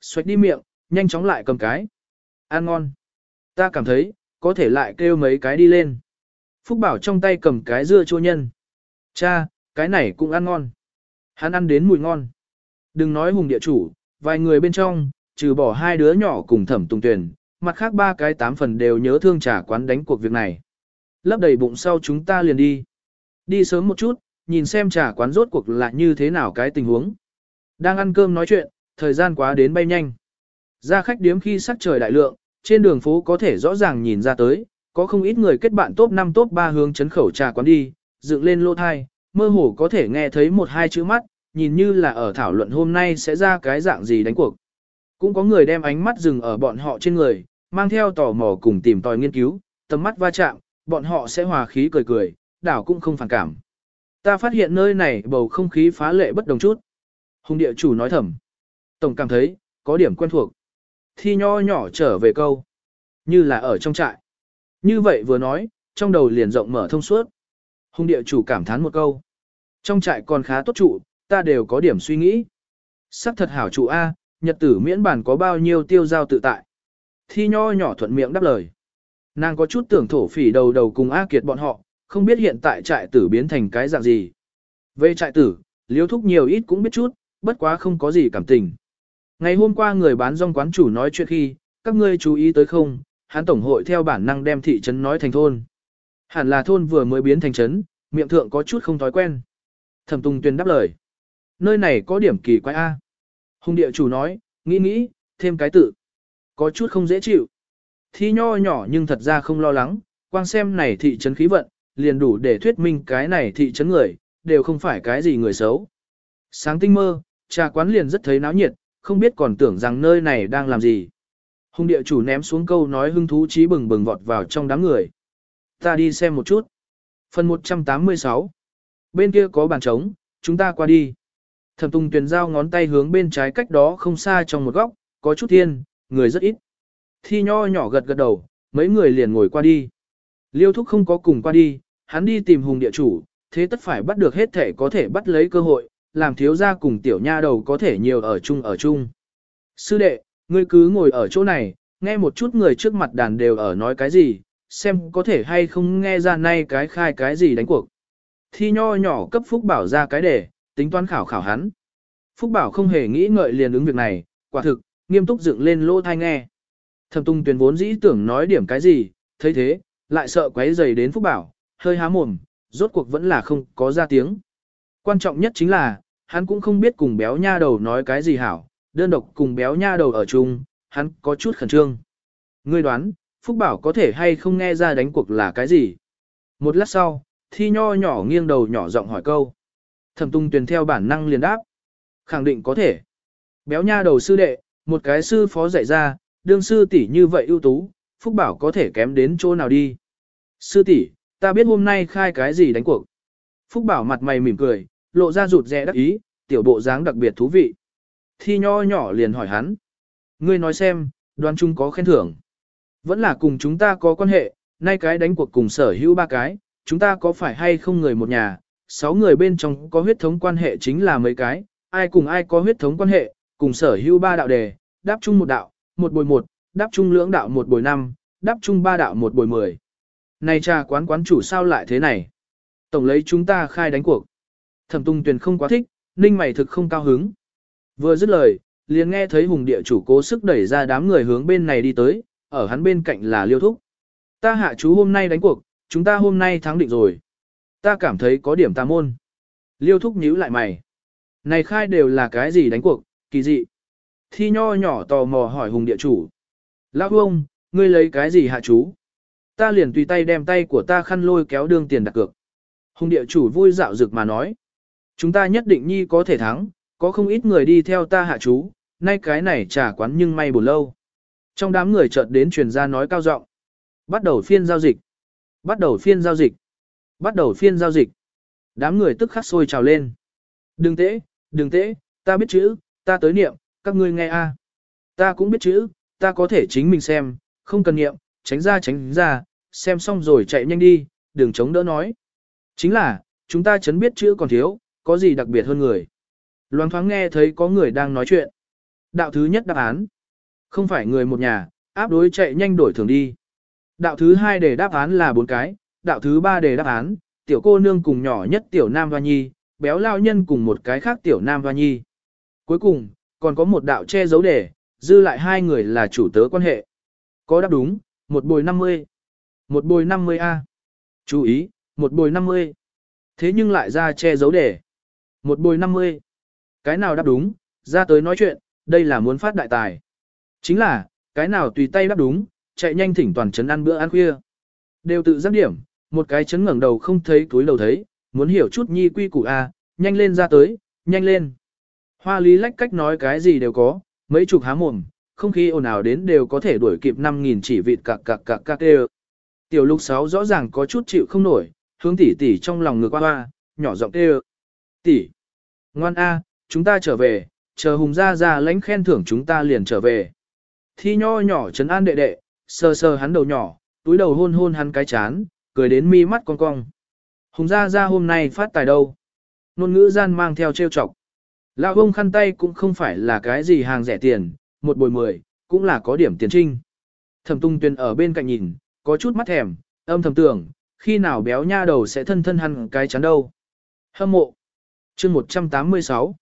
Xoạch đi miệng, nhanh chóng lại cầm cái. Ăn ngon. Ta cảm thấy, có thể lại kêu mấy cái đi lên. Phúc Bảo trong tay cầm cái dưa chua nhân. Cha, cái này cũng ăn ngon. Hắn ăn đến mùi ngon. Đừng nói hùng địa chủ, vài người bên trong, trừ bỏ hai đứa nhỏ cùng thẩm tùng tuyển, mặt khác ba cái tám phần đều nhớ thương trả quán đánh cuộc việc này. Lấp đầy bụng sau chúng ta liền đi. Đi sớm một chút, nhìn xem trả quán rốt cuộc là như thế nào cái tình huống. Đang ăn cơm nói chuyện, thời gian quá đến bay nhanh. Ra khách điếm khi sắc trời đại lượng, trên đường phố có thể rõ ràng nhìn ra tới, có không ít người kết bạn top 5 top 3 hướng chấn khẩu trà quán đi, dựng lên lô thai, mơ hồ có thể nghe thấy một hai chữ mắt, nhìn như là ở thảo luận hôm nay sẽ ra cái dạng gì đánh cuộc. Cũng có người đem ánh mắt dừng ở bọn họ trên người, mang theo tò mò cùng tìm tòi nghiên cứu, tầm mắt va chạm, bọn họ sẽ hòa khí cười cười, đảo cũng không phản cảm. Ta phát hiện nơi này bầu không khí phá lệ bất đồng chút. Hùng địa chủ nói thầm. Tổng cảm thấy, có điểm quen thuộc. Thi nho nhỏ trở về câu. Như là ở trong trại. Như vậy vừa nói, trong đầu liền rộng mở thông suốt. Hùng địa chủ cảm thán một câu. Trong trại còn khá tốt trụ, ta đều có điểm suy nghĩ. Sắc thật hảo trụ A, nhật tử miễn bản có bao nhiêu tiêu giao tự tại. Thi nho nhỏ thuận miệng đáp lời. Nàng có chút tưởng thổ phỉ đầu đầu cùng A Kiệt bọn họ, không biết hiện tại trại tử biến thành cái dạng gì. Về trại tử, liếu thúc nhiều ít cũng biết chút, bất quá không có gì cảm tình. Ngày hôm qua người bán rong quán chủ nói chuyện khi, các ngươi chú ý tới không, hắn tổng hội theo bản năng đem thị trấn nói thành thôn. Hẳn là thôn vừa mới biến thành trấn, miệng thượng có chút không thói quen. Thẩm Tùng Tuyền đáp lời. Nơi này có điểm kỳ quái A. Hùng địa chủ nói, nghĩ nghĩ, thêm cái tự. Có chút không dễ chịu. Thi nho nhỏ nhưng thật ra không lo lắng, quang xem này thị trấn khí vận, liền đủ để thuyết minh cái này thị trấn người, đều không phải cái gì người xấu. Sáng tinh mơ, trà quán liền rất thấy náo nhiệt, không biết còn tưởng rằng nơi này đang làm gì. Hùng địa chủ ném xuống câu nói hưng thú trí bừng bừng vọt vào trong đám người. Ta đi xem một chút. Phần 186 Bên kia có bàn trống, chúng ta qua đi. Thẩm Tùng Tuyền giao ngón tay hướng bên trái cách đó không xa trong một góc, có chút thiên, người rất ít. Thi nho nhỏ gật gật đầu, mấy người liền ngồi qua đi. Liêu thúc không có cùng qua đi, hắn đi tìm hùng địa chủ, thế tất phải bắt được hết thể có thể bắt lấy cơ hội, làm thiếu gia cùng tiểu nha đầu có thể nhiều ở chung ở chung. Sư đệ, ngươi cứ ngồi ở chỗ này, nghe một chút người trước mặt đàn đều ở nói cái gì, xem có thể hay không nghe ra nay cái khai cái gì đánh cuộc. Thi nho nhỏ cấp Phúc Bảo ra cái đề, tính toán khảo khảo hắn. Phúc Bảo không hề nghĩ ngợi liền ứng việc này, quả thực, nghiêm túc dựng lên lỗ thai nghe. Thẩm tung tuyển vốn dĩ tưởng nói điểm cái gì, thấy thế, lại sợ quấy dày đến Phúc Bảo, hơi há mồm, rốt cuộc vẫn là không có ra tiếng. Quan trọng nhất chính là, hắn cũng không biết cùng béo nha đầu nói cái gì hảo, đơn độc cùng béo nha đầu ở chung, hắn có chút khẩn trương. Ngươi đoán, Phúc Bảo có thể hay không nghe ra đánh cuộc là cái gì? Một lát sau, thi nho nhỏ nghiêng đầu nhỏ giọng hỏi câu. Thẩm tung tuyển theo bản năng liền đáp. Khẳng định có thể. Béo nha đầu sư đệ, một cái sư phó dạy ra, đương sư tỷ như vậy ưu tú, Phúc Bảo có thể kém đến chỗ nào đi. Sư tỷ, ta biết hôm nay khai cái gì đánh cuộc. Phúc Bảo mặt mày mỉm cười, lộ ra rụt rè đắc ý, tiểu bộ dáng đặc biệt thú vị. Thi nho nhỏ liền hỏi hắn. Ngươi nói xem, đoán chung có khen thưởng. Vẫn là cùng chúng ta có quan hệ, nay cái đánh cuộc cùng sở hữu ba cái, chúng ta có phải hay không người một nhà, sáu người bên trong có huyết thống quan hệ chính là mấy cái, ai cùng ai có huyết thống quan hệ, cùng sở hữu ba đạo đề, đáp chung một đạo, một bồi một, đáp chung lưỡng đạo một bồi năm, đáp chung ba đạo một bồi mười. Này trà quán quán chủ sao lại thế này? Tổng lấy chúng ta khai đánh cuộc. Thẩm tung tuyền không quá thích, ninh mày thực không cao hứng. Vừa dứt lời, liền nghe thấy hùng địa chủ cố sức đẩy ra đám người hướng bên này đi tới, ở hắn bên cạnh là liêu thúc. Ta hạ chú hôm nay đánh cuộc, chúng ta hôm nay thắng định rồi. Ta cảm thấy có điểm tà môn. Liêu thúc nhíu lại mày. Này khai đều là cái gì đánh cuộc, kỳ dị. Thi nho nhỏ tò mò hỏi hùng địa chủ. Lão ông, ngươi lấy cái gì hạ chú? Ta liền tùy tay đem tay của ta khăn lôi kéo đương tiền đặt cược. Hùng địa chủ vui dạo dực mà nói. Chúng ta nhất định nhi có thể thắng, có không ít người đi theo ta hạ chú, nay cái này trả quán nhưng may buồn lâu. Trong đám người chợt đến truyền ra nói cao giọng. Bắt đầu phiên giao dịch. Bắt đầu phiên giao dịch. Bắt đầu phiên giao dịch. Đám người tức khắc sôi trào lên. Đừng tễ, đừng tễ, ta biết chữ, ta tới niệm, các ngươi nghe a. Ta cũng biết chữ, ta có thể chính mình xem, không cần niệm, tránh ra tránh ra, xem xong rồi chạy nhanh đi, đừng chống đỡ nói. Chính là, chúng ta chấn biết chữ còn thiếu, có gì đặc biệt hơn người. Loáng thoáng nghe thấy có người đang nói chuyện. Đạo thứ nhất đáp án. Không phải người một nhà, áp đối chạy nhanh đổi thường đi. Đạo thứ hai để đáp án là bốn cái, đạo thứ ba để đáp án, tiểu cô nương cùng nhỏ nhất tiểu nam và nhi, béo lao nhân cùng một cái khác tiểu nam và nhi. Cuối cùng, còn có một đạo che giấu đề, dư lại hai người là chủ tớ quan hệ. Có đáp đúng, một bồi 50. Một bồi 50A. Chú ý, một bồi 50. Thế nhưng lại ra che giấu đề. Một bồi 50. Cái nào đáp đúng, ra tới nói chuyện, đây là muốn phát đại tài. Chính là, cái nào tùy tay đáp đúng, chạy nhanh thỉnh toàn chấn ăn bữa ăn khuya. Đều tự giác điểm, một cái chấn ngẩng đầu không thấy túi đầu thấy, muốn hiểu chút nhi quy củ A, nhanh lên ra tới, nhanh lên. Hoa lý lách cách nói cái gì đều có, mấy chục há mồm, không khí ồn ào đến đều có thể đuổi kịp 5.000 chỉ vịt cạc cạc cạc cạc đều. Tiểu lục sáu rõ ràng có chút chịu không nổi, hướng tỷ tỷ trong lòng ngược qua hoa, nhỏ giọng kêu. Tỷ, ngoan A, chúng ta trở về, chờ hùng Gia Gia lãnh khen thưởng chúng ta liền trở về. Thi nho nhỏ trấn an đệ đệ, sờ sờ hắn đầu nhỏ, túi đầu hôn hôn hắn cái chán, cười đến mi mắt cong cong. Hùng Gia Gia hôm nay phát tài đâu. Nôn ngữ gian mang theo trêu chọc. Lão ông khăn tay cũng không phải là cái gì hàng rẻ tiền, một bồi mười, cũng là có điểm tiền trinh. Thẩm tung tuyên ở bên cạnh nhìn, có chút mắt thèm, âm thầm tưởng, khi nào béo nha đầu sẽ thân thân hăn cái chán đâu. Hâm mộ chương 186.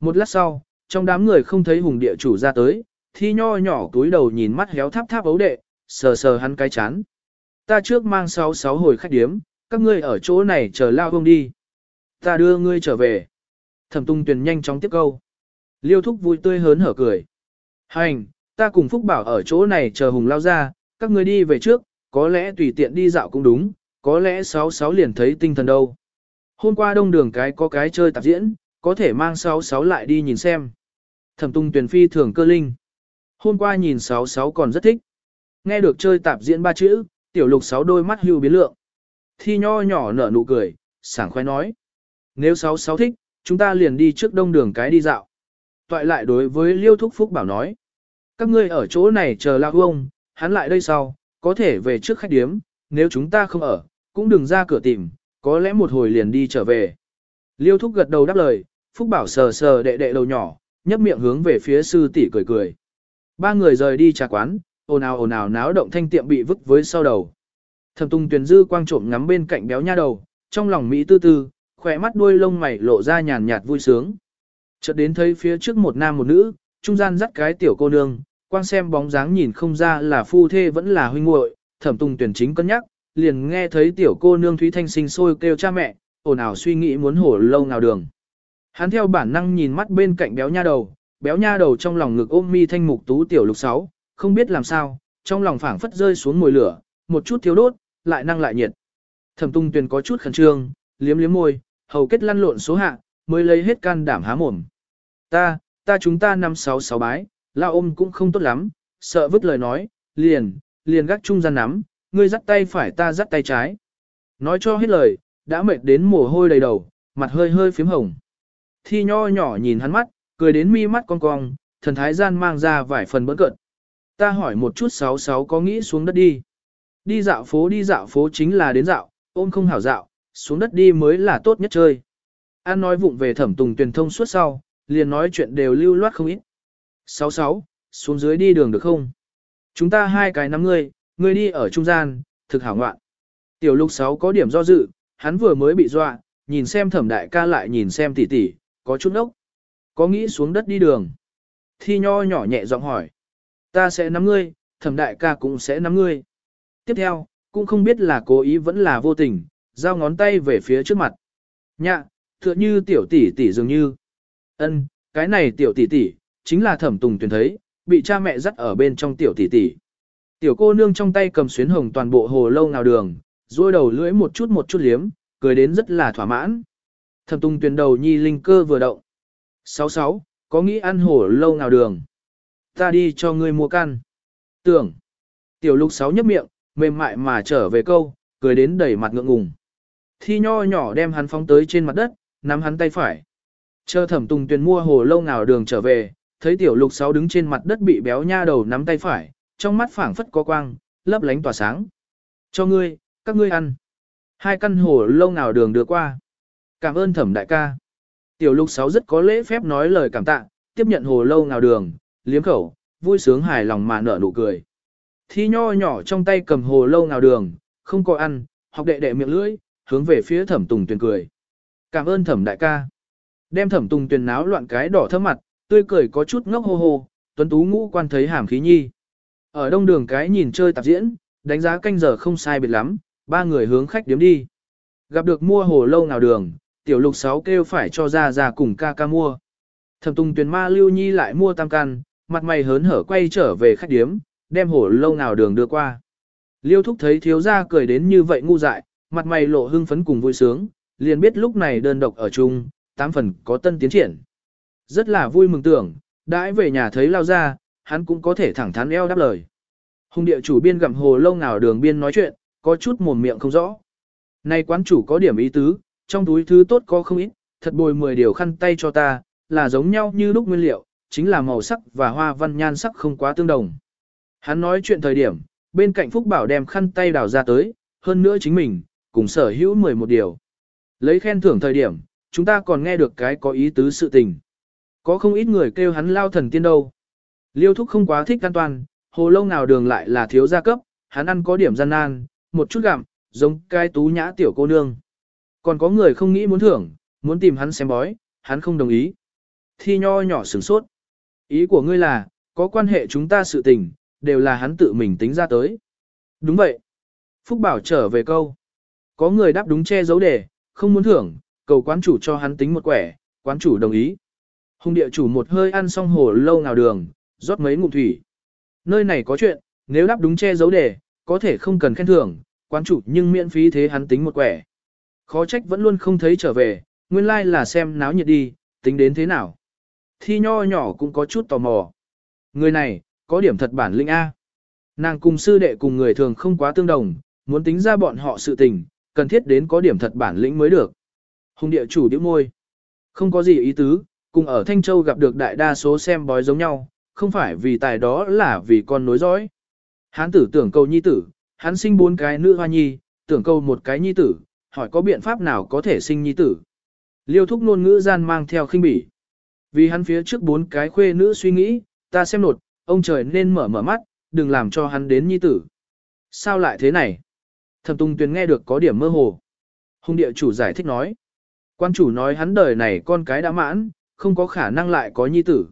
Một lát sau, trong đám người không thấy hùng địa chủ ra tới, thi nho nhỏ túi đầu nhìn mắt héo tháp tháp ấu đệ, sờ sờ hắn cái chán. Ta trước mang sáu sáu hồi khách điếm, các ngươi ở chỗ này chờ lao không đi. Ta đưa ngươi trở về. Thẩm tung tuyền nhanh chóng tiếp câu. Liêu thúc vui tươi hớn hở cười. Hành, ta cùng Phúc Bảo ở chỗ này chờ Hùng lao ra, các ngươi đi về trước, có lẽ tùy tiện đi dạo cũng đúng, có lẽ sáu sáu liền thấy tinh thần đâu. Hôm qua đông đường cái có cái chơi tạp diễn, có thể mang sáu sáu lại đi nhìn xem. Thẩm tung tuyển phi thường cơ linh. Hôm qua nhìn sáu sáu còn rất thích. Nghe được chơi tạp diễn ba chữ, tiểu lục sáu đôi mắt hưu biến lượng. Thi nho nhỏ nở nụ cười, sảng khoái nói. Nếu sáu sáu thích, chúng ta liền đi trước đông đường cái đi dạo. Toại lại đối với Liêu Thúc Phúc bảo nói. Các ngươi ở chỗ này chờ lao ông, hắn lại đây sau, có thể về trước khách điếm, nếu chúng ta không ở, cũng đừng ra cửa tìm, có lẽ một hồi liền đi trở về. Liêu Thúc gật đầu đáp lời, Phúc bảo sờ sờ đệ đệ đầu nhỏ, nhấp miệng hướng về phía sư tỷ cười cười. Ba người rời đi trà quán, ồn ào ồn ào náo động thanh tiệm bị vứt với sau đầu. Thẩm Tung Tuyền dư quang trộm ngắm bên cạnh béo nha đầu, trong lòng mỹ tư tư, khỏe mắt đuôi lông mày lộ ra nhàn nhạt vui sướng. Chợt đến thấy phía trước một nam một nữ, trung gian dắt cái tiểu cô nương, quang xem bóng dáng nhìn không ra là phu thê vẫn là huynh muội, Thẩm Tung Tuyền chính cân nhắc, liền nghe thấy tiểu cô nương Thúy Thanh sinh sôi kêu cha mẹ, ồn ào suy nghĩ muốn hổ lâu nào đường. Hắn theo bản năng nhìn mắt bên cạnh béo nha đầu, béo nha đầu trong lòng ngực ôm mi thanh mục tú tiểu lục sáu, không biết làm sao, trong lòng phảng phất rơi xuống mùi lửa, một chút thiếu đốt, lại năng lại nhiệt. Thẩm Tung Tuyền có chút khẩn trương, liếm liếm môi, hầu kết lăn lộn số hạ, mới lấy hết can đảm há mồm. Ta, ta chúng ta năm sáu sáu bái, lao ôm cũng không tốt lắm, sợ vứt lời nói, liền, liền gác trung gian nắm, ngươi dắt tay phải ta dắt tay trái. Nói cho hết lời, đã mệt đến mồ hôi đầy đầu, mặt hơi hơi phím hồng. Thi nho nhỏ nhìn hắn mắt, cười đến mi mắt cong cong, thần thái gian mang ra vài phần bỡn cợt. Ta hỏi một chút sáu sáu có nghĩ xuống đất đi. Đi dạo phố đi dạo phố chính là đến dạo, ôm không hảo dạo, xuống đất đi mới là tốt nhất chơi. An nói vụng về thẩm tùng tuyển thông suốt sau, liền nói chuyện đều lưu loát không ít. Sáu sáu, xuống dưới đi đường được không? Chúng ta hai cái nắm ngươi, ngươi đi ở trung gian, thực hảo ngoạn. Tiểu lục sáu có điểm do dự, hắn vừa mới bị dọa, nhìn xem thẩm đại ca lại nhìn xem tỷ tỷ, có chút ốc. Có nghĩ xuống đất đi đường. Thi nho nhỏ nhẹ giọng hỏi. Ta sẽ nắm ngươi, thẩm đại ca cũng sẽ nắm ngươi. Tiếp theo, cũng không biết là cố ý vẫn là vô tình, giao ngón tay về phía trước mặt. Nhạ, tựa như tiểu tỷ tỷ dường như. Ân, cái này tiểu tỷ tỷ, chính là thẩm tùng tuyển thấy, bị cha mẹ dắt ở bên trong tiểu tỷ tỷ. Tiểu cô nương trong tay cầm xuyến hồng toàn bộ hồ lâu nào đường, duỗi đầu lưỡi một chút một chút liếm, cười đến rất là thỏa mãn. Thẩm Tung tuyển đầu nhi linh cơ vừa động. Sáu sáu, có nghĩ ăn hổ lâu nào đường? Ta đi cho ngươi mua căn. Tưởng. Tiểu lục sáu nhấp miệng, mềm mại mà trở về câu, cười đến đầy mặt ngượng ngùng. Thi nho nhỏ đem hắn phóng tới trên mặt đất, nắm hắn tay phải. Chờ thẩm Tung tuyển mua hồ lâu nào đường trở về, thấy tiểu lục sáu đứng trên mặt đất bị béo nha đầu nắm tay phải, trong mắt phảng phất có quang, lấp lánh tỏa sáng. Cho ngươi, các ngươi ăn. Hai căn hồ lâu nào đường đưa qua. Cảm ơn thẩm đại ca. Tiểu lục sáu rất có lễ phép nói lời cảm tạ, tiếp nhận hồ lâu nào đường, liếm khẩu, vui sướng hài lòng mà nở nụ cười. Thi nho nhỏ trong tay cầm hồ lâu nào đường, không có ăn, học đệ đệ miệng lưỡi, hướng về phía thẩm tùng tuyền cười. Cảm ơn thẩm đại ca. Đem thẩm tùng tuyền náo loạn cái đỏ thơm mặt, tươi cười có chút ngốc hô hô, tuấn tú ngũ quan thấy hàm khí nhi. Ở đông đường cái nhìn chơi tạp diễn, đánh giá canh giờ không sai biệt lắm, ba người hướng khách điếm đi. Gặp được mua hồ lâu nào đường, tiểu lục sáu kêu phải cho ra ra cùng ca ca mua. Thẩm Tùng Tuyền Ma Lưu Nhi lại mua tam can, mặt mày hớn hở quay trở về khách điếm, đem hồ lâu nào đường đưa qua. Liêu Thúc thấy thiếu gia cười đến như vậy ngu dại, mặt mày lộ hưng phấn cùng vui sướng, liền biết lúc này đơn độc ở chung, tám phần có tân tiến triển. Rất là vui mừng tưởng, đãi về nhà thấy lao ra, hắn cũng có thể thẳng thắn eo đáp lời. Hùng địa chủ biên gặm hồ lâu nào đường biên nói chuyện, có chút mồm miệng không rõ. Này quán chủ có điểm ý tứ, trong túi thứ tốt có không ít, thật bồi 10 điều khăn tay cho ta, là giống nhau như lúc nguyên liệu, chính là màu sắc và hoa văn nhan sắc không quá tương đồng. Hắn nói chuyện thời điểm, bên cạnh Phúc Bảo đem khăn tay đào ra tới, hơn nữa chính mình, cùng sở hữu 11 điều. Lấy khen thưởng thời điểm, chúng ta còn nghe được cái có ý tứ sự tình. Có không ít người kêu hắn lao thần tiên đâu. Liêu thúc không quá thích an toàn, hồ lâu nào đường lại là thiếu gia cấp, hắn ăn có điểm gian nan, một chút gặm, giống cái tú nhã tiểu cô nương. Còn có người không nghĩ muốn thưởng, muốn tìm hắn xem bói, hắn không đồng ý. Thi nho nhỏ sửng sốt. Ý của ngươi là, có quan hệ chúng ta sự tình, đều là hắn tự mình tính ra tới. Đúng vậy. Phúc Bảo trở về câu. Có người đáp đúng che giấu đề, không muốn thưởng, cầu quán chủ cho hắn tính một quẻ, quán chủ đồng ý. Hùng địa chủ một hơi ăn xong hồ lâu nào đường, rót mấy ngụm thủy. Nơi này có chuyện, nếu đáp đúng che giấu đề, có thể không cần khen thưởng, quán chủ nhưng miễn phí thế hắn tính một quẻ. Khó trách vẫn luôn không thấy trở về, nguyên lai like là xem náo nhiệt đi, tính đến thế nào. Thi nho nhỏ cũng có chút tò mò. Người này, có điểm thật bản lĩnh A. Nàng cùng sư đệ cùng người thường không quá tương đồng, muốn tính ra bọn họ sự tình, cần thiết đến có điểm thật bản lĩnh mới được. Hùng địa chủ điếu môi. Không có gì ý tứ, cùng ở Thanh Châu gặp được đại đa số xem bói giống nhau, không phải vì tài đó là vì con nối dõi. Hán tử tưởng cầu nhi tử, hắn sinh bốn cái nữ hoa nhi, tưởng cầu một cái nhi tử, hỏi có biện pháp nào có thể sinh nhi tử. Liêu thúc nôn ngữ gian mang theo khinh bỉ. Vì hắn phía trước bốn cái khuê nữ suy nghĩ, ta xem nột, ông trời nên mở mở mắt, đừng làm cho hắn đến nhi tử. Sao lại thế này? Thẩm Tung Tuyền nghe được có điểm mơ hồ. Hùng địa chủ giải thích nói. Quan chủ nói hắn đời này con cái đã mãn, không có khả năng lại có nhi tử.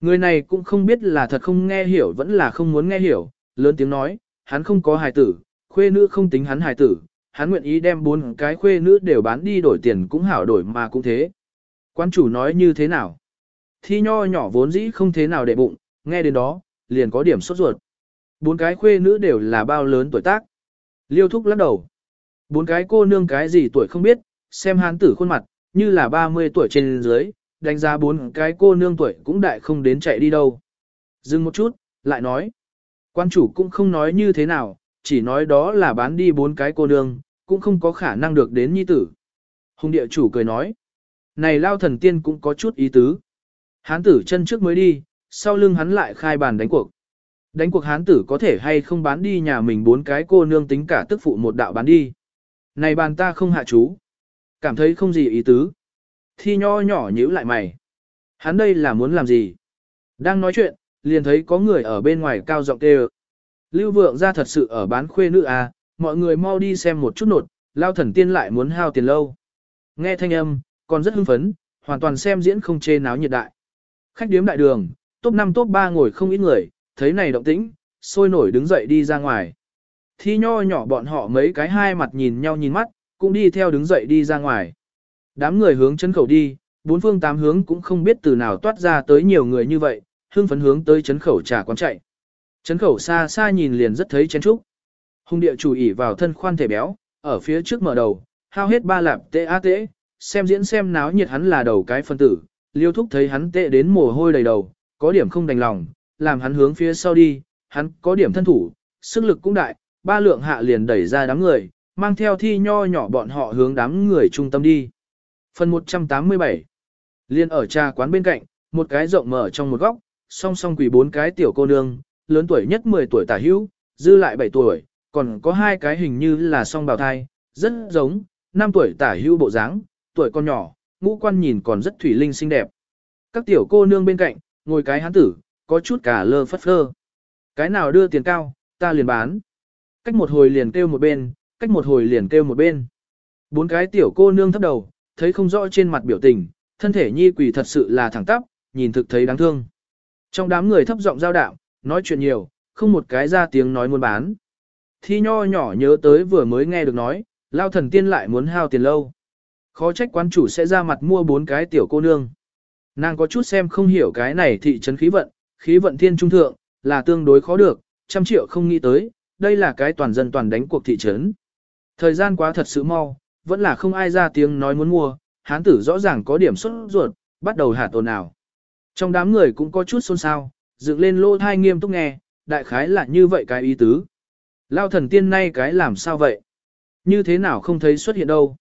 Người này cũng không biết là thật không nghe hiểu vẫn là không muốn nghe hiểu, lớn tiếng nói, hắn không có hài tử, khuê nữ không tính hắn hài tử, hắn nguyện ý đem bốn cái khuê nữ đều bán đi đổi tiền cũng hảo đổi mà cũng thế. Quan chủ nói như thế nào? Thi nho nhỏ vốn dĩ không thế nào để bụng, nghe đến đó, liền có điểm sốt ruột. Bốn cái khuê nữ đều là bao lớn tuổi tác. Liêu thúc lắc đầu. Bốn cái cô nương cái gì tuổi không biết, xem hắn tử khuôn mặt, như là 30 tuổi trên dưới, đánh giá bốn cái cô nương tuổi cũng đại không đến chạy đi đâu. Dừng một chút, lại nói. Quan chủ cũng không nói như thế nào, chỉ nói đó là bán đi bốn cái cô nương, cũng không có khả năng được đến nhi tử. Hùng địa chủ cười nói. Này lao thần tiên cũng có chút ý tứ. Hán tử chân trước mới đi, sau lưng hắn lại khai bàn đánh cuộc. Đánh cuộc hán tử có thể hay không bán đi nhà mình bốn cái cô nương tính cả tức phụ một đạo bán đi. Này bàn ta không hạ chú. Cảm thấy không gì ý tứ. Thi nho nhỏ nhíu lại mày. Hắn đây là muốn làm gì? Đang nói chuyện, liền thấy có người ở bên ngoài cao giọng kêu. Lưu vượng ra thật sự ở bán khuê nữ à, mọi người mau đi xem một chút nột, lao thần tiên lại muốn hao tiền lâu. Nghe thanh âm, còn rất hưng phấn, hoàn toàn xem diễn không chê náo nhiệt đại. Khách điếm đại đường, top 5 top 3 ngồi không ít người, thấy này động tĩnh, sôi nổi đứng dậy đi ra ngoài. Thi nho nhỏ bọn họ mấy cái hai mặt nhìn nhau nhìn mắt, cũng đi theo đứng dậy đi ra ngoài. Đám người hướng chân khẩu đi, bốn phương tám hướng cũng không biết từ nào toát ra tới nhiều người như vậy, hương phấn hướng tới chấn khẩu trà quán chạy. Chấn khẩu xa xa nhìn liền rất thấy chén trúc. Hùng địa chủ ỉ vào thân khoan thể béo, ở phía trước mở đầu, hao hết ba lạp tệ á tệ, xem diễn xem náo nhiệt hắn là đầu cái phân tử, liêu thúc thấy hắn tệ đến mồ hôi đầy đầu, có điểm không đành lòng, làm hắn hướng phía sau đi, hắn có điểm thân thủ, sức lực cũng đại, ba lượng hạ liền đẩy ra đám người, mang theo thi nho nhỏ bọn họ hướng đám người trung tâm đi. Phần 187 Liên ở trà quán bên cạnh, một cái rộng mở trong một góc, song song quỳ bốn cái tiểu cô nương, lớn tuổi nhất 10 tuổi tả hữu, dư lại 7 tuổi, còn có hai cái hình như là song bào thai, rất giống, 5 tuổi tả hữu bộ dáng, tuổi con nhỏ, ngũ quan nhìn còn rất thủy linh xinh đẹp. Các tiểu cô nương bên cạnh, ngồi cái hán tử, có chút cả lơ phất phơ. Cái nào đưa tiền cao, ta liền bán. Cách một hồi liền kêu một bên, cách một hồi liền kêu một bên. Bốn cái tiểu cô nương thấp đầu, thấy không rõ trên mặt biểu tình, thân thể nhi quỷ thật sự là thẳng tắp, nhìn thực thấy đáng thương. Trong đám người thấp giọng giao đạo, nói chuyện nhiều, không một cái ra tiếng nói muốn bán. Thi nho nhỏ nhớ tới vừa mới nghe được nói, lao thần tiên lại muốn hao tiền lâu. Khó trách quán chủ sẽ ra mặt mua bốn cái tiểu cô nương. Nàng có chút xem không hiểu cái này thị trấn khí vận, khí vận thiên trung thượng, là tương đối khó được, trăm triệu không nghĩ tới, đây là cái toàn dân toàn đánh cuộc thị trấn. Thời gian quá thật sự mau, vẫn là không ai ra tiếng nói muốn mua, hán tử rõ ràng có điểm xuất ruột, bắt đầu hạt ồn ào. Trong đám người cũng có chút xôn xao, dựng lên lô thai nghiêm túc nghe, đại khái là như vậy cái ý tứ. Lao thần tiên nay cái làm sao vậy? Như thế nào không thấy xuất hiện đâu?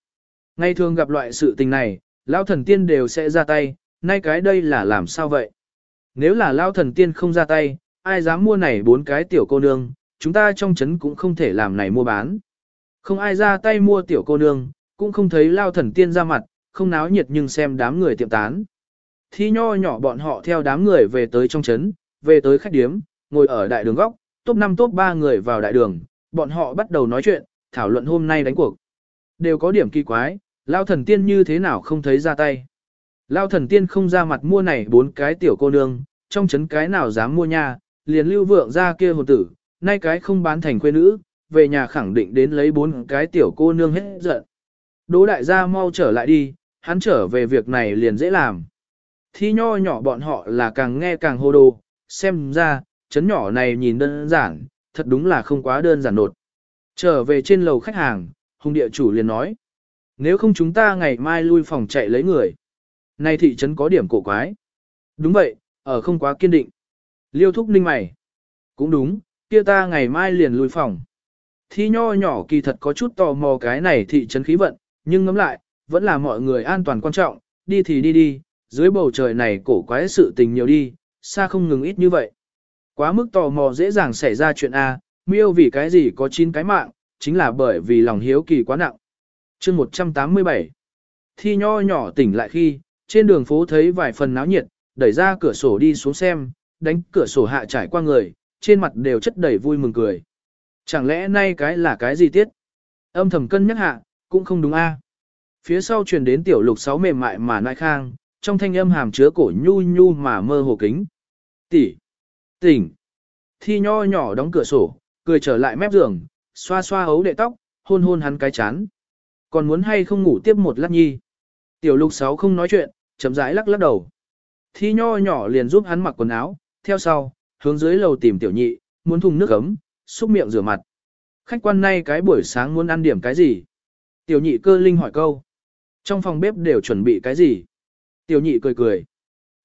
Ngày thường gặp loại sự tình này, Lao thần tiên đều sẽ ra tay, nay cái đây là làm sao vậy? Nếu là Lao thần tiên không ra tay, ai dám mua này bốn cái tiểu cô nương, chúng ta trong chấn cũng không thể làm này mua bán. Không ai ra tay mua tiểu cô nương, cũng không thấy Lao thần tiên ra mặt, không náo nhiệt nhưng xem đám người tiệm tán. Thi nho nhỏ bọn họ theo đám người về tới trong trấn, về tới khách điếm, ngồi ở đại đường góc, top 5 top 3 người vào đại đường, bọn họ bắt đầu nói chuyện, thảo luận hôm nay đánh cuộc. Đều có điểm kỳ quái, lao thần tiên như thế nào không thấy ra tay. Lao thần tiên không ra mặt mua này bốn cái tiểu cô nương, trong trấn cái nào dám mua nha, liền lưu vượng ra kia hồn tử, nay cái không bán thành quê nữ, về nhà khẳng định đến lấy bốn cái tiểu cô nương hết giận. Đỗ đại gia mau trở lại đi, hắn trở về việc này liền dễ làm. Thi nho nhỏ bọn họ là càng nghe càng hô đồ, xem ra, chấn nhỏ này nhìn đơn giản, thật đúng là không quá đơn giản nột. Trở về trên lầu khách hàng, hùng địa chủ liền nói. Nếu không chúng ta ngày mai lui phòng chạy lấy người. Này thị trấn có điểm cổ quái. Đúng vậy, ở không quá kiên định. Liêu thúc ninh mày. Cũng đúng, kia ta ngày mai liền lui phòng. Thi nho nhỏ kỳ thật có chút tò mò cái này thị trấn khí vận, nhưng ngẫm lại, vẫn là mọi người an toàn quan trọng, đi thì đi đi, dưới bầu trời này cổ quái sự tình nhiều đi, xa không ngừng ít như vậy. Quá mức tò mò dễ dàng xảy ra chuyện A, miêu vì cái gì có chín cái mạng, chính là bởi vì lòng hiếu kỳ quá nặng. chương 187 Thi nho nhỏ tỉnh lại khi, trên đường phố thấy vài phần náo nhiệt, đẩy ra cửa sổ đi xuống xem, đánh cửa sổ hạ trải qua người, trên mặt đều chất đầy vui mừng cười. Chẳng lẽ nay cái là cái gì tiết? Âm thầm cân nhắc hạ, cũng không đúng a. Phía sau truyền đến tiểu lục sáu mềm mại mà nai khang, trong thanh âm hàm chứa cổ nhu nhu mà mơ hồ kính. Tỷ, tỉnh. Thi nho nhỏ đóng cửa sổ, cười trở lại mép giường, xoa xoa ấu đệ tóc, hôn hôn hắn cái chán. Còn muốn hay không ngủ tiếp một lát nhi. Tiểu lục sáu không nói chuyện, chậm rãi lắc lắc đầu. Thi nho nhỏ liền giúp hắn mặc quần áo, theo sau, hướng dưới lầu tìm tiểu nhị, muốn thùng nước ấm, xúc miệng rửa mặt. Khách quan nay cái buổi sáng muốn ăn điểm cái gì? Tiểu nhị cơ linh hỏi câu. Trong phòng bếp đều chuẩn bị cái gì? Tiểu nhị cười cười.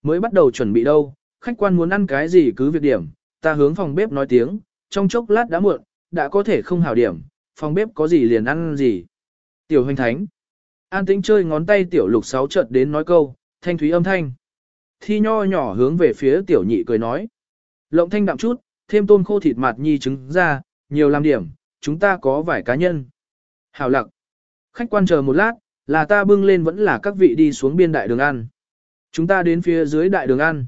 Mới bắt đầu chuẩn bị đâu, khách quan muốn ăn cái gì cứ việc điểm, ta hướng phòng bếp nói tiếng, trong chốc lát đã muộn, đã có thể không hảo điểm, phòng bếp có gì liền ăn gì. Tiểu hoành thánh. An tĩnh chơi ngón tay tiểu lục sáu chợt đến nói câu, thanh thúy âm thanh. Thi nho nhỏ hướng về phía tiểu nhị cười nói. Lộng thanh đạm chút, thêm tôm khô thịt mạt nhi trứng ra, nhiều làm điểm, chúng ta có vài cá nhân. Hảo lặng. Khách quan chờ một lát, là ta bưng lên vẫn là các vị đi xuống biên đại đường ăn. Chúng ta đến phía dưới đại đường ăn.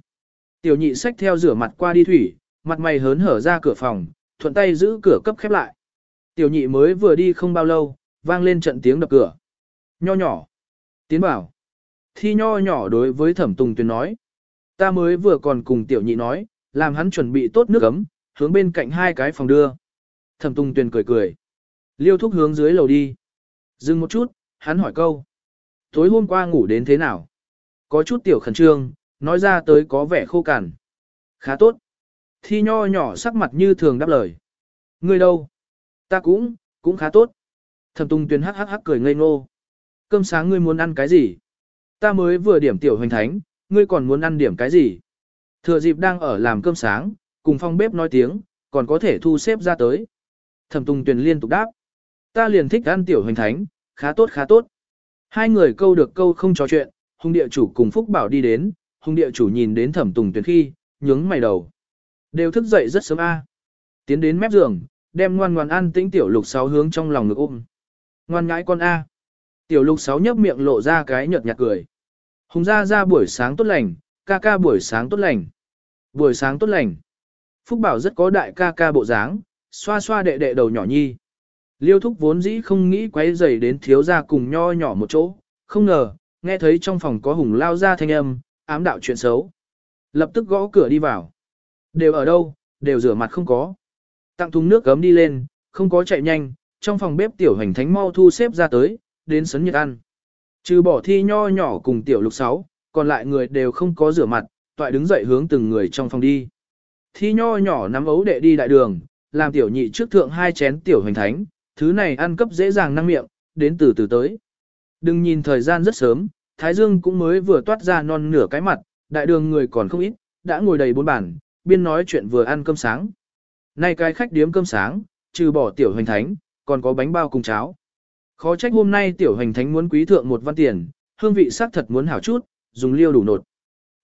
Tiểu nhị xách theo rửa mặt qua đi thủy, mặt mày hớn hở ra cửa phòng, thuận tay giữ cửa cấp khép lại. Tiểu nhị mới vừa đi không bao lâu, vang lên trận tiếng đập cửa. Nho nhỏ. Tiến bảo. Thi nho nhỏ đối với thẩm tùng tuyên nói. Ta mới vừa còn cùng tiểu nhị nói, làm hắn chuẩn bị tốt nước ấm, hướng bên cạnh hai cái phòng đưa. Thẩm tùng tuyên cười cười. Liêu thúc hướng dưới lầu đi. Dừng một chút, hắn hỏi câu. Tối hôm qua ngủ đến thế nào? Có chút tiểu khẩn trương, nói ra tới có vẻ khô cằn. Khá tốt. Thi nho nhỏ sắc mặt như thường đáp lời. Ngươi đâu? Ta cũng, cũng khá tốt. Thẩm Tung Tuyền hắc hắc hắc cười ngây ngô. Cơm sáng ngươi muốn ăn cái gì? Ta mới vừa điểm tiểu hoành thánh, ngươi còn muốn ăn điểm cái gì? Thừa dịp đang ở làm cơm sáng, cùng phong bếp nói tiếng, còn có thể thu xếp ra tới. Thẩm Tung Tuyền liên tục đáp. Ta liền thích ăn tiểu hoành thánh, khá tốt khá tốt. Hai người câu được câu không trò chuyện, hùng địa chủ cùng Phúc Bảo đi đến, hùng địa chủ nhìn đến thẩm tùng tuyển khi, nhướng mày đầu. Đều thức dậy rất sớm a. Tiến đến mép giường, đem ngoan ngoan ăn tĩnh tiểu lục sáu hướng trong lòng ngực ôm. Ngoan ngãi con a. Tiểu lục sáu nhấp miệng lộ ra cái nhợt nhạt cười. Hùng ra ra buổi sáng tốt lành, ca ca buổi sáng tốt lành. Buổi sáng tốt lành. Phúc Bảo rất có đại ca ca bộ dáng, xoa xoa đệ đệ đầu nhỏ nhi. Liêu thúc vốn dĩ không nghĩ quấy rầy đến thiếu gia cùng nho nhỏ một chỗ, không ngờ, nghe thấy trong phòng có hùng lao ra thanh âm, ám đạo chuyện xấu. Lập tức gõ cửa đi vào. Đều ở đâu, đều rửa mặt không có. Tặng thùng nước gấm đi lên, không có chạy nhanh, trong phòng bếp tiểu hành thánh mau thu xếp ra tới, đến sấn nhiệt ăn. Trừ bỏ thi nho nhỏ cùng tiểu lục sáu, còn lại người đều không có rửa mặt, toại đứng dậy hướng từng người trong phòng đi. Thi nho nhỏ nắm ấu đệ đi đại đường, làm tiểu nhị trước thượng hai chén tiểu hành thánh, thứ này ăn cấp dễ dàng năng miệng, đến từ từ tới. Đừng nhìn thời gian rất sớm, Thái Dương cũng mới vừa toát ra non nửa cái mặt, đại đường người còn không ít, đã ngồi đầy bốn bàn, biên nói chuyện vừa ăn cơm sáng. Nay cái khách điếm cơm sáng, trừ bỏ tiểu hành thánh, còn có bánh bao cùng cháo. Khó trách hôm nay tiểu hành thánh muốn quý thượng một văn tiền, hương vị sắc thật muốn hảo chút, dùng liêu đủ nột.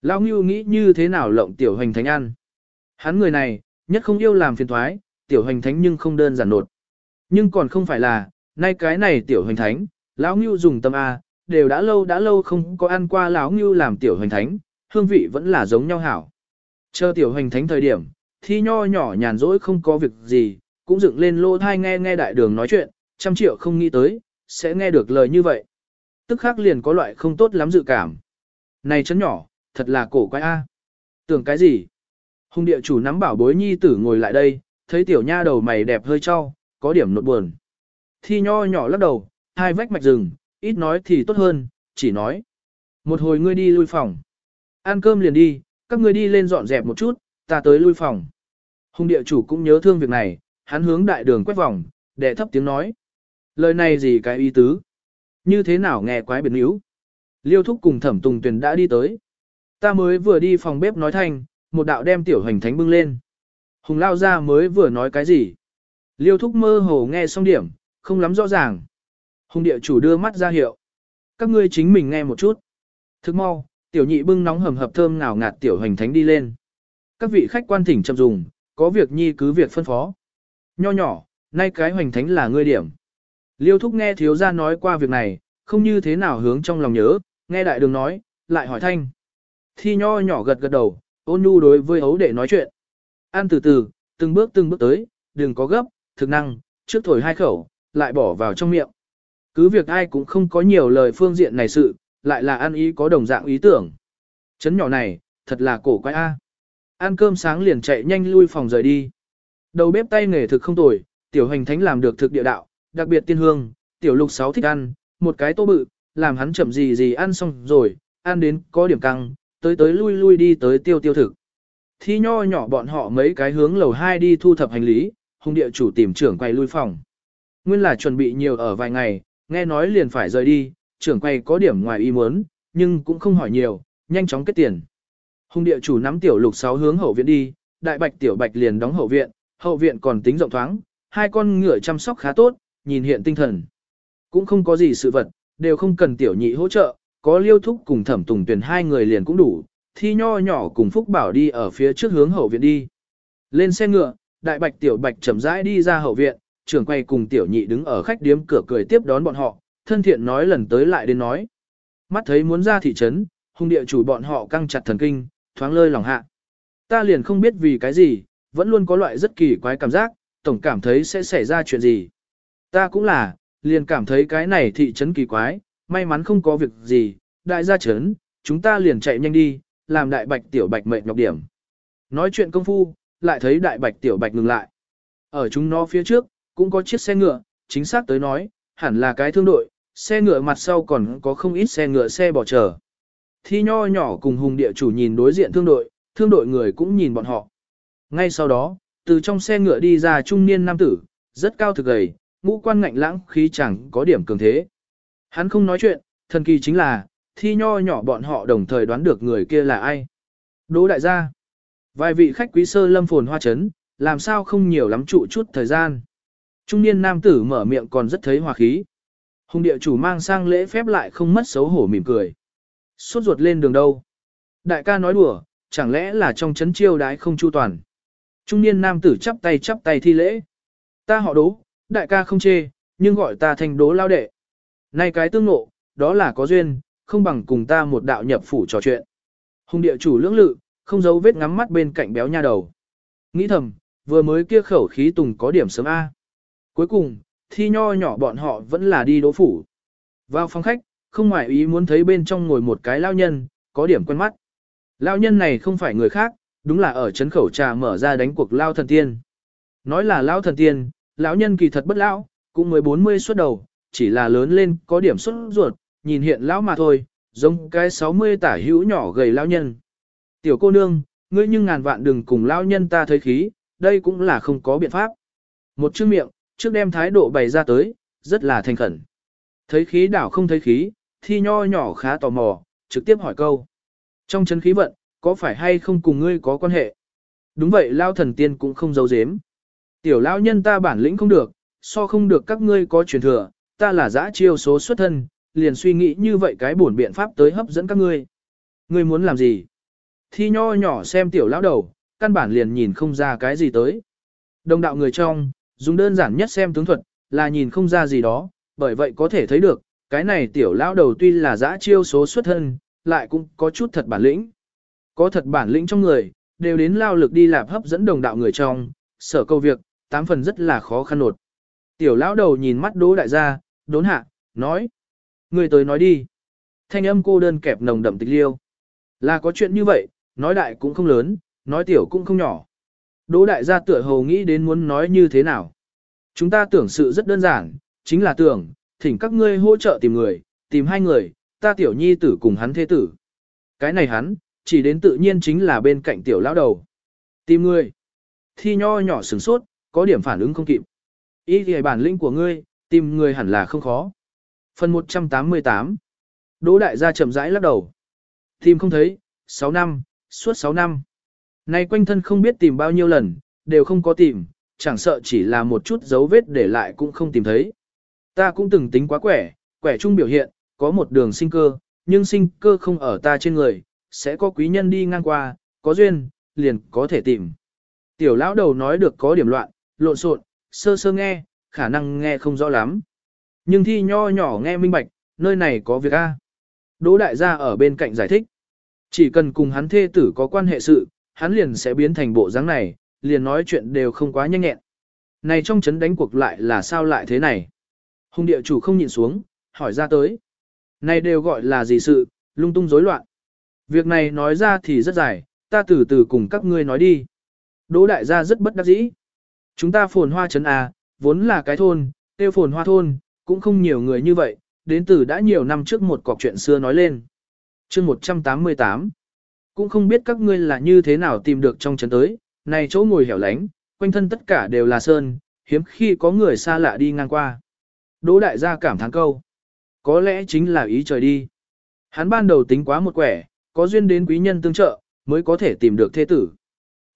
Lão Ngưu nghĩ như thế nào lộng tiểu hành thánh ăn. Hắn người này, nhất không yêu làm phiền thoái, tiểu hành thánh nhưng không đơn giản nột. Nhưng còn không phải là, nay cái này tiểu hoành thánh, lão Ngưu dùng tâm A, đều đã lâu đã lâu không có ăn qua lão Ngưu làm tiểu hoành thánh, hương vị vẫn là giống nhau hảo. Chờ tiểu hoành thánh thời điểm, thi nho nhỏ nhàn rỗi không có việc gì, cũng dựng lên lô thai nghe nghe đại đường nói chuyện, trăm triệu không nghĩ tới, sẽ nghe được lời như vậy. Tức khắc liền có loại không tốt lắm dự cảm. Này chấn nhỏ, thật là cổ quái a. Tưởng cái gì? Hùng địa chủ nắm bảo bối nhi tử ngồi lại đây, thấy tiểu nha đầu mày đẹp hơi cho, có điểm nột buồn. Thi nho nhỏ lắc đầu, hai vách mạch rừng, ít nói thì tốt hơn, chỉ nói. Một hồi ngươi đi lui phòng. Ăn cơm liền đi, các ngươi đi lên dọn dẹp một chút, ta tới lui phòng. Hùng địa chủ cũng nhớ thương việc này, hắn hướng đại đường quét vòng, để thấp tiếng nói. Lời này gì cái ý tứ? Như thế nào nghe quái biệt níu? Liêu thúc cùng thẩm tùng tuyền đã đi tới. Ta mới vừa đi phòng bếp nói thanh, một đạo đem tiểu hành thánh bưng lên. Hùng lao ra mới vừa nói cái gì? Liêu thúc mơ hồ nghe xong điểm, không lắm rõ ràng. Hùng địa chủ đưa mắt ra hiệu. Các ngươi chính mình nghe một chút. Thức mau, tiểu nhị bưng nóng hầm hập thơm ngào ngạt tiểu hành thánh đi lên. Các vị khách quan thỉnh chậm dùng, có việc nhi cứ việc phân phó. Nho nhỏ, nay cái hoành thánh là ngươi điểm. Liêu thúc nghe thiếu gia nói qua việc này, không như thế nào hướng trong lòng nhớ, nghe đại đường nói, lại hỏi thanh. Thi nho nhỏ gật gật đầu, ôn nhu đối với ấu để nói chuyện. An từ từ, từng bước từng bước tới, đừng có gấp, thực năng, trước thổi hai khẩu, lại bỏ vào trong miệng. Cứ việc ai cũng không có nhiều lời phương diện này sự, lại là ăn ý có đồng dạng ý tưởng. Chấn nhỏ này, thật là cổ quái a. Ăn cơm sáng liền chạy nhanh lui phòng rời đi. Đầu bếp tay nghề thực không tồi, tiểu hành thánh làm được thực địa đạo, đặc biệt tiên hương, tiểu lục sáu thích ăn, một cái tô bự, làm hắn chậm gì gì ăn xong rồi, ăn đến có điểm căng, tới tới lui lui đi tới tiêu tiêu thực. Thi nho nhỏ bọn họ mấy cái hướng lầu 2 đi thu thập hành lý, hùng địa chủ tìm trưởng quay lui phòng. Nguyên là chuẩn bị nhiều ở vài ngày, nghe nói liền phải rời đi, trưởng quay có điểm ngoài ý muốn, nhưng cũng không hỏi nhiều, nhanh chóng kết tiền. Hùng địa chủ nắm tiểu lục sáu hướng hậu viện đi, đại bạch tiểu bạch liền đóng hậu viện, hậu viện còn tính rộng thoáng, hai con ngựa chăm sóc khá tốt, nhìn hiện tinh thần. Cũng không có gì sự vật, đều không cần tiểu nhị hỗ trợ, có liêu thúc cùng thẩm tùng tuyển hai người liền cũng đủ, thi nho nhỏ cùng phúc bảo đi ở phía trước hướng hậu viện đi. Lên xe ngựa, đại bạch tiểu bạch chậm rãi đi ra hậu viện, trưởng quay cùng tiểu nhị đứng ở khách điếm cửa cười tiếp đón bọn họ, thân thiện nói lần tới lại đến nói. Mắt thấy muốn ra thị trấn, hung địa chủ bọn họ căng chặt thần kinh, thoáng lơi lòng hạ. Ta liền không biết vì cái gì, vẫn luôn có loại rất kỳ quái cảm giác, tổng cảm thấy sẽ xảy ra chuyện gì. Ta cũng là, liền cảm thấy cái này thị trấn kỳ quái, may mắn không có việc gì, đại gia trấn, chúng ta liền chạy nhanh đi, làm đại bạch tiểu bạch mệt nhọc điểm. Nói chuyện công phu, lại thấy đại bạch tiểu bạch ngừng lại. Ở chúng nó phía trước, cũng có chiếc xe ngựa, chính xác tới nói, hẳn là cái thương đội, xe ngựa mặt sau còn có không ít xe ngựa xe bỏ chờ. Thi nho nhỏ cùng hùng địa chủ nhìn đối diện thương đội, thương đội người cũng nhìn bọn họ. Ngay sau đó, từ trong xe ngựa đi ra trung niên nam tử, rất cao thực gầy, ngũ quan ngạnh lãng khí chẳng có điểm cường thế. Hắn không nói chuyện, thần kỳ chính là, thi nho nhỏ bọn họ đồng thời đoán được người kia là ai. Đỗ đại gia. Vài vị khách quý sơ lâm phồn hoa chấn, làm sao không nhiều lắm trụ chút thời gian. Trung niên nam tử mở miệng còn rất thấy hòa khí. Hùng địa chủ mang sang lễ phép lại không mất xấu hổ mỉm cười. Suốt ruột lên đường đâu. Đại ca nói đùa, chẳng lẽ là trong chấn chiêu đái không chu toàn. Trung niên nam tử chắp tay chắp tay thi lễ. Ta họ đố, đại ca không chê, nhưng gọi ta thành đố lao đệ. Nay cái tương ngộ, đó là có duyên, không bằng cùng ta một đạo nhập phủ trò chuyện. Hùng địa chủ lưỡng lự, không giấu vết ngắm mắt bên cạnh béo nha đầu. Nghĩ thầm, vừa mới kia khẩu khí tùng có điểm sớm A. Cuối cùng, thi nho nhỏ bọn họ vẫn là đi đỗ phủ. Vào phòng khách, không ngoại ý muốn thấy bên trong ngồi một cái lao nhân, có điểm quen mắt. Lao nhân này không phải người khác, đúng là ở chấn khẩu trà mở ra đánh cuộc lao thần tiên. Nói là lao thần tiên, lão nhân kỳ thật bất lão, cũng mới 40 xuất đầu, chỉ là lớn lên có điểm xuất ruột, nhìn hiện lão mà thôi, giống cái 60 tả hữu nhỏ gầy lão nhân. Tiểu cô nương, ngươi nhưng ngàn vạn đừng cùng lão nhân ta thấy khí, đây cũng là không có biện pháp. Một chữ miệng, trước đem thái độ bày ra tới, rất là thành khẩn. Thấy khí đảo không thấy khí, thi nho nhỏ khá tò mò, trực tiếp hỏi câu. Trong chân khí vận, có phải hay không cùng ngươi có quan hệ? Đúng vậy lao thần tiên cũng không giấu giếm. Tiểu lao nhân ta bản lĩnh không được, so không được các ngươi có truyền thừa, ta là giã chiêu số xuất thân, liền suy nghĩ như vậy cái bổn biện pháp tới hấp dẫn các ngươi. Ngươi muốn làm gì? Thi nho nhỏ xem tiểu lão đầu, căn bản liền nhìn không ra cái gì tới. Đồng đạo người trong, dùng đơn giản nhất xem tướng thuật, là nhìn không ra gì đó, bởi vậy có thể thấy được, cái này tiểu lão đầu tuy là giã chiêu số xuất thân, lại cũng có chút thật bản lĩnh. Có thật bản lĩnh trong người, đều đến lao lực đi lạp hấp dẫn đồng đạo người trong, sở câu việc, tám phần rất là khó khăn nột. Tiểu lão đầu nhìn mắt đỗ đại gia, đốn hạ, nói. Người tới nói đi. Thanh âm cô đơn kẹp nồng đậm tịch liêu. Là có chuyện như vậy, nói đại cũng không lớn, nói tiểu cũng không nhỏ. Đỗ đại gia tựa hồ nghĩ đến muốn nói như thế nào. Chúng ta tưởng sự rất đơn giản, chính là tưởng, thỉnh các ngươi hỗ trợ tìm người, tìm hai người, ta tiểu nhi tử cùng hắn thế tử. Cái này hắn, chỉ đến tự nhiên chính là bên cạnh tiểu lão đầu. Tìm người. Thi nho nhỏ sửng sốt, có điểm phản ứng không kịp. Ý thì bản lĩnh của ngươi, tìm người hẳn là không khó. Phần 188 Đỗ đại gia chậm rãi lắc đầu. Tìm không thấy, 6 năm, suốt 6 năm. Nay quanh thân không biết tìm bao nhiêu lần, đều không có tìm, chẳng sợ chỉ là một chút dấu vết để lại cũng không tìm thấy. Ta cũng từng tính quá quẻ, quẻ chung biểu hiện, có một đường sinh cơ, nhưng sinh cơ không ở ta trên người, sẽ có quý nhân đi ngang qua, có duyên, liền có thể tìm. Tiểu lão đầu nói được có điểm loạn, lộn xộn, sơ sơ nghe, khả năng nghe không rõ lắm. Nhưng thi nho nhỏ nghe minh bạch, nơi này có việc A. Đỗ đại gia ở bên cạnh giải thích. Chỉ cần cùng hắn thê tử có quan hệ sự, hắn liền sẽ biến thành bộ dáng này, liền nói chuyện đều không quá nhanh nhẹn. Này trong chấn đánh cuộc lại là sao lại thế này? Hùng địa chủ không nhìn xuống, hỏi ra tới. Này đều gọi là gì sự, lung tung rối loạn. Việc này nói ra thì rất dài, ta từ từ cùng các ngươi nói đi. Đỗ đại gia rất bất đắc dĩ. Chúng ta phồn hoa trấn à, vốn là cái thôn, tiêu phồn hoa thôn, cũng không nhiều người như vậy, đến từ đã nhiều năm trước một cọc chuyện xưa nói lên chương 188 Cũng không biết các ngươi là như thế nào tìm được trong trấn tới, này chỗ ngồi hẻo lánh, quanh thân tất cả đều là sơn, hiếm khi có người xa lạ đi ngang qua. Đỗ đại gia cảm thán câu. Có lẽ chính là ý trời đi. Hắn ban đầu tính quá một quẻ, có duyên đến quý nhân tương trợ, mới có thể tìm được thế tử.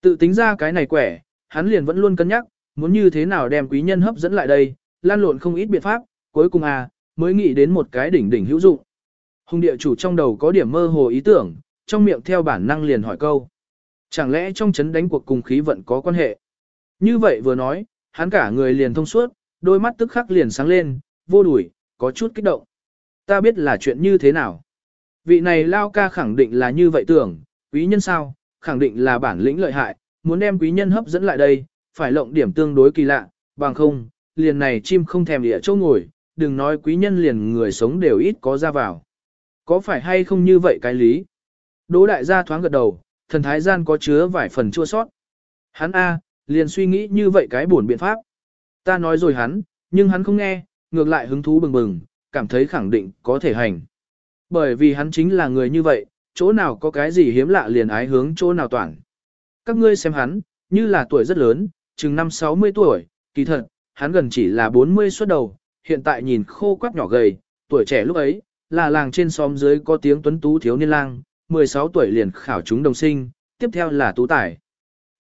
Tự tính ra cái này quẻ, hắn liền vẫn luôn cân nhắc, muốn như thế nào đem quý nhân hấp dẫn lại đây, lan lộn không ít biện pháp, cuối cùng à, mới nghĩ đến một cái đỉnh đỉnh hữu dụng. Hùng địa chủ trong đầu có điểm mơ hồ ý tưởng, trong miệng theo bản năng liền hỏi câu. Chẳng lẽ trong chấn đánh cuộc cùng khí vận có quan hệ? Như vậy vừa nói, hắn cả người liền thông suốt, đôi mắt tức khắc liền sáng lên, vô đuổi, có chút kích động. Ta biết là chuyện như thế nào. Vị này lao ca khẳng định là như vậy tưởng, quý nhân sao, khẳng định là bản lĩnh lợi hại, muốn đem quý nhân hấp dẫn lại đây, phải lộng điểm tương đối kỳ lạ, bằng không, liền này chim không thèm địa chỗ ngồi, đừng nói quý nhân liền người sống đều ít có ra vào. Có phải hay không như vậy cái lý? Đỗ đại gia thoáng gật đầu, thần thái gian có chứa vài phần chua sót. Hắn A, liền suy nghĩ như vậy cái buồn biện pháp. Ta nói rồi hắn, nhưng hắn không nghe, ngược lại hứng thú bừng bừng, cảm thấy khẳng định có thể hành. Bởi vì hắn chính là người như vậy, chỗ nào có cái gì hiếm lạ liền ái hướng chỗ nào toàn. Các ngươi xem hắn, như là tuổi rất lớn, chừng năm 60 tuổi, kỳ thật, hắn gần chỉ là 40 xuất đầu, hiện tại nhìn khô quắc nhỏ gầy, tuổi trẻ lúc ấy, là làng trên xóm dưới có tiếng tuấn tú thiếu niên lang, 16 tuổi liền khảo chúng đồng sinh, tiếp theo là tú tải.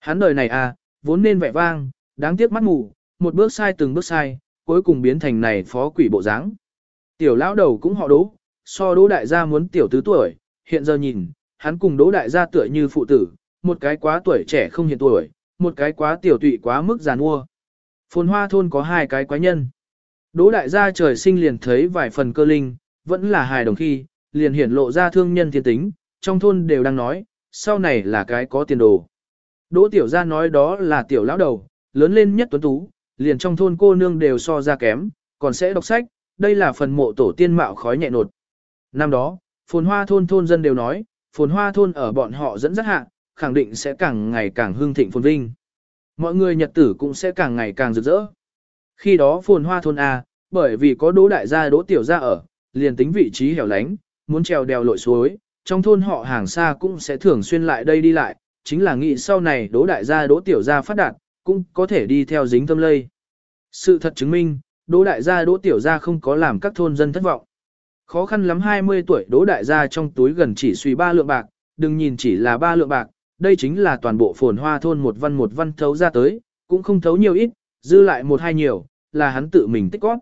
Hắn đời này à, vốn nên vẻ vang, đáng tiếc mắt mù, một bước sai từng bước sai, cuối cùng biến thành này phó quỷ bộ dáng. Tiểu lão đầu cũng họ đố, so đỗ đại gia muốn tiểu tứ tuổi, hiện giờ nhìn, hắn cùng đỗ đại gia tựa như phụ tử, một cái quá tuổi trẻ không hiện tuổi, một cái quá tiểu tụy quá mức giàn mua. Phồn hoa thôn có hai cái quái nhân. Đỗ đại gia trời sinh liền thấy vài phần cơ linh, vẫn là hài đồng khi, liền hiển lộ ra thương nhân thiên tính, trong thôn đều đang nói, sau này là cái có tiền đồ. Đỗ tiểu gia nói đó là tiểu lão đầu, lớn lên nhất tuấn tú, liền trong thôn cô nương đều so ra kém, còn sẽ đọc sách, đây là phần mộ tổ tiên mạo khói nhẹ nột. Năm đó, phồn hoa thôn thôn dân đều nói, phồn hoa thôn ở bọn họ dẫn dắt hạ, khẳng định sẽ càng ngày càng hưng thịnh phồn vinh. Mọi người nhật tử cũng sẽ càng ngày càng rực rỡ. Khi đó phồn hoa thôn A, bởi vì có đỗ đại gia đỗ tiểu gia ở, liền tính vị trí hẻo lánh, muốn trèo đèo lội suối, trong thôn họ hàng xa cũng sẽ thường xuyên lại đây đi lại, chính là nghĩ sau này đỗ đại gia đỗ tiểu gia phát đạt, cũng có thể đi theo dính tâm lây. Sự thật chứng minh, đỗ đại gia đỗ tiểu gia không có làm các thôn dân thất vọng. Khó khăn lắm 20 tuổi đỗ đại gia trong túi gần chỉ suy ba lượng bạc, đừng nhìn chỉ là ba lượng bạc, đây chính là toàn bộ phồn hoa thôn một văn một văn thấu ra tới, cũng không thấu nhiều ít, dư lại một hai nhiều, là hắn tự mình tích góp.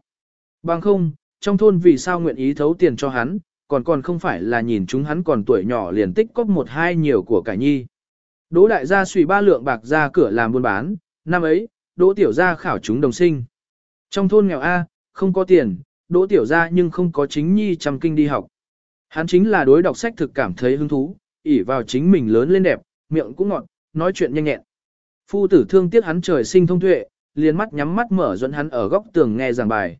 Bằng không, trong thôn vì sao nguyện ý thấu tiền cho hắn, còn còn không phải là nhìn chúng hắn còn tuổi nhỏ liền tích góp một hai nhiều của cải nhi. Đỗ đại gia suy ba lượng bạc ra cửa làm buôn bán, năm ấy, đỗ tiểu gia khảo chúng đồng sinh. Trong thôn nghèo A, không có tiền, đỗ tiểu gia nhưng không có chính nhi chăm kinh đi học. Hắn chính là đối đọc sách thực cảm thấy hứng thú, ỉ vào chính mình lớn lên đẹp, miệng cũng ngọt, nói chuyện nhanh nhẹn. Phu tử thương tiếc hắn trời sinh thông tuệ, liền mắt nhắm mắt mở dẫn hắn ở góc tường nghe giảng bài.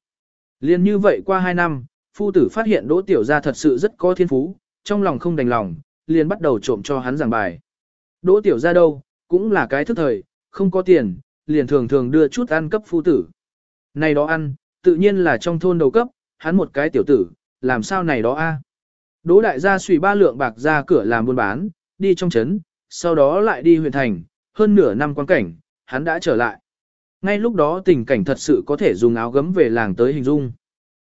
Liên như vậy qua hai năm, phu tử phát hiện đỗ tiểu gia thật sự rất có thiên phú, trong lòng không đành lòng, liền bắt đầu trộm cho hắn giảng bài. Đỗ tiểu gia đâu, cũng là cái thức thời, không có tiền, liền thường thường đưa chút ăn cấp phu tử. Này đó ăn, tự nhiên là trong thôn đầu cấp, hắn một cái tiểu tử, làm sao này đó a? Đỗ đại gia suy ba lượng bạc ra cửa làm buôn bán, đi trong trấn, sau đó lại đi huyện thành, hơn nửa năm quan cảnh, hắn đã trở lại. Ngay lúc đó tình cảnh thật sự có thể dùng áo gấm về làng tới hình dung.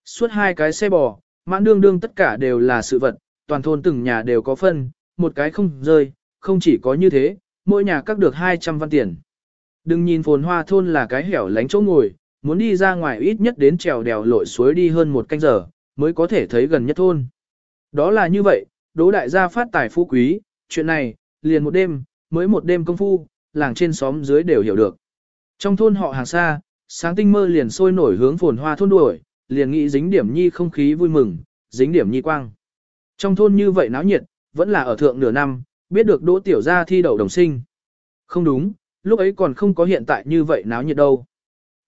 Suốt hai cái xe bò, mãn đương đương tất cả đều là sự vật, toàn thôn từng nhà đều có phân, một cái không rơi, không chỉ có như thế, mỗi nhà cắt được 200 văn tiền. Đừng nhìn phồn hoa thôn là cái hẻo lánh chỗ ngồi, muốn đi ra ngoài ít nhất đến trèo đèo lội suối đi hơn một canh giờ, mới có thể thấy gần nhất thôn. Đó là như vậy, đỗ đại gia phát tài phú quý, chuyện này, liền một đêm, mới một đêm công phu, làng trên xóm dưới đều hiểu được. Trong thôn họ hàng xa, sáng tinh mơ liền sôi nổi hướng phồn hoa thôn đuổi, liền nghĩ dính điểm nhi không khí vui mừng, dính điểm nhi quang. Trong thôn như vậy náo nhiệt, vẫn là ở thượng nửa năm, biết được đỗ tiểu gia thi đậu đồng sinh. Không đúng, lúc ấy còn không có hiện tại như vậy náo nhiệt đâu.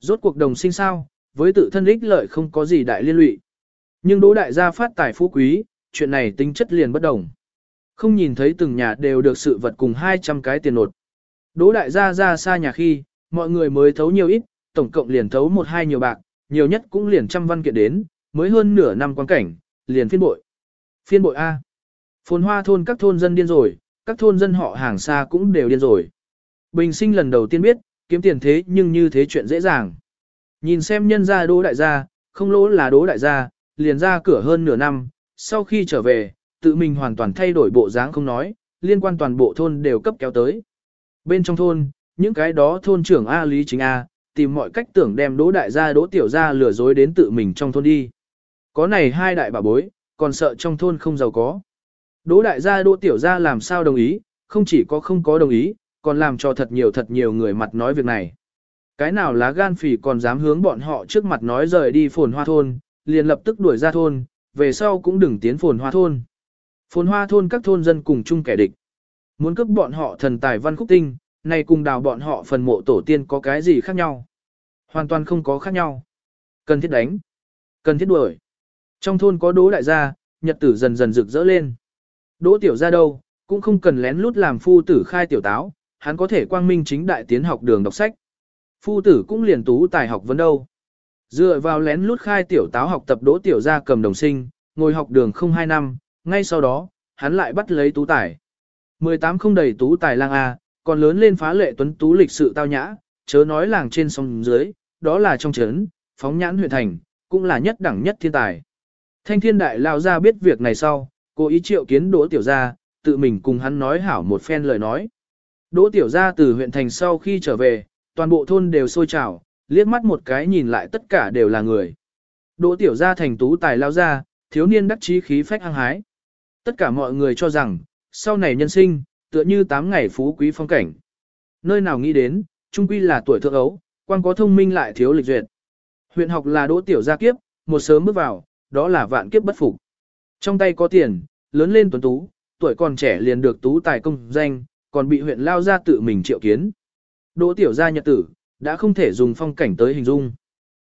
Rốt cuộc đồng sinh sao, với tự thân ích lợi không có gì đại liên lụy. Nhưng đỗ đại gia phát tài phú quý, chuyện này tính chất liền bất đồng. Không nhìn thấy từng nhà đều được sự vật cùng 200 cái tiền nột. Đỗ đại gia ra xa nhà khi, mọi người mới thấu nhiều ít, tổng cộng liền thấu một hai nhiều bạc, nhiều nhất cũng liền trăm văn kiện đến, mới hơn nửa năm quan cảnh, liền phiên bội. Phiên bội A. Phồn hoa thôn các thôn dân điên rồi, các thôn dân họ hàng xa cũng đều điên rồi. Bình sinh lần đầu tiên biết, kiếm tiền thế nhưng như thế chuyện dễ dàng. Nhìn xem nhân gia đỗ đại gia, không lỗ là đỗ đại gia, liền ra cửa hơn nửa năm, sau khi trở về, tự mình hoàn toàn thay đổi bộ dáng không nói, liên quan toàn bộ thôn đều cấp kéo tới. Bên trong thôn, những cái đó thôn trưởng A Lý Chính A, tìm mọi cách tưởng đem đỗ đại gia đỗ tiểu gia lừa dối đến tự mình trong thôn đi. Có này hai đại bà bối, còn sợ trong thôn không giàu có. Đỗ đại gia đỗ tiểu gia làm sao đồng ý, không chỉ có không có đồng ý, còn làm cho thật nhiều thật nhiều người mặt nói việc này. Cái nào lá gan phỉ còn dám hướng bọn họ trước mặt nói rời đi phồn hoa thôn, liền lập tức đuổi ra thôn, về sau cũng đừng tiến phồn hoa thôn. Phồn hoa thôn các thôn dân cùng chung kẻ địch. Muốn cướp bọn họ thần tài văn khúc tinh, này cùng đào bọn họ phần mộ tổ tiên có cái gì khác nhau. Hoàn toàn không có khác nhau. Cần thiết đánh. Cần thiết đuổi. Trong thôn có đỗ đại gia, nhật tử dần dần rực rỡ lên. Đỗ tiểu gia đâu, cũng không cần lén lút làm phu tử khai tiểu táo, hắn có thể quang minh chính đại tiến học đường đọc sách. Phu tử cũng liền tú tài học vấn đâu. Dựa vào lén lút khai tiểu táo học tập đỗ tiểu gia cầm đồng sinh, ngồi học đường không hai năm, ngay sau đó, hắn lại bắt lấy tú tài. 18 không đầy tú tài lang A, còn lớn lên phá lệ tuấn tú lịch sự tao nhã, chớ nói làng trên sông dưới, đó là trong trấn, phóng nhãn huyện thành, cũng là nhất đẳng nhất thiên tài. Thanh thiên đại lao ra biết việc này sau, cố ý triệu kiến đỗ tiểu gia, tự mình cùng hắn nói hảo một phen lời nói. Đỗ tiểu gia từ huyện thành sau khi trở về, toàn bộ thôn đều sôi trào, liếc mắt một cái nhìn lại tất cả đều là người. Đỗ tiểu gia thành tú tài lao ra, thiếu niên đắc chí khí phách hăng hái. Tất cả mọi người cho rằng, sau này nhân sinh, tựa như tám ngày phú quý phong cảnh. Nơi nào nghĩ đến, trung quy là tuổi thượng ấu, quan có thông minh lại thiếu lịch duyệt. Huyện học là đỗ tiểu gia kiếp, một sớm bước vào, đó là vạn kiếp bất phục. Trong tay có tiền, lớn lên tuấn tú, tuổi còn trẻ liền được tú tài công danh, còn bị huyện lao ra tự mình triệu kiến. Đỗ tiểu gia nhật tử, đã không thể dùng phong cảnh tới hình dung.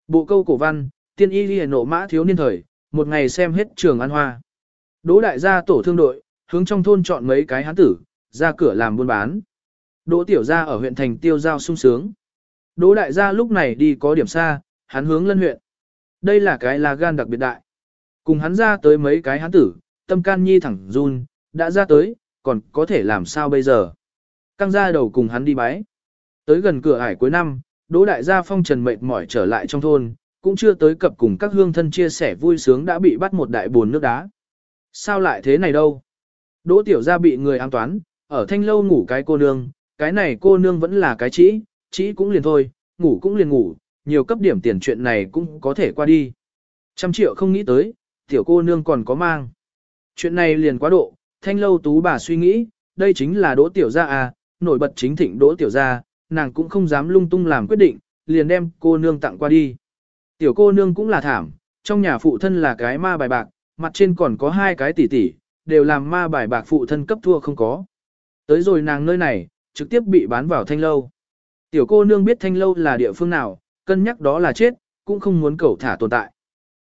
Bộ câu cổ văn, tiên y ghi nộ mã thiếu niên thời, một ngày xem hết trường ăn hoa. Đỗ đại gia tổ thương đội, hướng trong thôn chọn mấy cái hán tử, ra cửa làm buôn bán. Đỗ tiểu gia ở huyện thành tiêu giao sung sướng. Đỗ đại gia lúc này đi có điểm xa, hắn hướng lân huyện. Đây là cái là gan đặc biệt đại. Cùng hắn ra tới mấy cái hắn tử, tâm can nhi thẳng run, đã ra tới, còn có thể làm sao bây giờ. Căng ra đầu cùng hắn đi bái. Tới gần cửa ải cuối năm, Đỗ đại gia phong trần mệt mỏi trở lại trong thôn, cũng chưa tới cập cùng các hương thân chia sẻ vui sướng đã bị bắt một đại buồn nước đá. Sao lại thế này đâu? Đỗ tiểu gia bị người an toán, ở thanh lâu ngủ cái cô nương, cái này cô nương vẫn là cái chỉ, chỉ cũng liền thôi, ngủ cũng liền ngủ, nhiều cấp điểm tiền chuyện này cũng có thể qua đi. Trăm triệu không nghĩ tới, tiểu cô nương còn có mang. Chuyện này liền quá độ, thanh lâu tú bà suy nghĩ, đây chính là đỗ tiểu gia à, nổi bật chính thịnh đỗ tiểu gia, nàng cũng không dám lung tung làm quyết định, liền đem cô nương tặng qua đi. Tiểu cô nương cũng là thảm, trong nhà phụ thân là cái ma bài bạc, mặt trên còn có hai cái tỷ tỷ, đều làm ma bài bạc phụ thân cấp thua không có. Tới rồi nàng nơi này, trực tiếp bị bán vào thanh lâu. Tiểu cô nương biết thanh lâu là địa phương nào, cân nhắc đó là chết, cũng không muốn cầu thả tồn tại.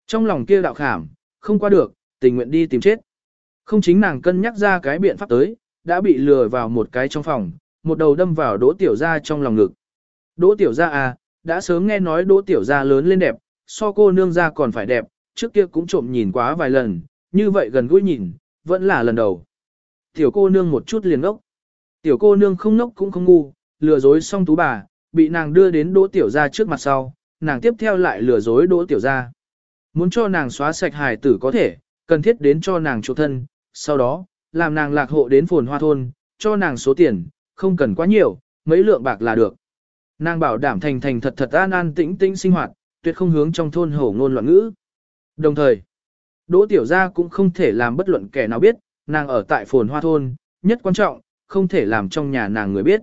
Trong lòng kia đạo khảm, không qua được, tình nguyện đi tìm chết. Không chính nàng cân nhắc ra cái biện pháp tới, đã bị lừa vào một cái trong phòng, một đầu đâm vào đỗ tiểu gia trong lòng ngực. Đỗ tiểu gia à, đã sớm nghe nói đỗ tiểu gia lớn lên đẹp, so cô nương gia còn phải đẹp, trước kia cũng trộm nhìn quá vài lần, như vậy gần gũi nhìn, vẫn là lần đầu. Tiểu cô nương một chút liền ngốc. Tiểu cô nương không ngốc cũng không ngu, lừa dối xong tú bà, bị nàng đưa đến đỗ tiểu gia trước mặt sau, nàng tiếp theo lại lừa dối đỗ tiểu gia. Muốn cho nàng xóa sạch hài tử có thể, cần thiết đến cho nàng chỗ thân, sau đó, làm nàng lạc hộ đến phồn hoa thôn, cho nàng số tiền, không cần quá nhiều, mấy lượng bạc là được. Nàng bảo đảm thành thành thật thật an an tĩnh tĩnh sinh hoạt, tuyệt không hướng trong thôn hổ ngôn loạn ngữ. Đồng thời, Đỗ Tiểu Gia cũng không thể làm bất luận kẻ nào biết, nàng ở tại phồn hoa thôn, nhất quan trọng, không thể làm trong nhà nàng người biết.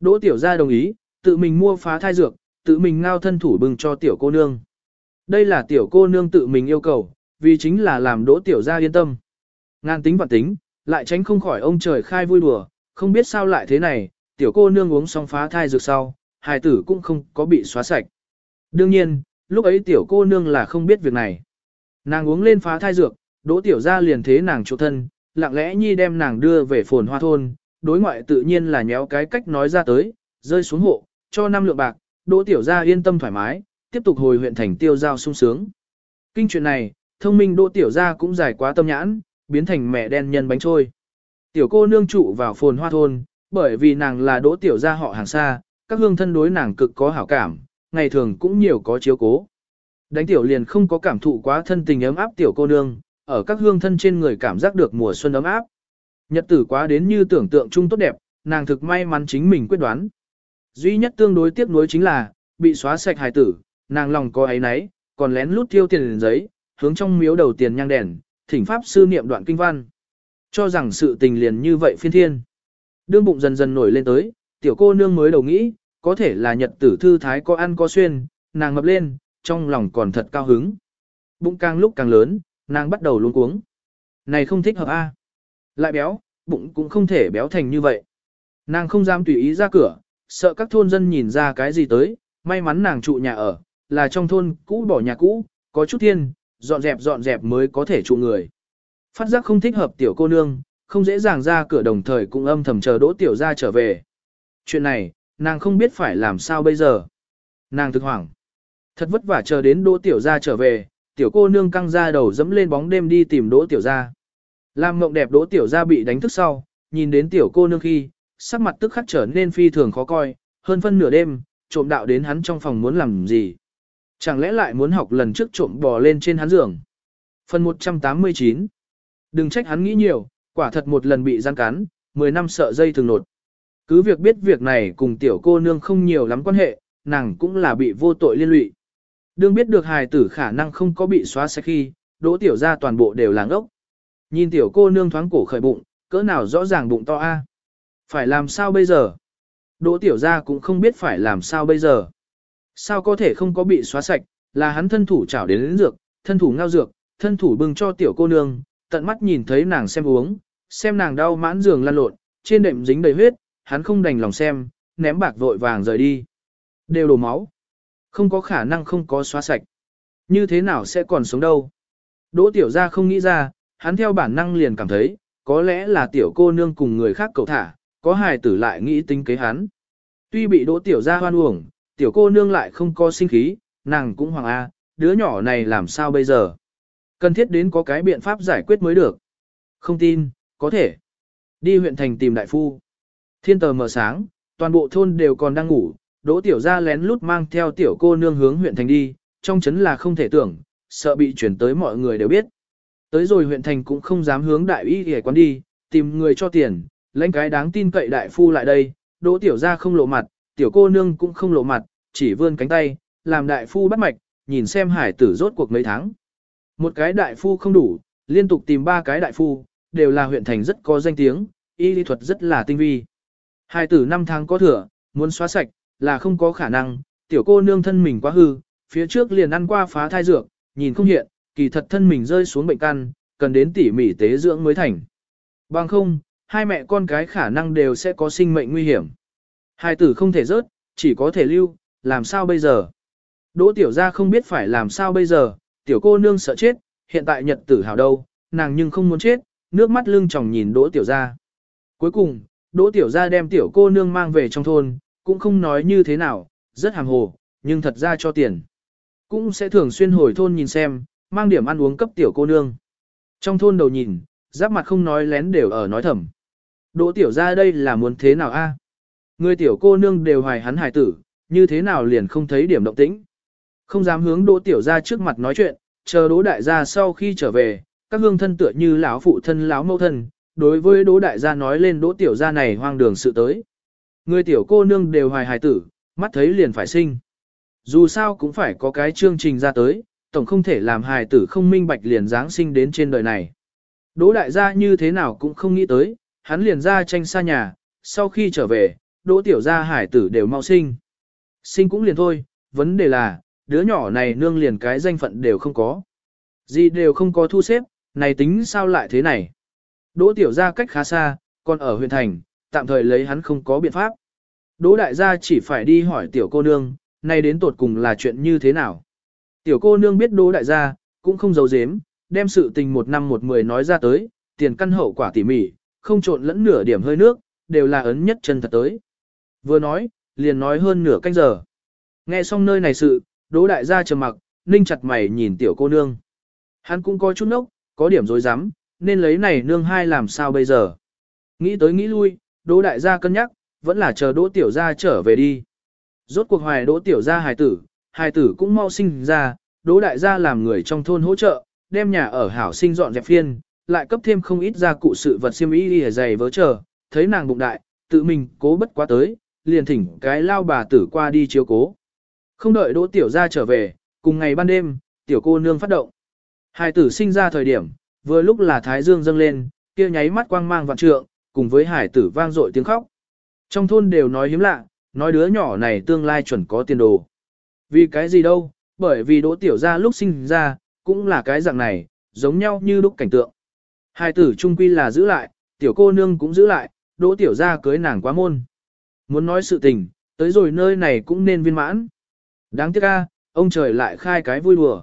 Đỗ Tiểu Gia đồng ý, tự mình mua phá thai dược, tự mình ngao thân thủ bưng cho tiểu cô nương. Đây là tiểu cô nương tự mình yêu cầu, vì chính là làm Đỗ Tiểu Gia yên tâm. Ngan tính và tính, lại tránh không khỏi ông trời khai vui đùa, không biết sao lại thế này, tiểu cô nương uống xong phá thai dược sau, hài tử cũng không có bị xóa sạch. Đương nhiên, lúc ấy tiểu cô nương là không biết việc này. Nàng uống lên phá thai dược, đỗ tiểu gia liền thế nàng chỗ thân, lặng lẽ nhi đem nàng đưa về phồn hoa thôn, đối ngoại tự nhiên là nhéo cái cách nói ra tới, rơi xuống hộ, cho năm lượng bạc, đỗ tiểu gia yên tâm thoải mái, tiếp tục hồi huyện thành tiêu giao sung sướng. Kinh chuyện này, thông minh đỗ tiểu gia cũng giải quá tâm nhãn, biến thành mẹ đen nhân bánh trôi. Tiểu cô nương trụ vào phồn hoa thôn, bởi vì nàng là đỗ tiểu gia họ hàng xa, các hương thân đối nàng cực có hảo cảm, ngày thường cũng nhiều có chiếu cố. Đánh tiểu liền không có cảm thụ quá thân tình ấm áp tiểu cô nương, ở các hương thân trên người cảm giác được mùa xuân ấm áp. Nhật tử quá đến như tưởng tượng chung tốt đẹp, nàng thực may mắn chính mình quyết đoán. Duy nhất tương đối tiếc nuối chính là, bị xóa sạch hài tử, nàng lòng có ấy nấy, còn lén lút tiêu tiền giấy, hướng trong miếu đầu tiền nhang đèn, thỉnh pháp sư niệm đoạn kinh văn. Cho rằng sự tình liền như vậy phiên thiên. Đương bụng dần dần nổi lên tới, tiểu cô nương mới đầu nghĩ, có thể là nhật tử thư thái có ăn có xuyên, nàng ngập lên, trong lòng còn thật cao hứng. Bụng càng lúc càng lớn, nàng bắt đầu luống cuống. Này không thích hợp a. Lại béo, bụng cũng không thể béo thành như vậy. Nàng không dám tùy ý ra cửa, sợ các thôn dân nhìn ra cái gì tới, may mắn nàng trụ nhà ở, là trong thôn cũ bỏ nhà cũ, có chút thiên, dọn dẹp dọn dẹp mới có thể trụ người. Phát giác không thích hợp tiểu cô nương, không dễ dàng ra cửa đồng thời cũng âm thầm chờ đỗ tiểu ra trở về. Chuyện này, nàng không biết phải làm sao bây giờ. Nàng thực hoảng. Thật vất vả chờ đến đỗ tiểu ra trở về, tiểu cô nương căng ra đầu dẫm lên bóng đêm đi tìm đỗ tiểu ra. Làm mộng đẹp đỗ tiểu ra bị đánh thức sau, nhìn đến tiểu cô nương khi, sắc mặt tức khắc trở nên phi thường khó coi, hơn phân nửa đêm, trộm đạo đến hắn trong phòng muốn làm gì. Chẳng lẽ lại muốn học lần trước trộm bò lên trên hắn giường. Phần 189 Đừng trách hắn nghĩ nhiều, quả thật một lần bị gian cắn, 10 năm sợ dây thường nột. Cứ việc biết việc này cùng tiểu cô nương không nhiều lắm quan hệ, nàng cũng là bị vô tội liên lụy. Đương biết được hài tử khả năng không có bị xóa sạch khi, đỗ tiểu ra toàn bộ đều làng ốc. Nhìn tiểu cô nương thoáng cổ khởi bụng, cỡ nào rõ ràng bụng to a. Phải làm sao bây giờ? Đỗ tiểu gia cũng không biết phải làm sao bây giờ. Sao có thể không có bị xóa sạch, là hắn thân thủ chảo đến, lĩnh dược, thân thủ ngao dược, thân thủ bưng cho tiểu cô nương, tận mắt nhìn thấy nàng xem uống, xem nàng đau mãn giường lăn lộn, trên đệm dính đầy huyết, hắn không đành lòng xem, ném bạc vội vàng rời đi. Đều đổ máu. Không có khả năng không có xóa sạch. Như thế nào sẽ còn sống đâu? Đỗ tiểu gia không nghĩ ra, hắn theo bản năng liền cảm thấy, có lẽ là tiểu cô nương cùng người khác cầu thả, có hài tử lại nghĩ tính kế hắn. Tuy bị đỗ tiểu gia hoan uổng, tiểu cô nương lại không có sinh khí, nàng cũng hoàng a, đứa nhỏ này làm sao bây giờ? Cần thiết đến có cái biện pháp giải quyết mới được. Không tin, có thể. Đi huyện thành tìm đại phu. Thiên tờ mở sáng, toàn bộ thôn đều còn đang ngủ, đỗ tiểu gia lén lút mang theo tiểu cô nương hướng huyện thành đi, trong chấn là không thể tưởng, sợ bị chuyển tới mọi người đều biết. Tới rồi huyện thành cũng không dám hướng đại y y quán đi, tìm người cho tiền, lãnh cái đáng tin cậy đại phu lại đây, đỗ tiểu gia không lộ mặt, tiểu cô nương cũng không lộ mặt, chỉ vươn cánh tay, làm đại phu bắt mạch, nhìn xem hải tử rốt cuộc mấy tháng. Một cái đại phu không đủ, liên tục tìm ba cái đại phu, đều là huyện thành rất có danh tiếng, y lý thuật rất là tinh vi. Hải tử năm tháng có thừa, muốn xóa sạch, là không có khả năng, tiểu cô nương thân mình quá hư, phía trước liền ăn qua phá thai dược, nhìn không hiện, kỳ thật thân mình rơi xuống bệnh căn, cần đến tỉ mỉ tế dưỡng mới thành. Bằng không, hai mẹ con cái khả năng đều sẽ có sinh mệnh nguy hiểm. Hai tử không thể rớt, chỉ có thể lưu, làm sao bây giờ? Đỗ tiểu gia không biết phải làm sao bây giờ, tiểu cô nương sợ chết, hiện tại nhật tử hào đâu, nàng nhưng không muốn chết, nước mắt lưng tròng nhìn đỗ tiểu gia. Cuối cùng, đỗ tiểu gia đem tiểu cô nương mang về trong thôn, cũng không nói như thế nào, rất hàm hồ, nhưng thật ra cho tiền. Cũng sẽ thường xuyên hồi thôn nhìn xem, mang điểm ăn uống cấp tiểu cô nương. Trong thôn đầu nhìn, giáp mặt không nói lén đều ở nói thầm. Đỗ tiểu gia đây là muốn thế nào a? À? Người tiểu cô nương đều hoài hắn hài tử, như thế nào liền không thấy điểm động tĩnh. Không dám hướng đỗ tiểu gia trước mặt nói chuyện, chờ đỗ đại gia sau khi trở về, các hương thân tựa như lão phụ thân lão mẫu thân, đối với đỗ đại gia nói lên đỗ tiểu gia này hoang đường sự tới. Người tiểu cô nương đều hoài hài tử, mắt thấy liền phải sinh. Dù sao cũng phải có cái chương trình ra tới, tổng không thể làm hài tử không minh bạch liền giáng sinh đến trên đời này. Đỗ đại gia như thế nào cũng không nghĩ tới, hắn liền ra tranh xa nhà, sau khi trở về, đỗ tiểu gia hải tử đều mau sinh. Sinh cũng liền thôi, vấn đề là, đứa nhỏ này nương liền cái danh phận đều không có. Gì đều không có thu xếp, này tính sao lại thế này. Đỗ tiểu gia cách khá xa, còn ở huyện thành, tạm thời lấy hắn không có biện pháp. Đỗ đại gia chỉ phải đi hỏi tiểu cô nương, nay đến tột cùng là chuyện như thế nào. Tiểu cô nương biết đỗ đại gia, cũng không giấu giếm, đem sự tình một năm một mười nói ra tới, tiền căn hậu quả tỉ mỉ, không trộn lẫn nửa điểm hơi nước, đều là ấn nhất chân thật tới. Vừa nói, liền nói hơn nửa canh giờ. Nghe xong nơi này sự, đỗ đại gia trầm mặc, ninh chặt mày nhìn tiểu cô nương. Hắn cũng có chút nốc, có điểm dối rắm nên lấy này nương hai làm sao bây giờ. Nghĩ tới nghĩ lui, đỗ đại gia cân nhắc, vẫn là chờ đỗ tiểu gia trở về đi. Rốt cuộc hoài đỗ tiểu gia hài tử, hai tử cũng mau sinh ra, đỗ đại gia làm người trong thôn hỗ trợ, đem nhà ở hảo sinh dọn dẹp phiên, lại cấp thêm không ít gia cụ sự vật xiêm y đi giày vớ chờ, thấy nàng bụng đại, tự mình cố bất quá tới, liền thỉnh cái lao bà tử qua đi chiếu cố. Không đợi đỗ tiểu gia trở về, cùng ngày ban đêm, tiểu cô nương phát động. Hai tử sinh ra thời điểm, vừa lúc là thái dương dâng lên, kia nháy mắt quang mang vạn trượng, cùng với hải tử vang dội tiếng khóc. Trong thôn đều nói hiếm lạ, nói đứa nhỏ này tương lai chuẩn có tiền đồ. Vì cái gì đâu, bởi vì đỗ tiểu gia lúc sinh ra, cũng là cái dạng này, giống nhau như lúc cảnh tượng. Hai tử trung quy là giữ lại, tiểu cô nương cũng giữ lại, đỗ tiểu gia cưới nàng quá môn. Muốn nói sự tình, tới rồi nơi này cũng nên viên mãn. Đáng tiếc a, ông trời lại khai cái vui đùa.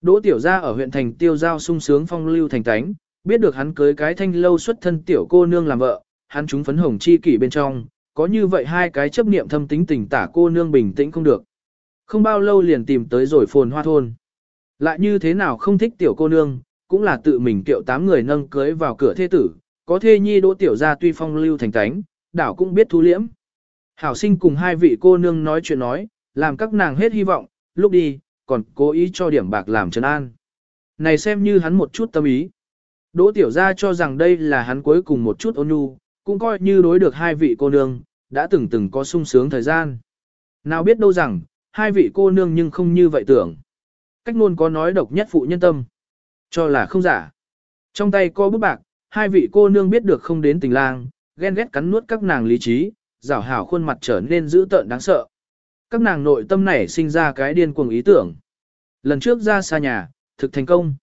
Đỗ tiểu gia ở huyện thành tiêu giao sung sướng phong lưu thành tánh, biết được hắn cưới cái thanh lâu xuất thân tiểu cô nương làm vợ, hắn chúng phấn hồng chi kỷ bên trong, có như vậy hai cái chấp niệm thâm tính tình tả cô nương bình tĩnh không được. Không bao lâu liền tìm tới rồi phồn hoa thôn. Lại như thế nào không thích tiểu cô nương, cũng là tự mình kiệu tám người nâng cưới vào cửa thế tử, có thê nhi đỗ tiểu gia tuy phong lưu thành tánh, đảo cũng biết thu liễm. Hảo sinh cùng hai vị cô nương nói chuyện nói, làm các nàng hết hy vọng, lúc đi, còn cố ý cho điểm bạc làm trấn an. Này xem như hắn một chút tâm ý. Đỗ tiểu gia cho rằng đây là hắn cuối cùng một chút ôn nhu, cũng coi như đối được hai vị cô nương, đã từng từng có sung sướng thời gian. Nào biết đâu rằng, hai vị cô nương nhưng không như vậy tưởng. Cách ngôn có nói độc nhất phụ nhân tâm. Cho là không giả. Trong tay có bút bạc, hai vị cô nương biết được không đến tình lang, ghen ghét cắn nuốt các nàng lý trí, rảo hảo khuôn mặt trở nên dữ tợn đáng sợ. Các nàng nội tâm này sinh ra cái điên cuồng ý tưởng. Lần trước ra xa nhà, thực thành công.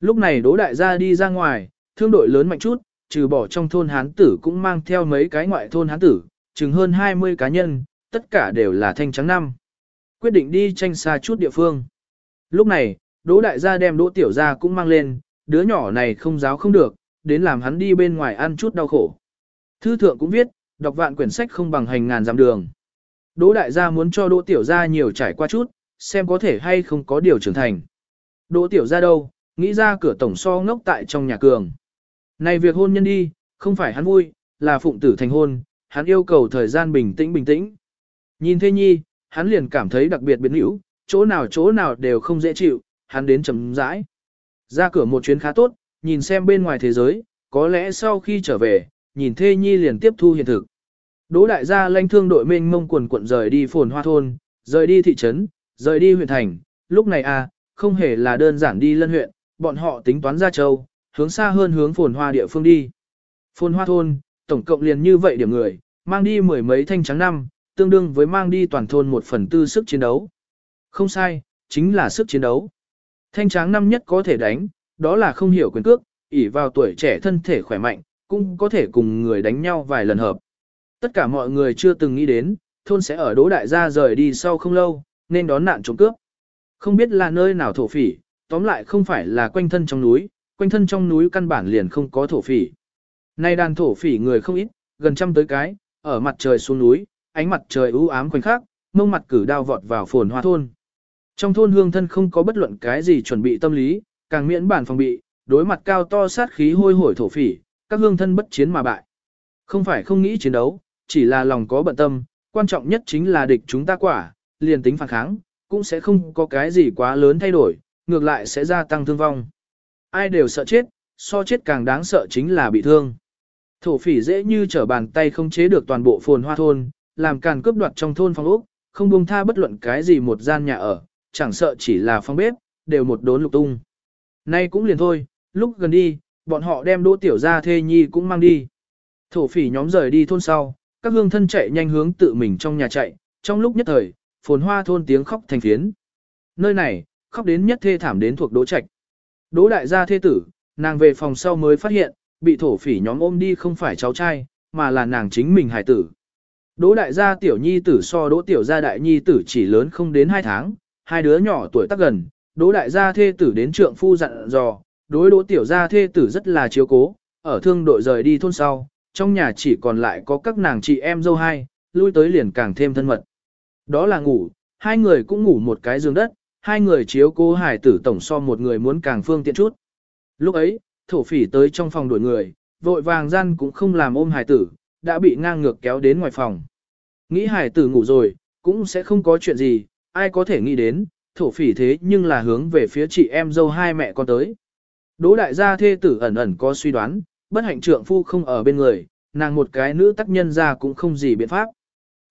Lúc này đỗ đại gia đi ra ngoài, thương đội lớn mạnh chút, trừ bỏ trong thôn hán tử cũng mang theo mấy cái ngoại thôn hán tử, chừng hơn 20 cá nhân, tất cả đều là thanh trắng năm. Quyết định đi tranh xa chút địa phương. Lúc này, Đỗ đại gia đem Đỗ tiểu gia cũng mang lên, đứa nhỏ này không giáo không được, đến làm hắn đi bên ngoài ăn chút đau khổ. Thư thượng cũng viết, đọc vạn quyển sách không bằng hành ngàn dặm đường. Đỗ đại gia muốn cho Đỗ tiểu gia nhiều trải qua chút, xem có thể hay không có điều trưởng thành. Đỗ tiểu gia đâu, nghĩ ra cửa tổng so ngốc tại trong nhà cường. Này việc hôn nhân đi, không phải hắn vui, là phụng tử thành hôn, hắn yêu cầu thời gian bình tĩnh bình tĩnh. Nhìn Thê Nhi, hắn liền cảm thấy đặc biệt biến hữu, chỗ nào chỗ nào đều không dễ chịu, hắn đến chấm rãi. Ra cửa một chuyến khá tốt, nhìn xem bên ngoài thế giới, có lẽ sau khi trở về, nhìn Thê Nhi liền tiếp thu hiện thực. Đỗ đại gia lãnh thương đội mênh mông quần quận rời đi phồn hoa thôn, rời đi thị trấn, rời đi huyện thành, lúc này a, à, không hề là đơn giản đi lân huyện, bọn họ tính toán ra châu, hướng xa hơn hướng phồn hoa địa phương đi. Phồn hoa thôn, tổng cộng liền như vậy điểm người, mang đi mười mấy thanh trắng năm, tương đương với mang đi toàn thôn một phần tư sức chiến đấu. Không sai, chính là sức chiến đấu. Thanh tráng năm nhất có thể đánh, đó là không hiểu quyền cước, ỷ vào tuổi trẻ thân thể khỏe mạnh, cũng có thể cùng người đánh nhau vài lần hợp. Tất cả mọi người chưa từng nghĩ đến, thôn sẽ ở đố đại gia rời đi sau không lâu, nên đón nạn trộm cướp. Không biết là nơi nào thổ phỉ, tóm lại không phải là quanh thân trong núi, quanh thân trong núi căn bản liền không có thổ phỉ. Nay đàn thổ phỉ người không ít, gần trăm tới cái, ở mặt trời xuống núi, ánh mặt trời u ám khoảnh khắc, mông mặt cử đao vọt vào phồn hoa thôn. Trong thôn hương thân không có bất luận cái gì chuẩn bị tâm lý, càng miễn bản phòng bị, đối mặt cao to sát khí hôi hổi thổ phỉ, các hương thân bất chiến mà bại. Không phải không nghĩ chiến đấu, chỉ là lòng có bận tâm, quan trọng nhất chính là địch chúng ta quả, liền tính phản kháng, cũng sẽ không có cái gì quá lớn thay đổi, ngược lại sẽ gia tăng thương vong. Ai đều sợ chết, so chết càng đáng sợ chính là bị thương. Thổ phỉ dễ như trở bàn tay không chế được toàn bộ phồn hoa thôn, làm càn cướp đoạt trong thôn phong ốc, không buông tha bất luận cái gì một gian nhà ở, chẳng sợ chỉ là phòng bếp, đều một đốn lục tung. Nay cũng liền thôi, lúc gần đi, bọn họ đem đỗ tiểu gia thê nhi cũng mang đi. Thổ phỉ nhóm rời đi thôn sau, các hương thân chạy nhanh hướng tự mình trong nhà chạy, trong lúc nhất thời, phồn hoa thôn tiếng khóc thành phiến. Nơi này, khóc đến nhất thê thảm đến thuộc đỗ trạch. Đỗ đại gia thê tử, nàng về phòng sau mới phát hiện, bị thổ phỉ nhóm ôm đi không phải cháu trai, mà là nàng chính mình hải tử. Đỗ đại gia tiểu nhi tử so đỗ tiểu gia đại nhi tử chỉ lớn không đến 2 tháng, hai đứa nhỏ tuổi tác gần, đỗ đại gia thê tử đến trượng phu dặn dò, đối đỗ tiểu gia thê tử rất là chiếu cố, ở thương đội rời đi thôn sau, trong nhà chỉ còn lại có các nàng chị em dâu hai, lui tới liền càng thêm thân mật. Đó là ngủ, hai người cũng ngủ một cái giường đất, hai người chiếu cố hải tử tổng so một người muốn càng phương tiện chút. Lúc ấy, thổ phỉ tới trong phòng đuổi người, vội vàng gian cũng không làm ôm hải tử, đã bị ngang ngược kéo đến ngoài phòng. Nghĩ hải tử ngủ rồi, cũng sẽ không có chuyện gì, ai có thể nghĩ đến, thổ phỉ thế nhưng là hướng về phía chị em dâu hai mẹ con tới. Đỗ đại gia thê tử ẩn ẩn có suy đoán, bất hạnh trượng phu không ở bên người, nàng một cái nữ tác nhân ra cũng không gì biện pháp.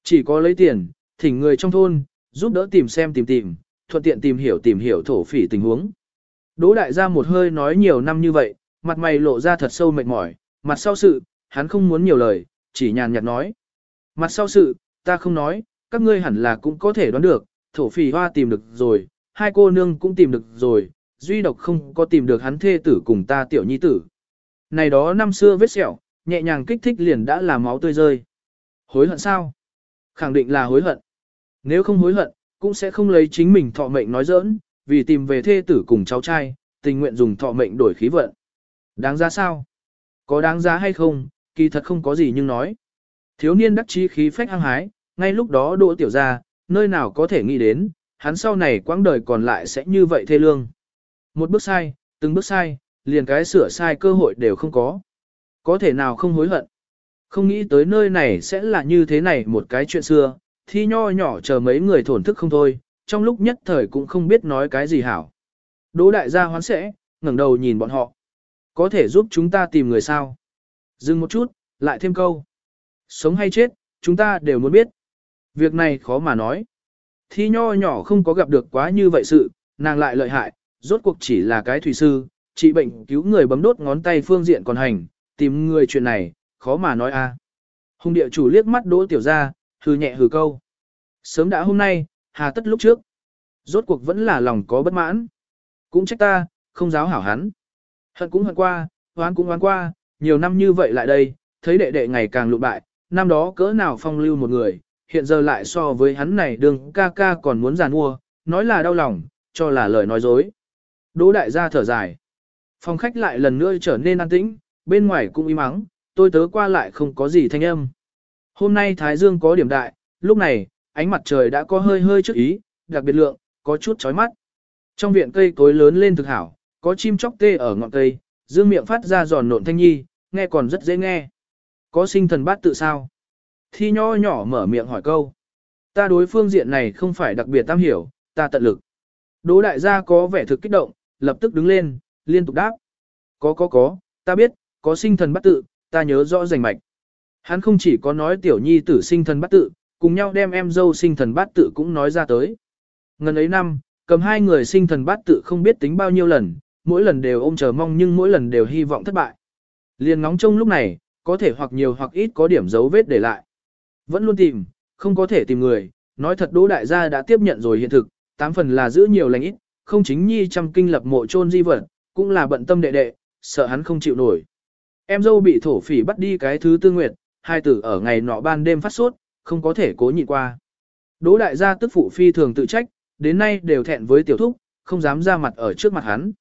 Chỉ có lấy tiền, thỉnh người trong thôn, giúp đỡ tìm xem tìm tìm, thuận tiện tìm hiểu tìm hiểu thổ phỉ tình huống. Đỗ đại gia một hơi nói nhiều năm như vậy, mặt mày lộ ra thật sâu mệt mỏi, mặt sau sự, hắn không muốn nhiều lời, chỉ nhàn nhạt nói. Mặt sau sự, ta không nói, các ngươi hẳn là cũng có thể đoán được, thổ phỉ hoa tìm được rồi, hai cô nương cũng tìm được rồi, duy độc không có tìm được hắn thê tử cùng ta tiểu nhi tử. Này đó năm xưa vết sẹo, nhẹ nhàng kích thích liền đã là máu tươi rơi. Hối hận sao? Khẳng định là hối hận. Nếu không hối hận, cũng sẽ không lấy chính mình thọ mệnh nói giỡn, vì tìm về thê tử cùng cháu trai, tình nguyện dùng thọ mệnh đổi khí vận. Đáng giá sao? Có đáng giá hay không, kỳ thật không có gì nhưng nói. Thiếu niên đắc chí khí phách hăng hái, ngay lúc đó đỗ tiểu ra, nơi nào có thể nghĩ đến, hắn sau này quãng đời còn lại sẽ như vậy thê lương. Một bước sai, từng bước sai, liền cái sửa sai cơ hội đều không có. Có thể nào không hối hận. Không nghĩ tới nơi này sẽ là như thế này một cái chuyện xưa, thi nho nhỏ chờ mấy người thổn thức không thôi, trong lúc nhất thời cũng không biết nói cái gì hảo. Đỗ đại gia hoán sẽ, ngẩng đầu nhìn bọn họ. Có thể giúp chúng ta tìm người sao? Dừng một chút, lại thêm câu. Sống hay chết, chúng ta đều muốn biết. Việc này khó mà nói. Thi nho nhỏ không có gặp được quá như vậy sự, nàng lại lợi hại, rốt cuộc chỉ là cái thủy sư, trị bệnh cứu người bấm đốt ngón tay phương diện còn hành, tìm người chuyện này, khó mà nói a. Hùng địa chủ liếc mắt đỗ tiểu ra, hừ nhẹ hừ câu. Sớm đã hôm nay, hà tất lúc trước. Rốt cuộc vẫn là lòng có bất mãn. Cũng trách ta, không giáo hảo hắn. Hận cũng hận qua, hoán cũng hoán qua, nhiều năm như vậy lại đây, thấy đệ đệ ngày càng lụ bại, năm đó cỡ nào phong lưu một người, hiện giờ lại so với hắn này đường ca ca còn muốn giàn mua, nói là đau lòng, cho là lời nói dối. Đỗ đại gia thở dài. Phòng khách lại lần nữa trở nên an tĩnh, bên ngoài cũng im mắng, tôi tớ qua lại không có gì thanh âm. Hôm nay Thái Dương có điểm đại, lúc này, ánh mặt trời đã có hơi hơi trước ý, đặc biệt lượng, có chút chói mắt. Trong viện cây cối lớn lên thực hảo, có chim chóc tê ở ngọn cây, dương miệng phát ra giòn nộn thanh nhi, nghe còn rất dễ nghe. Có sinh thần bát tự sao? Thi nho nhỏ mở miệng hỏi câu. Ta đối phương diện này không phải đặc biệt tam hiểu, ta tận lực. Đỗ đại gia có vẻ thực kích động, lập tức đứng lên, liên tục đáp. Có có có, ta biết, có sinh thần bát tự, ta nhớ rõ rành mạch. Hắn không chỉ có nói tiểu nhi tử sinh thần bát tự, cùng nhau đem em dâu sinh thần bát tự cũng nói ra tới. Ngần ấy năm, cầm hai người sinh thần bát tự không biết tính bao nhiêu lần, mỗi lần đều ôm chờ mong nhưng mỗi lần đều hy vọng thất bại. Liền ngóng trông lúc này, có thể hoặc nhiều hoặc ít có điểm dấu vết để lại. Vẫn luôn tìm, không có thể tìm người, nói thật đỗ đại gia đã tiếp nhận rồi hiện thực, tám phần là giữ nhiều lành ít, không chính nhi trăm kinh lập mộ chôn di vật, cũng là bận tâm đệ đệ, sợ hắn không chịu nổi. Em dâu bị thổ phỉ bắt đi cái thứ tư nguyệt, hai tử ở ngày nọ ban đêm phát sốt, không có thể cố nhịn qua. Đỗ đại gia tức phụ phi thường tự trách, đến nay đều thẹn với tiểu thúc, không dám ra mặt ở trước mặt hắn.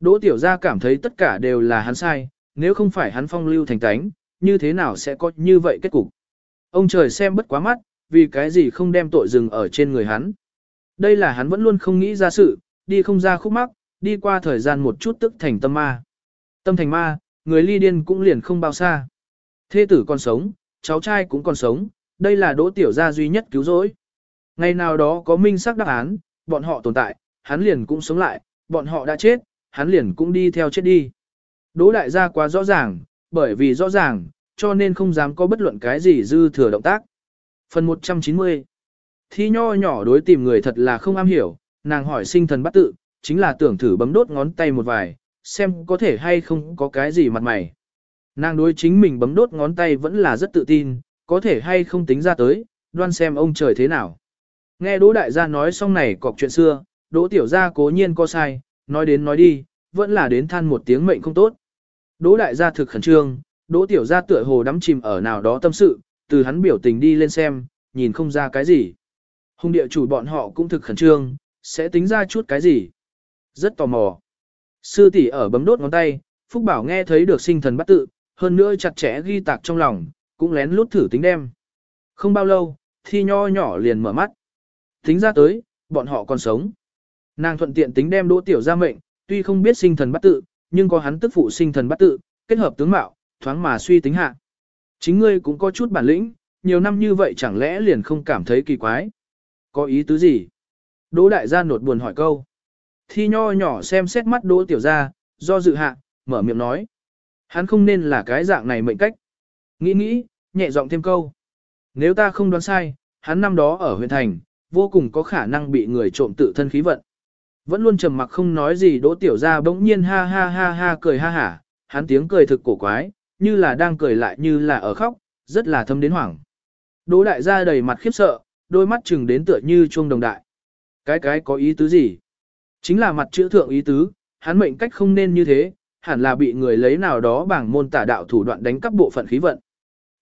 Đỗ tiểu gia cảm thấy tất cả đều là hắn sai, nếu không phải hắn phong lưu thành tánh, như thế nào sẽ có như vậy kết cục. Ông trời xem bất quá mắt, vì cái gì không đem tội dừng ở trên người hắn. Đây là hắn vẫn luôn không nghĩ ra sự, đi không ra khúc mắc, đi qua thời gian một chút tức thành tâm ma. Tâm thành ma, người ly điên cũng liền không bao xa. Thê tử còn sống, cháu trai cũng còn sống, đây là đỗ tiểu gia duy nhất cứu rỗi. Ngày nào đó có minh xác đáp án, bọn họ tồn tại, hắn liền cũng sống lại, bọn họ đã chết, hắn liền cũng đi theo chết đi. Đỗ đại gia quá rõ ràng, bởi vì rõ ràng, cho nên không dám có bất luận cái gì dư thừa động tác. Phần 190 Thi nho nhỏ đối tìm người thật là không am hiểu, nàng hỏi sinh thần bắt tự, chính là tưởng thử bấm đốt ngón tay một vài, xem có thể hay không có cái gì mặt mày. Nàng đối chính mình bấm đốt ngón tay vẫn là rất tự tin, có thể hay không tính ra tới, đoan xem ông trời thế nào. Nghe Đỗ Đại gia nói xong này cọc chuyện xưa, Đỗ Tiểu gia cố nhiên có sai, nói đến nói đi, vẫn là đến than một tiếng mệnh không tốt. Đỗ Đại gia thực khẩn trương, Đỗ Tiểu gia tựa hồ đắm chìm ở nào đó tâm sự, từ hắn biểu tình đi lên xem, nhìn không ra cái gì. Hùng địa chủ bọn họ cũng thực khẩn trương, sẽ tính ra chút cái gì. Rất tò mò. Sư tỷ ở bấm đốt ngón tay, Phúc Bảo nghe thấy được sinh thần bắt tự, hơn nữa chặt chẽ ghi tạc trong lòng, cũng lén lút thử tính đem. Không bao lâu, thi nho nhỏ liền mở mắt. Tính ra tới, bọn họ còn sống. Nàng thuận tiện tính đem đỗ tiểu ra mệnh, tuy không biết sinh thần bắt tự, nhưng có hắn tức phụ sinh thần bắt tự, kết hợp tướng mạo, thoáng mà suy tính hạ. Chính ngươi cũng có chút bản lĩnh, nhiều năm như vậy chẳng lẽ liền không cảm thấy kỳ quái. Có ý tứ gì? Đỗ đại gia nột buồn hỏi câu. Thi nho nhỏ xem xét mắt đỗ tiểu gia, do dự hạ, mở miệng nói. Hắn không nên là cái dạng này mệnh cách. Nghĩ nghĩ, nhẹ giọng thêm câu. Nếu ta không đoán sai, hắn năm đó ở huyện thành, vô cùng có khả năng bị người trộm tự thân khí vận. Vẫn luôn trầm mặc không nói gì đỗ tiểu gia bỗng nhiên ha ha ha ha cười ha hả, hắn tiếng cười thực cổ quái, như là đang cười lại như là ở khóc, rất là thâm đến hoảng. Đỗ đại gia đầy mặt khiếp sợ, đôi mắt chừng đến tựa như chuông đồng đại. Cái cái có ý tứ gì? Chính là mặt chữ thượng ý tứ, hắn mệnh cách không nên như thế, hẳn là bị người lấy nào đó bảng môn tả đạo thủ đoạn đánh cắp bộ phận khí vận.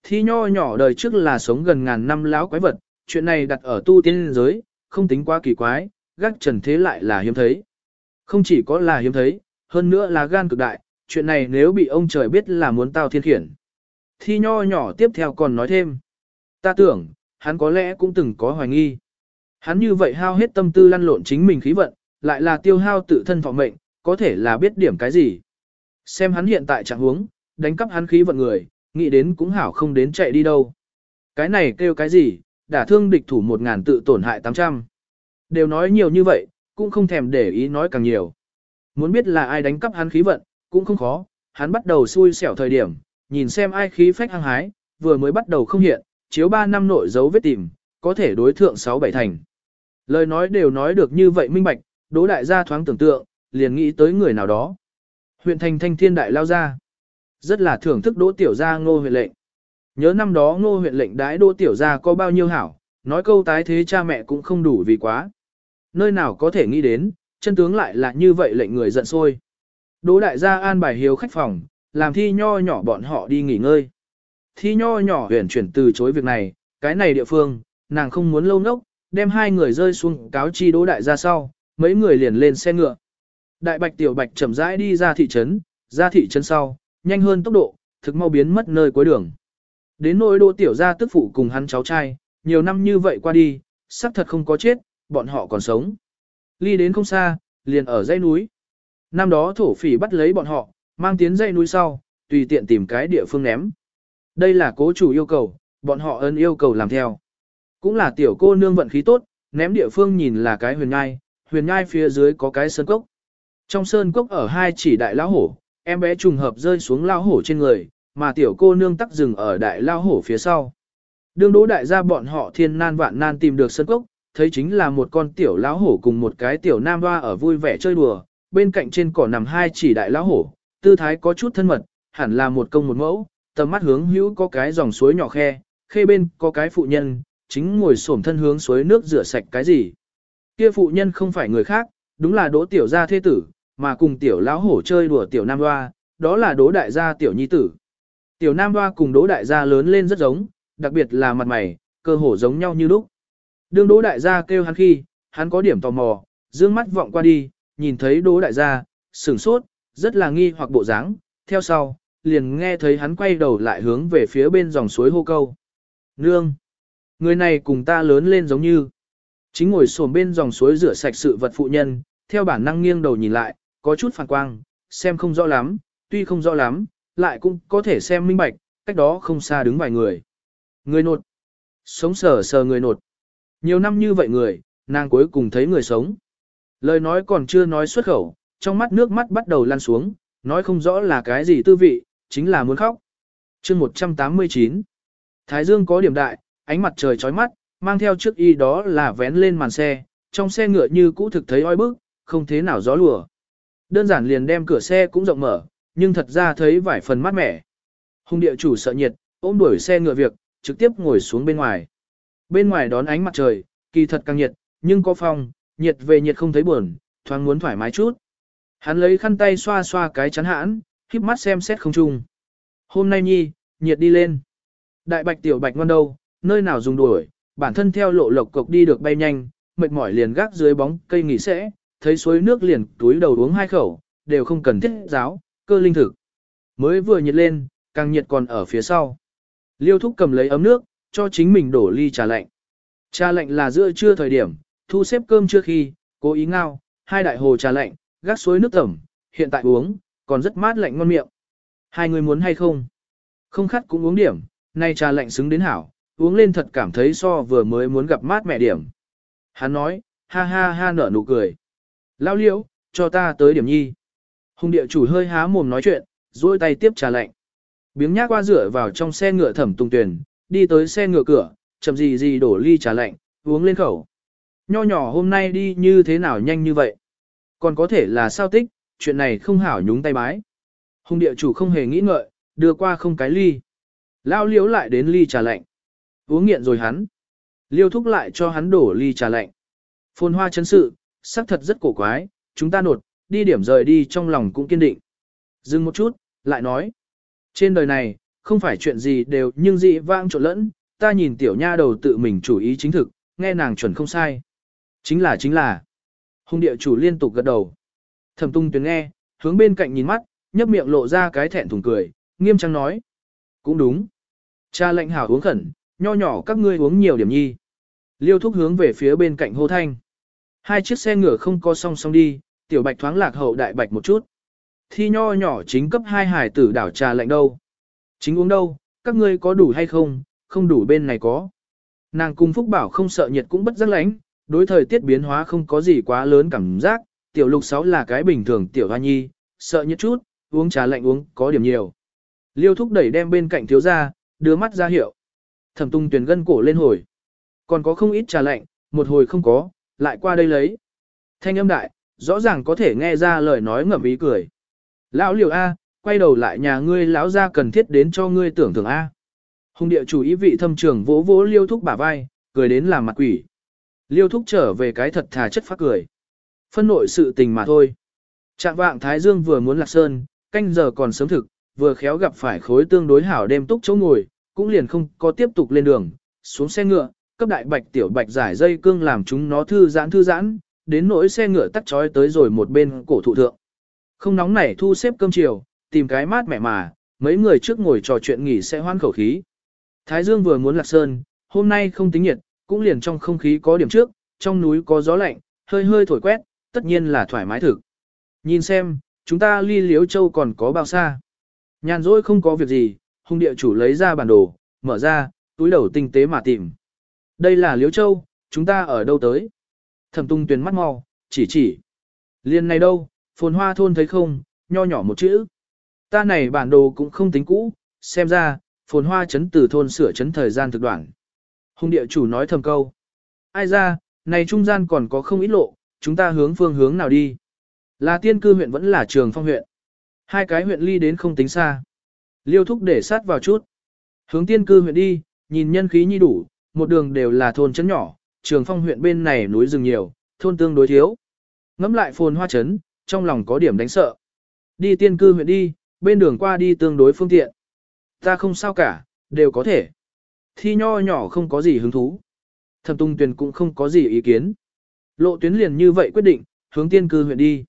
Thi nho nhỏ đời trước là sống gần ngàn năm láo quái vật, chuyện này đặt ở tu tiên giới, không tính quá kỳ quái, gác trần thế lại là hiếm thấy. Không chỉ có là hiếm thấy, hơn nữa là gan cực đại, chuyện này nếu bị ông trời biết là muốn tao thiên khiển. Thi nho nhỏ tiếp theo còn nói thêm. Ta tưởng, hắn có lẽ cũng từng có hoài nghi. Hắn như vậy hao hết tâm tư lăn lộn chính mình khí vận, lại là tiêu hao tự thân thọ mệnh, có thể là biết điểm cái gì. Xem hắn hiện tại trạng huống, đánh cắp hắn khí vận người, nghĩ đến cũng hảo không đến chạy đi đâu. Cái này kêu cái gì, đả thương địch thủ một ngàn tự tổn hại tám trăm. Đều nói nhiều như vậy, cũng không thèm để ý nói càng nhiều. Muốn biết là ai đánh cắp hắn khí vận, cũng không khó, hắn bắt đầu xui xẻo thời điểm, nhìn xem ai khí phách hăng hái, vừa mới bắt đầu không hiện, chiếu 3 năm nội dấu vết tìm, có thể đối thượng 6 bảy thành. Lời nói đều nói được như vậy minh bạch, đỗ đại gia thoáng tưởng tượng, liền nghĩ tới người nào đó. Huyện thành thanh thiên đại lao ra. Rất là thưởng thức đỗ tiểu gia ngô huyện lệnh. Nhớ năm đó ngô huyện lệnh đái đỗ tiểu gia có bao nhiêu hảo, nói câu tái thế cha mẹ cũng không đủ vì quá. Nơi nào có thể nghĩ đến, chân tướng lại là như vậy lệnh người giận sôi. Đỗ đại gia an bài hiếu khách phòng, làm thi nho nhỏ bọn họ đi nghỉ ngơi. Thi nho nhỏ huyền chuyển từ chối việc này, cái này địa phương, nàng không muốn lâu nốc, đem hai người rơi xuống cáo chi đỗ đại gia sau, mấy người liền lên xe ngựa. Đại bạch tiểu bạch chậm rãi đi ra thị trấn, ra thị trấn sau, nhanh hơn tốc độ, thực mau biến mất nơi cuối đường. Đến nỗi đỗ tiểu gia tức phụ cùng hắn cháu trai, nhiều năm như vậy qua đi, sắp thật không có chết, bọn họ còn sống. Ly đến không xa, liền ở dãy núi. Năm đó thổ phỉ bắt lấy bọn họ, mang tiến dãy núi sau, tùy tiện tìm cái địa phương ném. Đây là cố chủ yêu cầu, bọn họ ơn yêu cầu làm theo. Cũng là tiểu cô nương vận khí tốt, ném địa phương nhìn là cái huyền ngai, huyền ngai phía dưới có cái sơn cốc. Trong sơn cốc ở hai chỉ đại lão hổ, em bé trùng hợp rơi xuống lão hổ trên người, mà tiểu cô nương tắc dừng ở đại lão hổ phía sau. Đương đố đại gia bọn họ thiên nan vạn nan tìm được sơn cốc, thấy chính là một con tiểu lão hổ cùng một cái tiểu nam hoa ở vui vẻ chơi đùa, bên cạnh trên cỏ nằm hai chỉ đại lão hổ, tư thái có chút thân mật, hẳn là một công một mẫu, tầm mắt hướng hữu có cái dòng suối nhỏ khe, khê bên có cái phụ nhân, chính ngồi xổm thân hướng suối nước rửa sạch cái gì. Kia phụ nhân không phải người khác, đúng là đỗ tiểu gia thế tử, mà cùng tiểu lão hổ chơi đùa tiểu nam hoa, đó là đỗ đại gia tiểu nhi tử. Tiểu nam hoa cùng đỗ đại gia lớn lên rất giống, đặc biệt là mặt mày, cơ hồ giống nhau như lúc. Đương đỗ đại gia kêu hắn khi, hắn có điểm tò mò, dương mắt vọng qua đi, nhìn thấy đỗ đại gia, sửng sốt, rất là nghi hoặc bộ dáng, theo sau, liền nghe thấy hắn quay đầu lại hướng về phía bên dòng suối hô câu. Nương! Người này cùng ta lớn lên giống như. Chính ngồi xổm bên dòng suối rửa sạch sự vật phụ nhân, theo bản năng nghiêng đầu nhìn lại, có chút phản quang, xem không rõ lắm, tuy không rõ lắm, lại cũng có thể xem minh bạch, cách đó không xa đứng vài người. Người nột. Sống sờ sờ người nột. Nhiều năm như vậy người, nàng cuối cùng thấy người sống. Lời nói còn chưa nói xuất khẩu, trong mắt nước mắt bắt đầu lan xuống, nói không rõ là cái gì tư vị, chính là muốn khóc. chương 189 Thái dương có điểm đại, ánh mặt trời chói mắt, mang theo trước y đó là vén lên màn xe, trong xe ngựa như cũ thực thấy oi bức, không thế nào gió lùa. Đơn giản liền đem cửa xe cũng rộng mở, nhưng thật ra thấy vài phần mát mẻ. Hùng địa chủ sợ nhiệt, ôm đuổi xe ngựa việc, trực tiếp ngồi xuống bên ngoài. Bên ngoài đón ánh mặt trời, kỳ thật càng nhiệt, nhưng có phong, nhiệt về nhiệt không thấy buồn, thoáng muốn thoải mái chút. Hắn lấy khăn tay xoa xoa cái chắn hãn, khiếp mắt xem xét không chung. Hôm nay nhi, nhiệt đi lên. Đại bạch tiểu bạch ngon đâu, nơi nào dùng đuổi, bản thân theo lộ lộc cộc đi được bay nhanh, mệt mỏi liền gác dưới bóng cây nghỉ sẽ, thấy suối nước liền túi đầu uống hai khẩu, đều không cần thiết giáo, cơ linh thực. Mới vừa nhiệt lên, càng nhiệt còn ở phía sau. Liêu thúc cầm lấy ấm nước, cho chính mình đổ ly trà lạnh. Trà lạnh là giữa trưa thời điểm, thu xếp cơm chưa khi, cố ý ngao, hai đại hồ trà lạnh, gác suối nước tẩm, hiện tại uống, còn rất mát lạnh ngon miệng. Hai người muốn hay không? Không khát cũng uống điểm, nay trà lạnh xứng đến hảo, uống lên thật cảm thấy so vừa mới muốn gặp mát mẹ điểm. Hắn nói, ha ha ha nở nụ cười. Lao liễu, cho ta tới điểm nhi. Hùng địa chủ hơi há mồm nói chuyện, duỗi tay tiếp trà lạnh. Biếng nhác qua rửa vào trong xe ngựa thẩm tung tuyển, đi tới xe ngựa cửa, chậm gì gì đổ ly trà lạnh, uống lên khẩu. Nho nhỏ hôm nay đi như thế nào nhanh như vậy? Còn có thể là sao tích, chuyện này không hảo nhúng tay bái. Hùng địa chủ không hề nghĩ ngợi, đưa qua không cái ly. Lao liếu lại đến ly trà lạnh. Uống nghiện rồi hắn. Liêu thúc lại cho hắn đổ ly trà lạnh. Phồn hoa chân sự, sắc thật rất cổ quái, chúng ta nột, đi điểm rời đi trong lòng cũng kiên định. Dừng một chút, lại nói. Trên đời này, không phải chuyện gì đều nhưng dị vãng trộn lẫn, ta nhìn tiểu nha đầu tự mình chủ ý chính thực, nghe nàng chuẩn không sai. Chính là chính là. Hùng địa chủ liên tục gật đầu. Thẩm tung tuyến nghe, hướng bên cạnh nhìn mắt, nhấp miệng lộ ra cái thẹn thùng cười, nghiêm trang nói. Cũng đúng. Cha lệnh hảo uống khẩn, nho nhỏ các ngươi uống nhiều điểm nhi. Liêu thúc hướng về phía bên cạnh hô thanh. Hai chiếc xe ngựa không có song song đi, tiểu bạch thoáng lạc hậu đại bạch một chút. Thi nho nhỏ chính cấp hai hải tử đảo trà lạnh đâu. Chính uống đâu, các ngươi có đủ hay không, không đủ bên này có. Nàng cung phúc bảo không sợ nhiệt cũng bất giác lánh, đối thời tiết biến hóa không có gì quá lớn cảm giác, tiểu lục sáu là cái bình thường tiểu hoa nhi, sợ nhiệt chút, uống trà lạnh uống có điểm nhiều. Liêu thúc đẩy đem bên cạnh thiếu ra, đưa mắt ra hiệu. Thẩm tung tuyển gân cổ lên hồi. Còn có không ít trà lạnh, một hồi không có, lại qua đây lấy. Thanh âm đại, rõ ràng có thể nghe ra lời nói ngậm ý cười. Lão liều A, quay đầu lại nhà ngươi lão ra cần thiết đến cho ngươi tưởng tượng A. Hùng địa chủ ý vị thâm trường vỗ vỗ liêu thúc bả vai, cười đến làm mặt quỷ. Liêu thúc trở về cái thật thà chất phát cười. Phân nội sự tình mà thôi. Trạng vạng Thái Dương vừa muốn lạc sơn, canh giờ còn sớm thực, vừa khéo gặp phải khối tương đối hảo đêm túc chỗ ngồi, cũng liền không có tiếp tục lên đường, xuống xe ngựa, cấp đại bạch tiểu bạch giải dây cương làm chúng nó thư giãn thư giãn, đến nỗi xe ngựa tắt trói tới rồi một bên cổ thụ thượng. Không nóng nảy thu xếp cơm chiều, tìm cái mát mẻ mà, mấy người trước ngồi trò chuyện nghỉ sẽ hoan khẩu khí. Thái Dương vừa muốn lạc sơn, hôm nay không tính nhiệt, cũng liền trong không khí có điểm trước, trong núi có gió lạnh, hơi hơi thổi quét, tất nhiên là thoải mái thực. Nhìn xem, chúng ta ly liếu châu còn có bao xa. Nhàn rỗi không có việc gì, hung địa chủ lấy ra bản đồ, mở ra, túi đầu tinh tế mà tìm. Đây là liếu châu, chúng ta ở đâu tới? Thẩm tung tuyến mắt mau, chỉ chỉ. Liên này đâu, phồn hoa thôn thấy không, nho nhỏ một chữ. Ta này bản đồ cũng không tính cũ, xem ra, phồn hoa chấn từ thôn sửa chấn thời gian thực đoạn. Hùng địa chủ nói thầm câu. Ai ra, này trung gian còn có không ít lộ, chúng ta hướng phương hướng nào đi. Là tiên cư huyện vẫn là trường phong huyện. Hai cái huyện ly đến không tính xa. Liêu thúc để sát vào chút. Hướng tiên cư huyện đi, nhìn nhân khí nhi đủ, một đường đều là thôn chấn nhỏ, trường phong huyện bên này núi rừng nhiều, thôn tương đối thiếu. Ngắm lại phồn hoa chấn, trong lòng có điểm đánh sợ. Đi tiên cư huyện đi, bên đường qua đi tương đối phương tiện. Ta không sao cả, đều có thể. Thi nho nhỏ không có gì hứng thú. Thẩm tung tuyền cũng không có gì ý kiến. Lộ tuyến liền như vậy quyết định, hướng tiên cư huyện đi.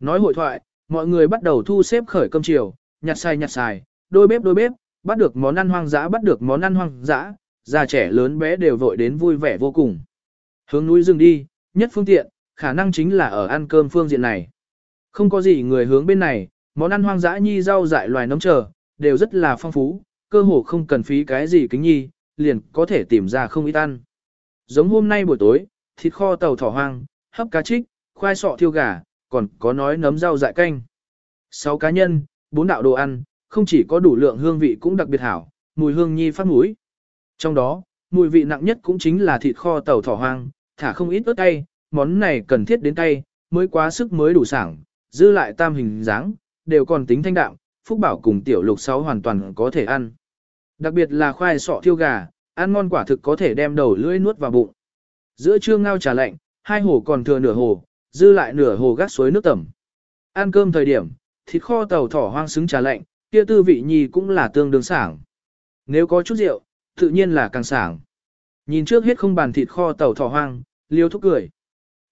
Nói hội thoại, mọi người bắt đầu thu xếp khởi cơm chiều, nhặt xài nhặt xài, đôi bếp đôi bếp, bắt được món ăn hoang dã bắt được món ăn hoang dã, già trẻ lớn bé đều vội đến vui vẻ vô cùng. Hướng núi rừng đi, nhất phương tiện, khả năng chính là ở ăn cơm phương diện này. Không có gì người hướng bên này, món ăn hoang dã nhi rau dại loài nấm chờ, đều rất là phong phú, cơ hồ không cần phí cái gì kính nhi, liền có thể tìm ra không ít ăn. Giống hôm nay buổi tối, thịt kho tàu thỏ hoang, hấp cá trích, khoai sọ thiêu gà, còn có nói nấm rau dại canh. Sáu cá nhân, bốn đạo đồ ăn, không chỉ có đủ lượng hương vị cũng đặc biệt hảo, mùi hương nhi phát mũi. Trong đó, mùi vị nặng nhất cũng chính là thịt kho tàu thỏ hoang, thả không ít ớt cay, món này cần thiết đến cay, mới quá sức mới đủ sảng, dư lại tam hình dáng, đều còn tính thanh đạm, Phúc Bảo cùng tiểu lục sáu hoàn toàn có thể ăn. Đặc biệt là khoai sọ thiêu gà, ăn ngon quả thực có thể đem đầu lưỡi nuốt vào bụng. Giữa trưa ngao trà lạnh, hai hồ còn thừa nửa hồ, dư lại nửa hồ gác suối nước tẩm. Ăn cơm thời điểm, thịt kho tàu thỏ hoang xứng trà lạnh, kia tư vị nhì cũng là tương đương sảng. Nếu có chút rượu, tự nhiên là càng sảng. Nhìn trước hết không bàn thịt kho tàu thỏ hoang, liêu thúc cười.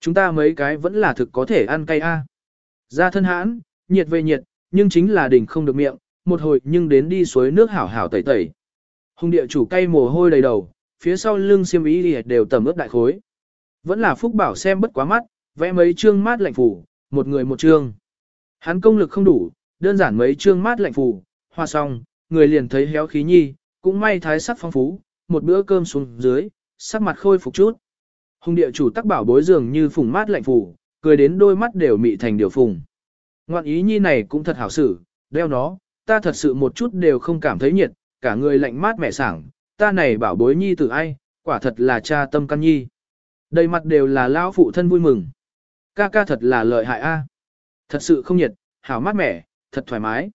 Chúng ta mấy cái vẫn là thực có thể ăn cay a. Ra thân hãn, nhiệt về nhiệt, nhưng chính là đỉnh không được miệng, một hồi nhưng đến đi suối nước hảo hảo tẩy tẩy. Hùng địa chủ cay mồ hôi đầy đầu, phía sau lưng xiêm ý đều tầm ướp đại khối. Vẫn là phúc bảo xem bất quá mắt, vẽ mấy chương mát lạnh phủ, một người một chương. Hắn công lực không đủ, đơn giản mấy chương mát lạnh phủ, hoa xong, người liền thấy héo khí nhi, cũng may thái sắc phong phú, một bữa cơm xuống dưới, sắc mặt khôi phục chút. Hùng địa chủ tắc bảo bối dường như phùng mát lạnh phủ, cười đến đôi mắt đều mị thành điều phùng. Ngoạn ý nhi này cũng thật hảo xử, đeo nó, ta thật sự một chút đều không cảm thấy nhiệt, cả người lạnh mát mẻ sảng, ta này bảo bối nhi từ ai, quả thật là cha tâm căn nhi. Đầy mặt đều là lão phụ thân vui mừng. Ca ca thật là lợi hại a. Thật sự không nhiệt, hảo mát mẻ, thật thoải mái.